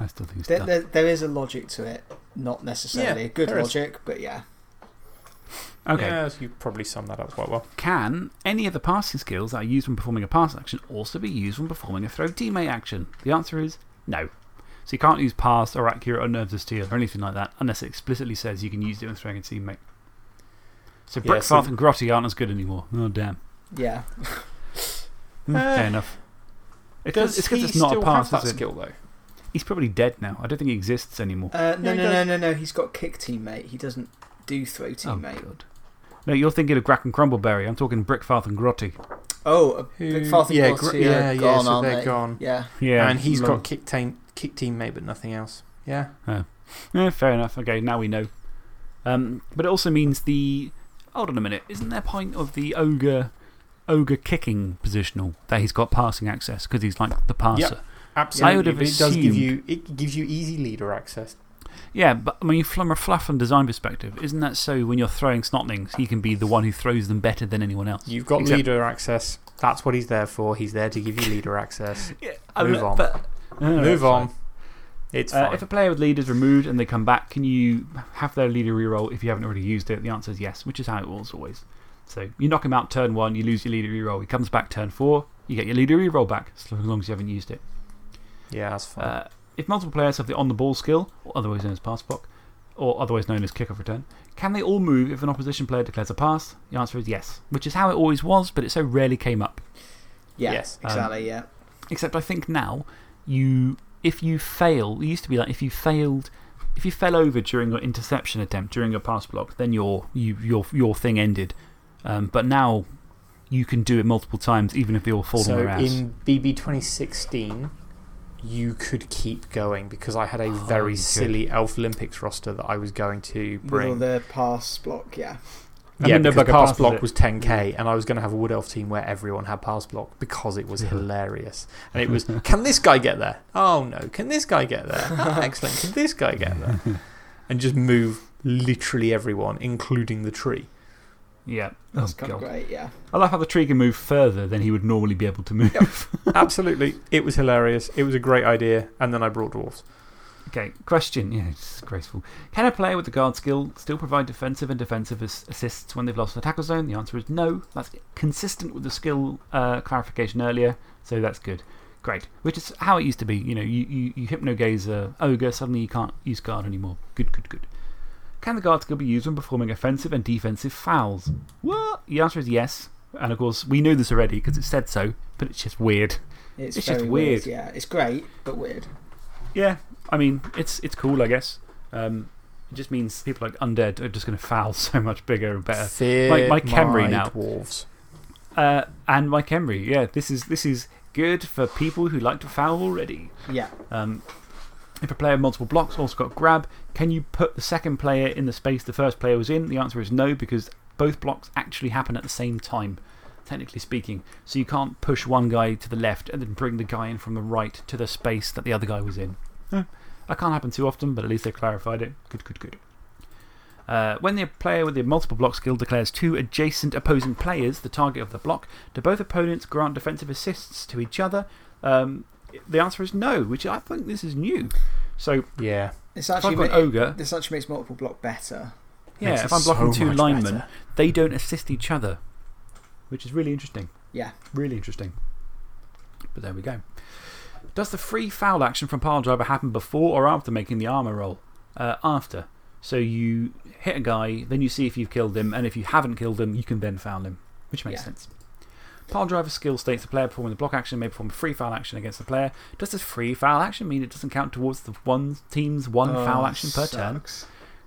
I still think it's There, there, there is a logic to it, not necessarily Yeah, a good there is. logic, but yeah. Okay. Yeah, you probably summed that up quite well. Can any of the passing skills that are used when performing a pass action also be used when performing a throw teammate action? The answer is no. So you can't use pass or accurate or nerves of steel or anything like that unless it explicitly says you can use it when throwing a teammate. So Yeah, Brickfarth so- and Grotty aren't as good anymore. Oh, damn. Yeah. Hmm, Uh, fair enough. It's Does because it's, 'cause he it's not a pass, have that is it? skill, though? He's probably dead now. I don't think he exists anymore. Uh, no, Yeah, he no, no, no, no. He's got kick teammate. He doesn't do throw oh, teammate. God. No, you're thinking of Grak and Crumbleberry. I'm talking Brickfarth and Grotty. Oh, Who- Big and yeah, Grotty Gr- are yeah, yeah, gone, so aren't they're they? gone. Yeah. Yeah. and he's long- got kick, team, kick teammate, but nothing else. Yeah. Yeah, fair enough. Okay, now we know. Um, but it also means the. Hold on a minute. Isn't there a point of the ogre, ogre kicking positional that he's got passing access because he's like the passer? Absolutely. I would have but it does give you, it gives you easy leader access. Yeah, but I mean, from a fluff and design perspective, isn't that so when you're throwing snotlings, he can be the one who throws them better than anyone else? You've got Except- leader access. That's what he's there for. He's there to give you leader access. [laughs] Yeah, Move on. But, No, no, Move on. fine. It's Uh, if a player with lead is removed and they come back, can you have their leader reroll if you haven't already used it? The answer is yes, which is how it was always. So you knock him out turn one, you lose your leader reroll. He comes back turn four, you get your leader reroll back, as long as you haven't used it. Yeah, that's fine. Uh, if multiple players have the on the ball skill, or otherwise known as pass block, or otherwise known as kickoff return, can they all move if an opposition player declares a pass? The answer is yes, which is how it always was, but it so rarely came up. Yeah. Yes. Um, Exactly, yeah. Except I think now, you, if you fail, it used to be like if you failed, if you fell over during your interception attempt, during your pass block, then your, you, your, your thing ended. Um, but now you can do it multiple times, even if they all fall on so their ass. in BB 2016, you could keep going because I had a oh, very silly Elf Olympics roster that I was going to With all bring. the pass block, yeah. I yeah, mean, no because bugger pass block it. was 10k, and I was going to have a Wood Elf team where everyone had pass block because it was hilarious. And it was, [laughs] can this guy get there? Oh no. Can this guy get there? Oh, [laughs] excellent. Can this guy get there? And just move literally everyone, including the tree. Yeah. That's Oh, kind of great, yeah. I love how the tree can move further than he would normally be able to move. [laughs] Absolutely. It was hilarious. It was a great idea. And then I brought dwarves. Okay, question. Yeah, it's graceful. Can a player with the guard skill still provide defensive and defensive as assists when they've lost the tackle zone? The answer is no. That's consistent with the skill uh, clarification earlier, so that's good. Great. Which is how it used to be. You know, you, you, you hypnogaze a ogre, suddenly you can't use guard anymore. Good, good, good. Can the guard skill be used when performing offensive and defensive fouls? What? The answer is yes. And of course, we knew this already because it said so, but it's just weird. It's, It's just very weird. Yeah, it's great, but weird. Yeah, I mean, it's, it's cool, I guess. Um, it just means people like Undead are just going to foul [laughs] so much bigger and better. Fear Like Mike Camry my now. dwarves. Uh, and Mike Emery, yeah, this is, this is good for people who like to foul already. Yeah. Um, if a player with multiple blocks also got grab, can you put the second player in the space the first player was in? The answer is no, because both blocks actually happen at the same time, technically speaking. So you can't push one guy to the left and then bring the guy in from the right to the space that the other guy was in. Eh, that can't happen too often, but at least they clarified it. Good, good, good. Uh, when the player with the multiple block skill declares two adjacent opposing players the target of the block, do both opponents grant defensive assists to each other? Um, the answer is no, which I think this is new. So, Yeah. It's if actually I've got ma- ogre, this actually makes multiple block better. yeah, if I'm blocking so two linemen, better. they don't assist each other, which is really interesting. Yeah. Really interesting. But there we go. Does the free foul action from Pile Driver happen before or after making the armor roll? Uh, after. So you hit a guy, then you see if you've killed him, and if you haven't killed him, you can then foul him, which makes Yeah. sense. Pile Driver skill states the player performing the block action may perform a free foul action against the player. Does this free foul action mean it doesn't count towards the one team's one oh, foul Oh, action per turn?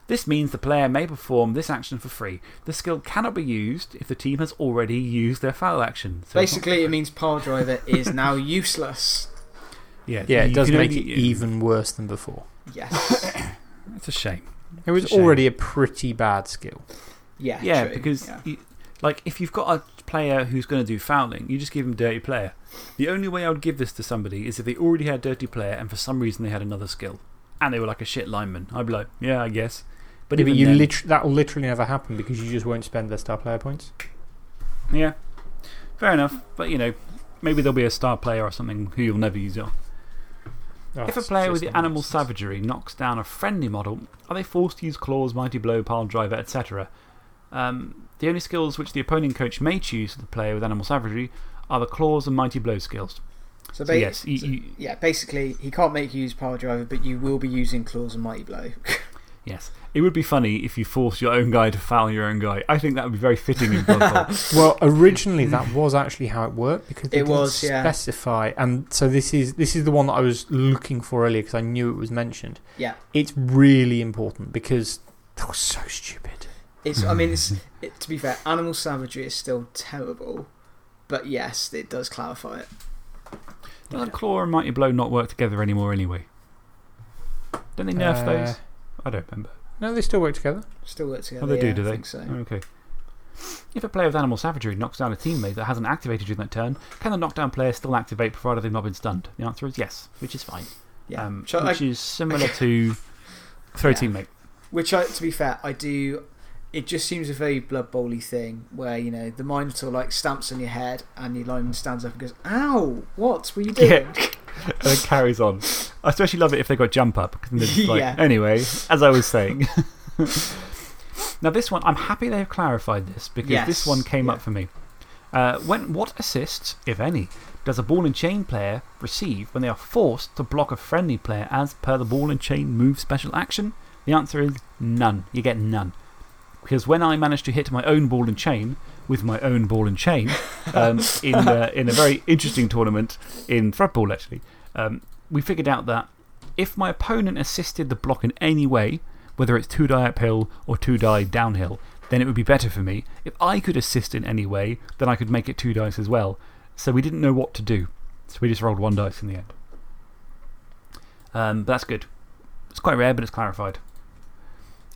This means the player may perform this action for free. The skill cannot be used if the team has already used their foul action. So Basically, it means Pile Driver is now [laughs] useless. yeah, Yeah, it does make it even worse than before. Yes. [coughs] It's a shame. It was a shame. already a pretty bad skill. Yeah. Yeah, true, because yeah. You, like if you've got a player who's going to do fouling, you just give him dirty player. The only way I would give this to somebody is if they already had dirty player and for some reason they had another skill and they were like a shit lineman. I'd be like, yeah, I guess. But But, you lit that will literally never happen because you just won't spend their star player points. yeah, fair enough. But you know, maybe there'll be a star player or something who you'll never use it on. Oh, If a player with the animal nonsense. savagery knocks down a friendly model, are they forced to use claws, mighty blow, pile driver, etc.? Um, the only skills which the opposing coach may choose for the player with animal savagery are the claws and mighty blow skills. So, So, yes, you, so- you, yeah, basically, he can't make you use power Driver, but you will be using Claws and Mighty Blow. [laughs] yes. It would be funny if you forced your own guy to foul your own guy. I think that would be very fitting in Blood Bowl. [laughs] Well, originally that was actually how it worked because they It didn't was, yeah. specify. And so this is, this is the one that I was looking for earlier because I knew it was mentioned. yeah. It's really important because that was so stupid. It's, I mean, it's, [laughs] it, to be fair, Animal Savagery is still terrible, but yes, it does clarify it. Doesn't claw and mighty blow not work together anymore anyway? Don't they nerf Uh, those? I don't remember. No, they still work together. Still work together. Oh, they do, yeah, do I they? think so. Okay. If a player with animal savagery knocks down a teammate that hasn't activated during that turn, can the knockdown player still activate provided they've not been stunned? The answer is yes, which is fine. Yeah. Um, So I- which is similar [laughs] to throw Yeah. teammate. Which, I, to be fair, I do. It just seems a very Blood Bowly thing where, you know, the Minotaur like stamps on your head and your lineman stands up and goes, Ow, what were you doing? Yeah. [laughs] and it carries on. I especially love it if they've got jump up. like, Yeah. Anyway, as I was saying. [laughs] now, this one, I'm happy they have clarified this because this one came yeah. up for me. Uh, when, what assists, if any, does a ball and chain player receive when they are forced to block a friendly player as per the ball and chain move special action? The answer is none. You get none. Because when I managed to hit my own ball and chain with my own ball and chain um, [laughs] in, uh, in a very interesting tournament in Thread Ball, actually, um, we figured out that if my opponent assisted the block in any way, whether it's two die uphill or two die downhill, then it would be better for me. If I could assist in any way, then I could make it two dice as well. So we didn't know what to do. So we just rolled one dice in the end. Um, but that's good. It's quite rare, but it's clarified.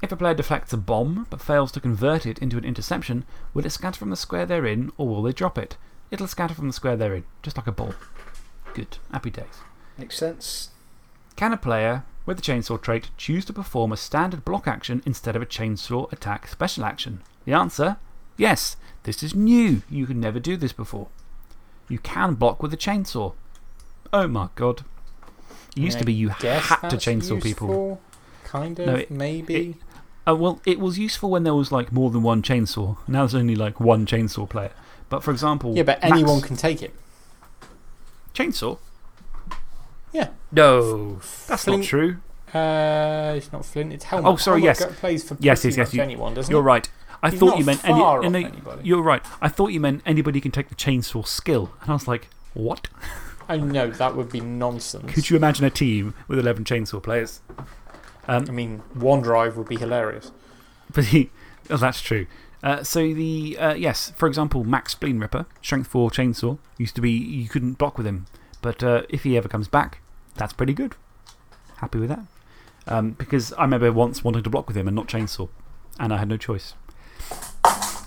If a player deflects a bomb but fails to convert it into an interception, will it scatter from the square they're in or will they drop it? It'll scatter from the square they're in, just like a ball. Good. Happy days. Makes sense. Can a player with the chainsaw trait choose to perform a standard block action instead of a chainsaw attack special action? The answer yes. This is new. You could never do this before. You can block with a chainsaw. Oh my god. It used to be you had to chainsaw people. Kind of, No, it- maybe. Uh, well, it was useful when there was like more than one chainsaw. Now there's only like one chainsaw player. But for example. yeah, but Max- anyone can take it. Chainsaw? Yeah. No. That's Flint- not true. Uh, it's not Flint, it's Helmut. Oh, sorry, Helmut yes. plays for Yes, yes, yes, you- anyone, doesn't You're right. I He's thought you meant any, far and off no, anybody. You're right. I thought you meant anybody can take the chainsaw skill. And I was like, what? I know, that would be nonsense. Could you imagine a team with 11 chainsaw players? Um, I mean, one drive would be hilarious. but he, oh, that's true. Uh, so, the uh, yes, for example, Max Spleen Ripper, Strength 4 Chainsaw, used to be you couldn't block with him. But uh, if he ever comes back, that's pretty good. Happy with that. Um, because I remember once wanting to block with him and not Chainsaw, and I had no choice.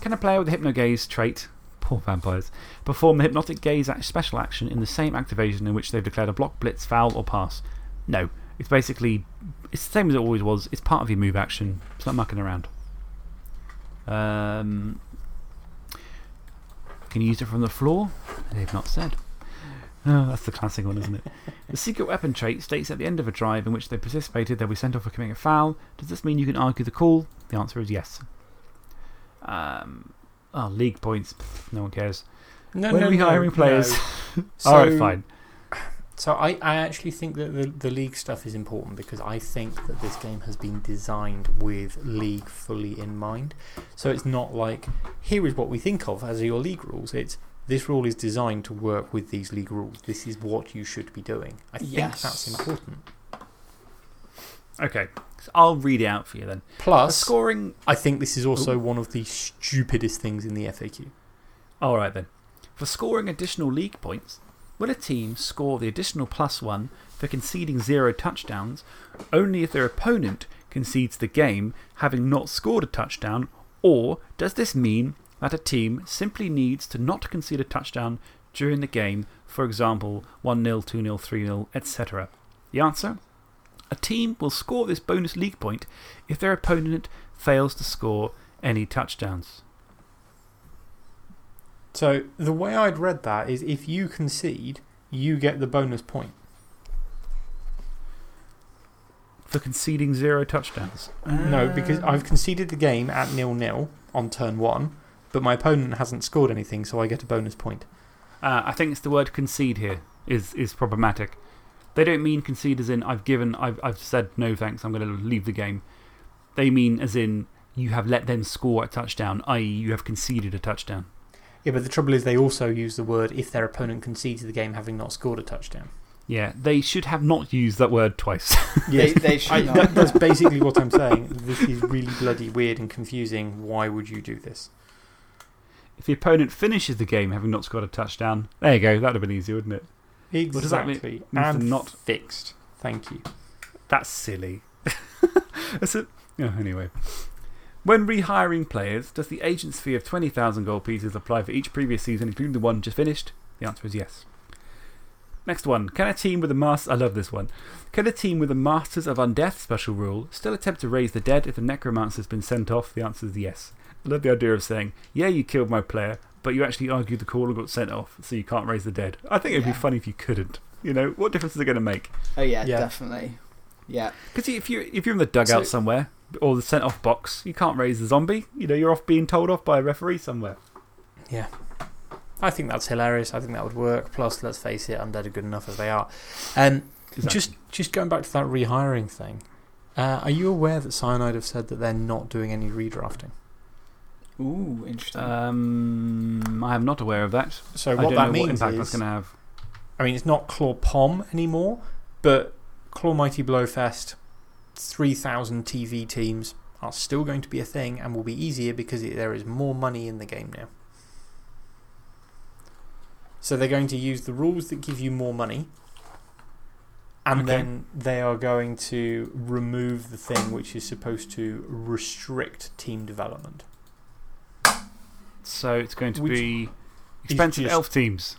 Can a player with the Hypnogaze trait, poor vampires, perform the Hypnotic Gaze special action in the same activation in which they've declared a block, blitz, foul, or pass? No. It's basically it's the same as it always was. It's part of your move action. It's not mucking around. Um, can you use it from the floor? They've not said. Oh, [laughs] that's the classic one, isn't it? [laughs] the secret weapon trait states at the end of a drive in which they participated, they'll be sent off for committing a foul. Does this mean you can argue the call? The answer is yes. Um, oh, league points. Pff, no one cares. No, when no, we no, hiring players. no. [laughs] All right, So- fine. So I, I actually think that the, the league stuff is important because I think that this game has been designed with league fully in mind. So it's not like, here is what we think of as your league rules. It's this rule is designed to work with these league rules. This is what you should be doing. I think that's important. Okay, so I'll read it out for you then. A Plus, scoring. I think this is also oh. one of the stupidest things in the FAQ. All right then. For scoring additional league points, will a team score the additional plus one for conceding zero touchdowns only if their opponent concedes the game having not scored a touchdown, or does this mean that a team simply needs to not concede a touchdown during the game, for example, 1 0, 2 0, 3 0, etc.? The answer? A team will score this bonus league point if their opponent fails to score any touchdowns. So the way I'd read that is if you concede, you get the bonus point. For conceding zero touchdowns. No, because I've conceded the game at nil nil on turn one, but my opponent hasn't scored anything, so I get a bonus point. Uh, I think it's the word concede here is, is problematic. They don't mean concede as in I've given, I've, I've said no thanks, I'm going to leave the game. They mean as in you have let them score a touchdown, i.e., you have conceded a touchdown. Yeah, but the trouble is they also use the word if their opponent concedes the game having not scored a touchdown. Yeah, they should have not used that word twice. [laughs] They, they should I, not. that, that's basically what I'm saying. This is really bloody weird and confusing. Why would you do this? if the opponent finishes the game having not scored a touchdown, there you go, that would have been easy, wouldn't it? What does that mean? Exactly. And not- fixed. Thank you. That's silly. [laughs] That's a, oh, anyway. When rehiring players, does the agent's fee of 20,000 gold pieces apply for each previous season, including the one just finished? The answer is yes. Next one. Can a team with a master. I love this one. Can a team with a Masters of Undeath special rule still attempt to raise the dead if the necromancer has been sent off? The answer is yes. I love the idea of saying, yeah, you killed my player, but you actually argued the call and got sent off, so you can't raise the dead. I think it would Yeah. be funny if you couldn't. You know, what difference is it going to make? Oh, yeah, Yeah. definitely. Yeah. Because if, you, if you're in the dugout So- somewhere or the sent off box, you can't raise the zombie. You know, you're off being told off by a referee somewhere. Yeah. I think that's hilarious. I think that would work. Plus, let's face it, undead are good enough as they are. Um, Exactly. just, just going back to that rehiring thing, uh, are you aware that Cyanide have said that they're not doing any redrafting? Ooh, interesting. Um, I am not aware of that. So, I what don't that know means what impact is. that's going to have. I mean, it's not Claw POMB anymore, but Claw Mighty Blowfest, 3,000 TV teams are still going to be a thing and will be easier because there is more money in the game now. So they're going to use the rules that give you more money, and Okay. then they are going to remove the thing which is supposed to restrict team development. So it's going to Which be expensive just- elf teams.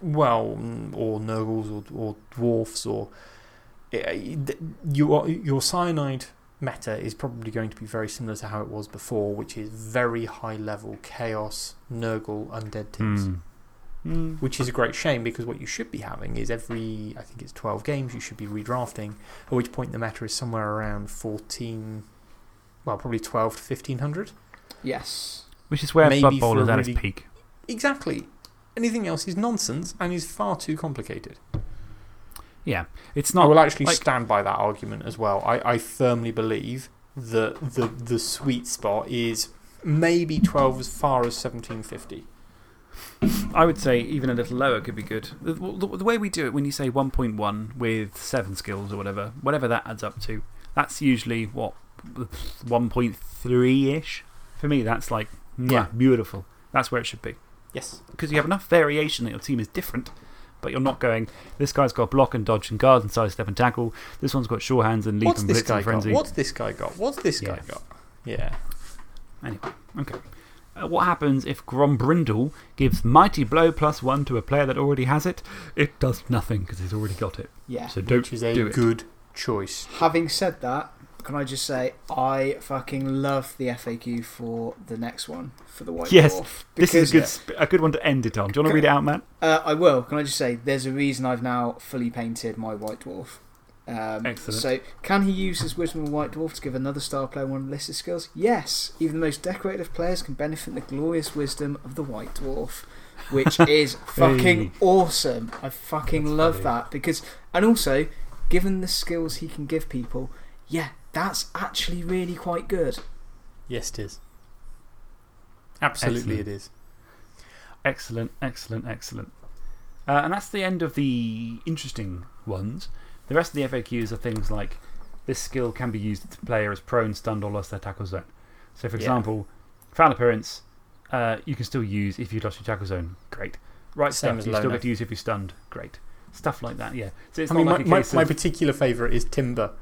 Well, or Nurgles or, or Dwarfs or. Your, your cyanide meta is probably going to be very similar to how it was before, which is very high level chaos, Nurgle, undead teams. Hmm. Hmm. Which is a great shame because what you should be having is every, I think it's 12 games, you should be redrafting, at which point the meta is somewhere around 14, well, probably 12 to 1500. yes. Which is where Maybe Blood Bowl is a at its peak. Exactly. Anything else is nonsense and is far too complicated. Yeah. It's not, I will actually like- stand by that argument as well. I, I firmly believe that the, the sweet spot is maybe 12 as far as 1750. I would say even a little lower could be good. The, the, the way we do it, when you say 1.1 with seven skills or whatever, whatever that adds up to, that's usually what, 1.3 ish? For me, that's like, Yeah. yeah, beautiful. That's where it should be. Yes. Because you have enough variation that your team is different, but you're not going, this guy's got block and dodge and guard and side step and tackle. This one's got sure hands and leap What's and this blitz guy and got? What's this guy got? What's this guy got? Yeah. Anyway, okay. Uh, what happens if Grombrindle gives Mighty Blow plus one to a player that already has it? It does nothing because he's already got it. Yeah. So don't Which is a do it. good choice. Having said that, can I just say I fucking love the FAQ for the next one for the White Yes, Dwarf. Yes, this is a good, a good one to end it on. Do you want to read it out, Matt? Uh, I will. Can I just say there's a reason I've now fully painted my White Dwarf. Um, Excellent. So, can he use his Wisdom of White Dwarf to give another star player one of the listed skills? Yes. Even the most decorated players can benefit from the glorious wisdom of the White Dwarf, which [laughs] is fucking Hey. awesome. I fucking That's love funny. that because, and also, given the skills he can give people, yeah, that's actually really quite good. Yes, it is. Absolutely, Excellent. it is. Excellent, excellent, excellent. Uh, and that's the end of the interesting ones. The rest of the FAQs are things like this skill can be used if the player is prone, stunned, or lost their tackle zone. So, for Yeah. example, foul appearance, uh, you can still use if you've lost your tackle zone. Great. Right Same stuff, as you still get to use if you're stunned. Great. Stuff like that, yeah. So, it's I mean, like my, a my, my particular favourite is timber.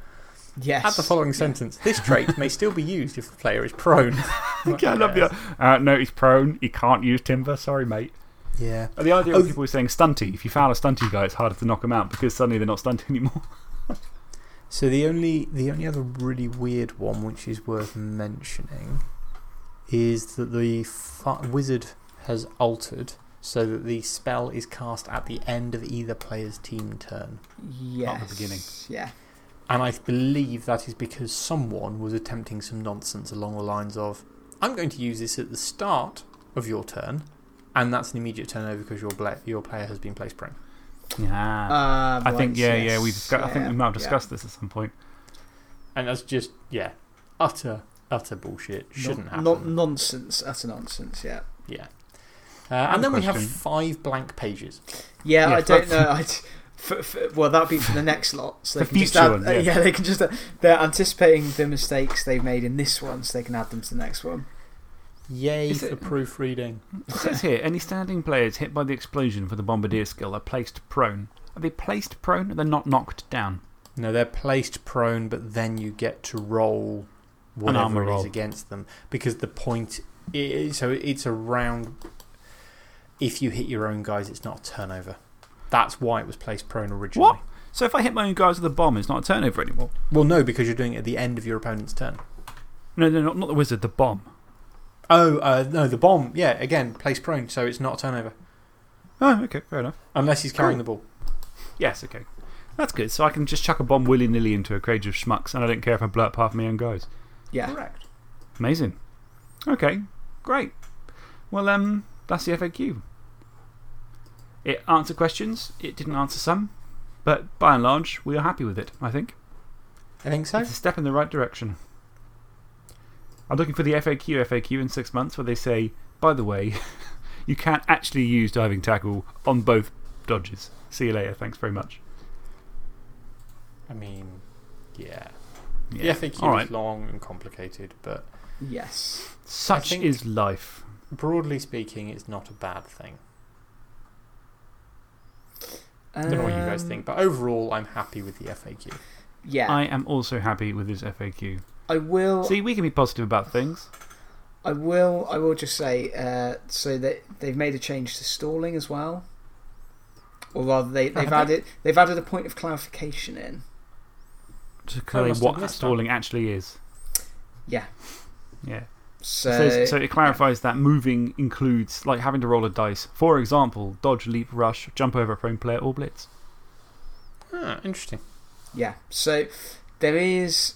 Yes. Add the following sentence This trait may still be used if the player is prone. [laughs] [laughs] yeah, I love the. Uh, no, he's prone. He can't use timber. Sorry, mate. Yeah. And the idea Oh, of people saying stunty, if you foul a stunty guy, it's harder to knock him out because suddenly they're not stunty anymore. [laughs] So the only, the only other really weird one which is worth mentioning is that the wizard has altered so that the spell is cast at the end of either player's team turn. yes. Not the beginning. Yeah. And I believe that is because someone was attempting some nonsense along the lines of, I'm going to use this at the start of your turn, and that's an immediate turnover because your, your player has been placed prone. Yeah. Uh, I think, right, yeah, yes. yeah, we discuss, I think we might have yeah. discussed this at some point. And that's just, yeah, utter, utter bullshit. Shouldn't non- happen. non- nonsense. Utter nonsense, yeah. Yeah. Uh, and a then we have five blank pages. Yeah, Yeah, I don't know. I'd, for, for, well, that'd be for the next lot. So [laughs] they The can just add, one, uh, yeah. [laughs] yeah, they can just. Uh, they're anticipating the mistakes they've made in this one, so they can add them to the next one. Yay Is for it- proofreading. It says here any standing players hit by the explosion for the Bombardier skill are placed prone. Are they placed prone or they're not knocked down? No, they're placed prone, but then you get to roll whatever armor it is roll. against them. Because the point. is, so it's around. If you hit your own guys, it's not a turnover. That's why it was placed prone originally. What? So if I hit my own guys with a bomb, it's not a turnover anymore? Well, no, because you're doing it at the end of your opponent's turn. No, no, not, not the wizard, the bomb. Oh, uh, no, the bomb. Yeah, again, placed prone, so it's not a turnover. Oh, okay, fair enough. Unless he's carrying the ball. Yes, okay. That's good. So I can just chuck a bomb willy nilly into a cage of schmucks and I don't care if I blow up half my own guys. Yeah. Correct. Amazing. Okay, great. Well, um, that's the FAQ. It answered questions, it didn't answer some, but by and large, we are happy with it, I think. I think so. It's a step in the right direction. I'm looking for the FAQ FAQ in six months where they say, by the way, [laughs] you can't actually use diving tackle on both dodges. See you later. Thanks very much. I mean, yeah. Yeah. The FAQ All right. is long and complicated, but Yes. Such is life. broadly speaking, it's not a bad thing. I I don't know what you guys think, but overall, I'm happy with the FAQ. Yeah. I am also happy with this FAQ. I will. See, we can be positive about things. I will. I will just say. Uh, so that they've made a change to stalling as well, or rather, they, they've have they? added they've added a point of clarification in. To I clear must have what missed stalling actually is. Yeah. Yeah. So, So, so it clarifies that moving includes like having to roll a dice. For example, dodge, leap, rush, jump over a prone player, or blitz. Ah, interesting. yeah. So there is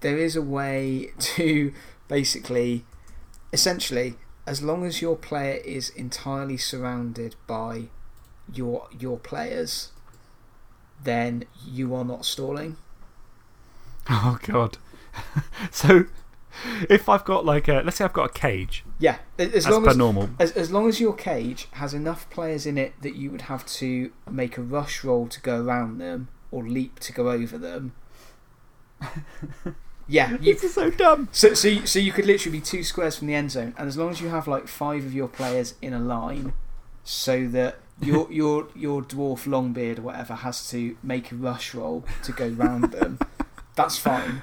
there is a way [laughs] to basically, essentially, as long as your player is entirely surrounded by your your players, then you are not stalling. [laughs] Oh, God. [laughs] so if I've got like a, let's say I've got a cage, Yeah. As as long per as normal. As, as long as your cage has enough players in it that you would have to make a rush roll to go around them or leap to go over them. [laughs] yeah, you, This is so dumb. so, so, you, so you could literally be two squares from the end zone, and as long as you have like five of your players in a line, so that your [laughs] your your dwarf longbeard or whatever has to make a rush roll to go round them, [laughs] that's fine.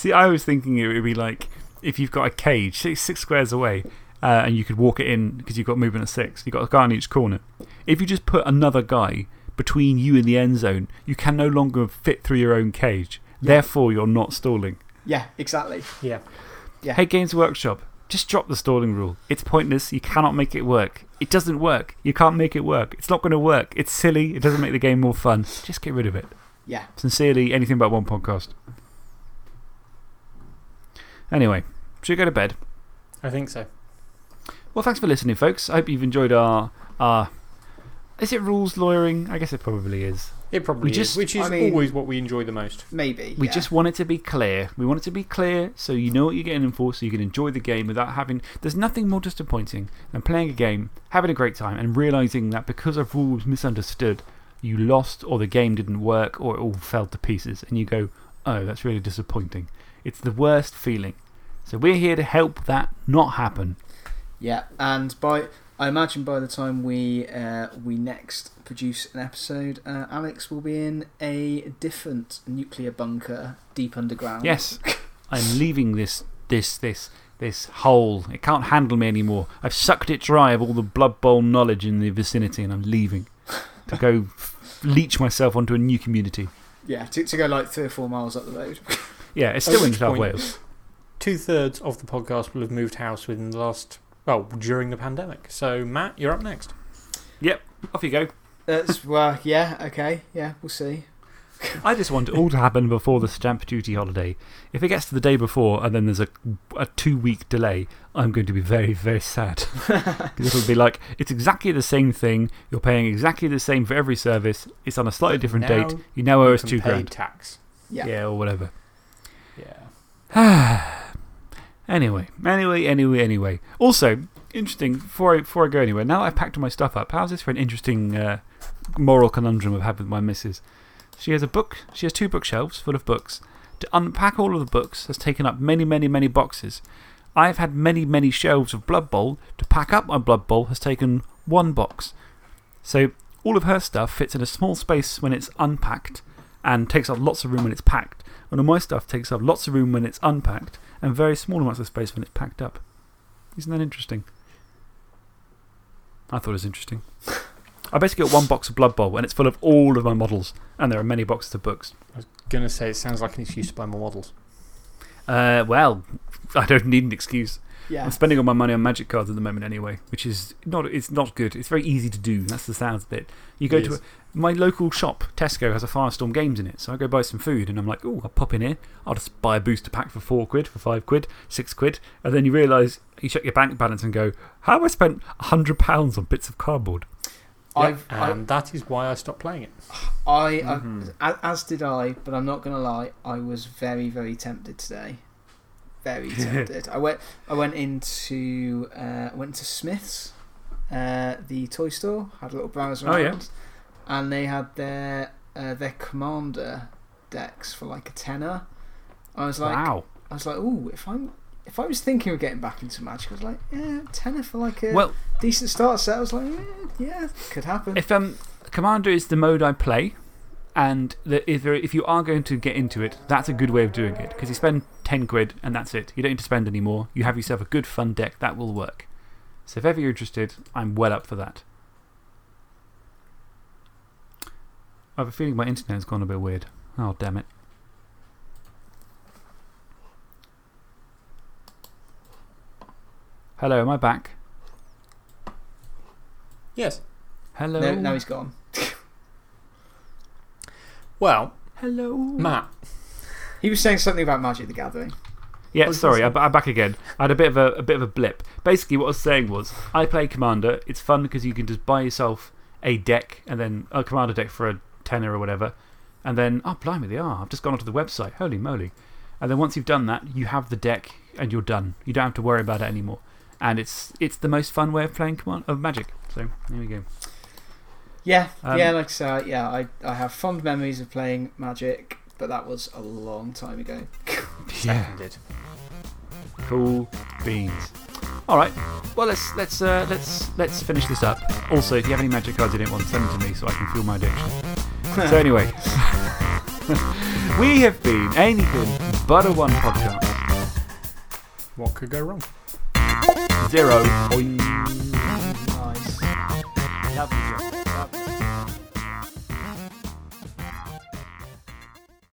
See, I was thinking it would be like if you've got a cage six, six squares away uh, and you could walk it in because you've got movement of six, you've got a guy on each corner. If you just put another guy between you and the end zone, you can no longer fit through your own cage. Therefore, you're not stalling. Yeah, exactly. Yeah. Yeah. Hey, Games Workshop, Just drop the stalling rule. It's pointless. You cannot make it work. It doesn't work. You can't make it work. It's not going to work. It's silly. It doesn't make the game more fun. Just get rid of it. Yeah. Sincerely, anything but one podcast. Anyway, should we go to bed? I think so. Well, thanks for listening, folks. I hope you've enjoyed our. our is it rules lawyering? I guess it probably is. It probably We just- is, which is I mean- always what we enjoy the most. Maybe. We yeah. just want it to be clear. We want it to be clear so you know what you're getting in for, so you can enjoy the game without having. There's nothing more disappointing than playing a game, having a great time, and realising that because of rules misunderstood, you lost, or the game didn't work, or it all fell to pieces. And you go, oh, that's really disappointing. It's the worst feeling. So we're here to help that not happen. Yeah, and by I imagine by the time we uh, we next produce an episode, uh, Alex will be in a different nuclear bunker deep underground. Yes, I'm leaving this, this, this, this hole. It can't handle me anymore. I've sucked it dry of all the Blood Bowl knowledge in the vicinity, and I'm leaving to go [laughs] leech myself onto a new community. Yeah, to, to go like three or four miles up the road. [laughs] Yeah, it's still in which South Wales. Two thirds of the podcast will have moved house within the last, well, during the pandemic. So, Matt, you're up next. Yep, off you go. That's, well, yeah, okay, yeah, we'll see. [laughs] I just want it all to happen before the stamp duty holiday. If it gets to the day before and then there's a, a two week delay, I'm going to be very, very sad. [laughs] 'Cause it'll be like, it's exactly the same thing. You're paying exactly the same for every service. It's on a slightly different now date. You now owe us You two pay grand. tax. Yeah. Yeah, or whatever. Yeah. [sighs] Anyway, anyway, anyway, anyway. Also, interesting, before I, before I go anywhere, now I've packed all my stuff up, how's this for an interesting uh, moral conundrum I've had with my missus? She has a book, she has two bookshelves full of books. To unpack all of the books has taken up many, many, many boxes. I've had many, many shelves of Blood Bowl. To pack up my Blood Bowl has taken one box. So, all of her stuff fits in a small space when it's unpacked and takes up lots of room when it's packed. And all my stuff takes up lots of room when it's unpacked and very small amounts of space when it's packed up. Isn't that interesting? I thought it was interesting. I basically got one box of Blood Bowl and it's full of all of my models, and there are many boxes of books. I was going to say, it sounds like an excuse to buy more models. Uh, well, [laughs] I don't need an excuse. Yeah. I'm spending all my money on magic cards at the moment anyway, which is not, it's not good. It's very easy to do. That's the sounds bit. You go It to a, my local shop, Tesco, has a Firestorm Games in it. So I go buy some food and I'm like, oh, I'll pop in here. I'll just buy a booster pack for four quid, for five quid, six quid. And then you realise, you check your bank balance and go, how have I spent £100 on bits of cardboard? I've, I, And that is why I stopped playing it. I, Mhm. I, as did I, but I'm not going to lie, I was very, very tempted today. Very [laughs] tempted. I went, I went into, uh, went to Smyths, uh, the toy store, had a little browse around, Oh, yeah. And they had their, uh, their commander decks for like a tenner. I was like, wow. I was like, oh, if I'm, if I was thinking of getting back into Magic, I was like, yeah, tenner for like a Well, decent start set. I was like, yeah, yeah could happen. if um, Commander is the mode I play, and the, if, there, if you are going to get into it, that's a good way of doing it. Because you spend 10 quid and that's it. You don't need to spend any more. You have yourself a good fun deck. That will work. So if ever you're interested, I'm well up for that. I have a feeling my internet's gone a bit weird. Oh, damn it. Hello, am I back? Yes. Hello. no, now he's gone. [laughs] Well, Hello. Matt, He was saying something about Magic the Gathering. Yeah, sorry, I'm I'm back again. I had a bit, of a, a bit of a blip. Basically, what I was saying was I play Commander. It's fun because you can just buy yourself a deck and then a Commander deck for a tenner or whatever. And then, oh, blimey, they are. I've just gone onto the website. Holy moly. And then once you've done that, you have the deck and you're done. You don't have to worry about it anymore. And it's, it's the most fun way of playing command, of Magic. So, there we go. Yeah, Um, yeah, like I said, yeah, I, I have fond memories of playing Magic, but that was a long time ago. [laughs] seconded. Cool beans. All right. Well, let's let's uh, let's let's finish this up. Also, if you have any magic cards you don't want, send them to me so I can fuel my addiction. [laughs] so anyway, [laughs] we have been anything but a one podcast. What could go wrong? Zero. Boing. nice. Lovely job.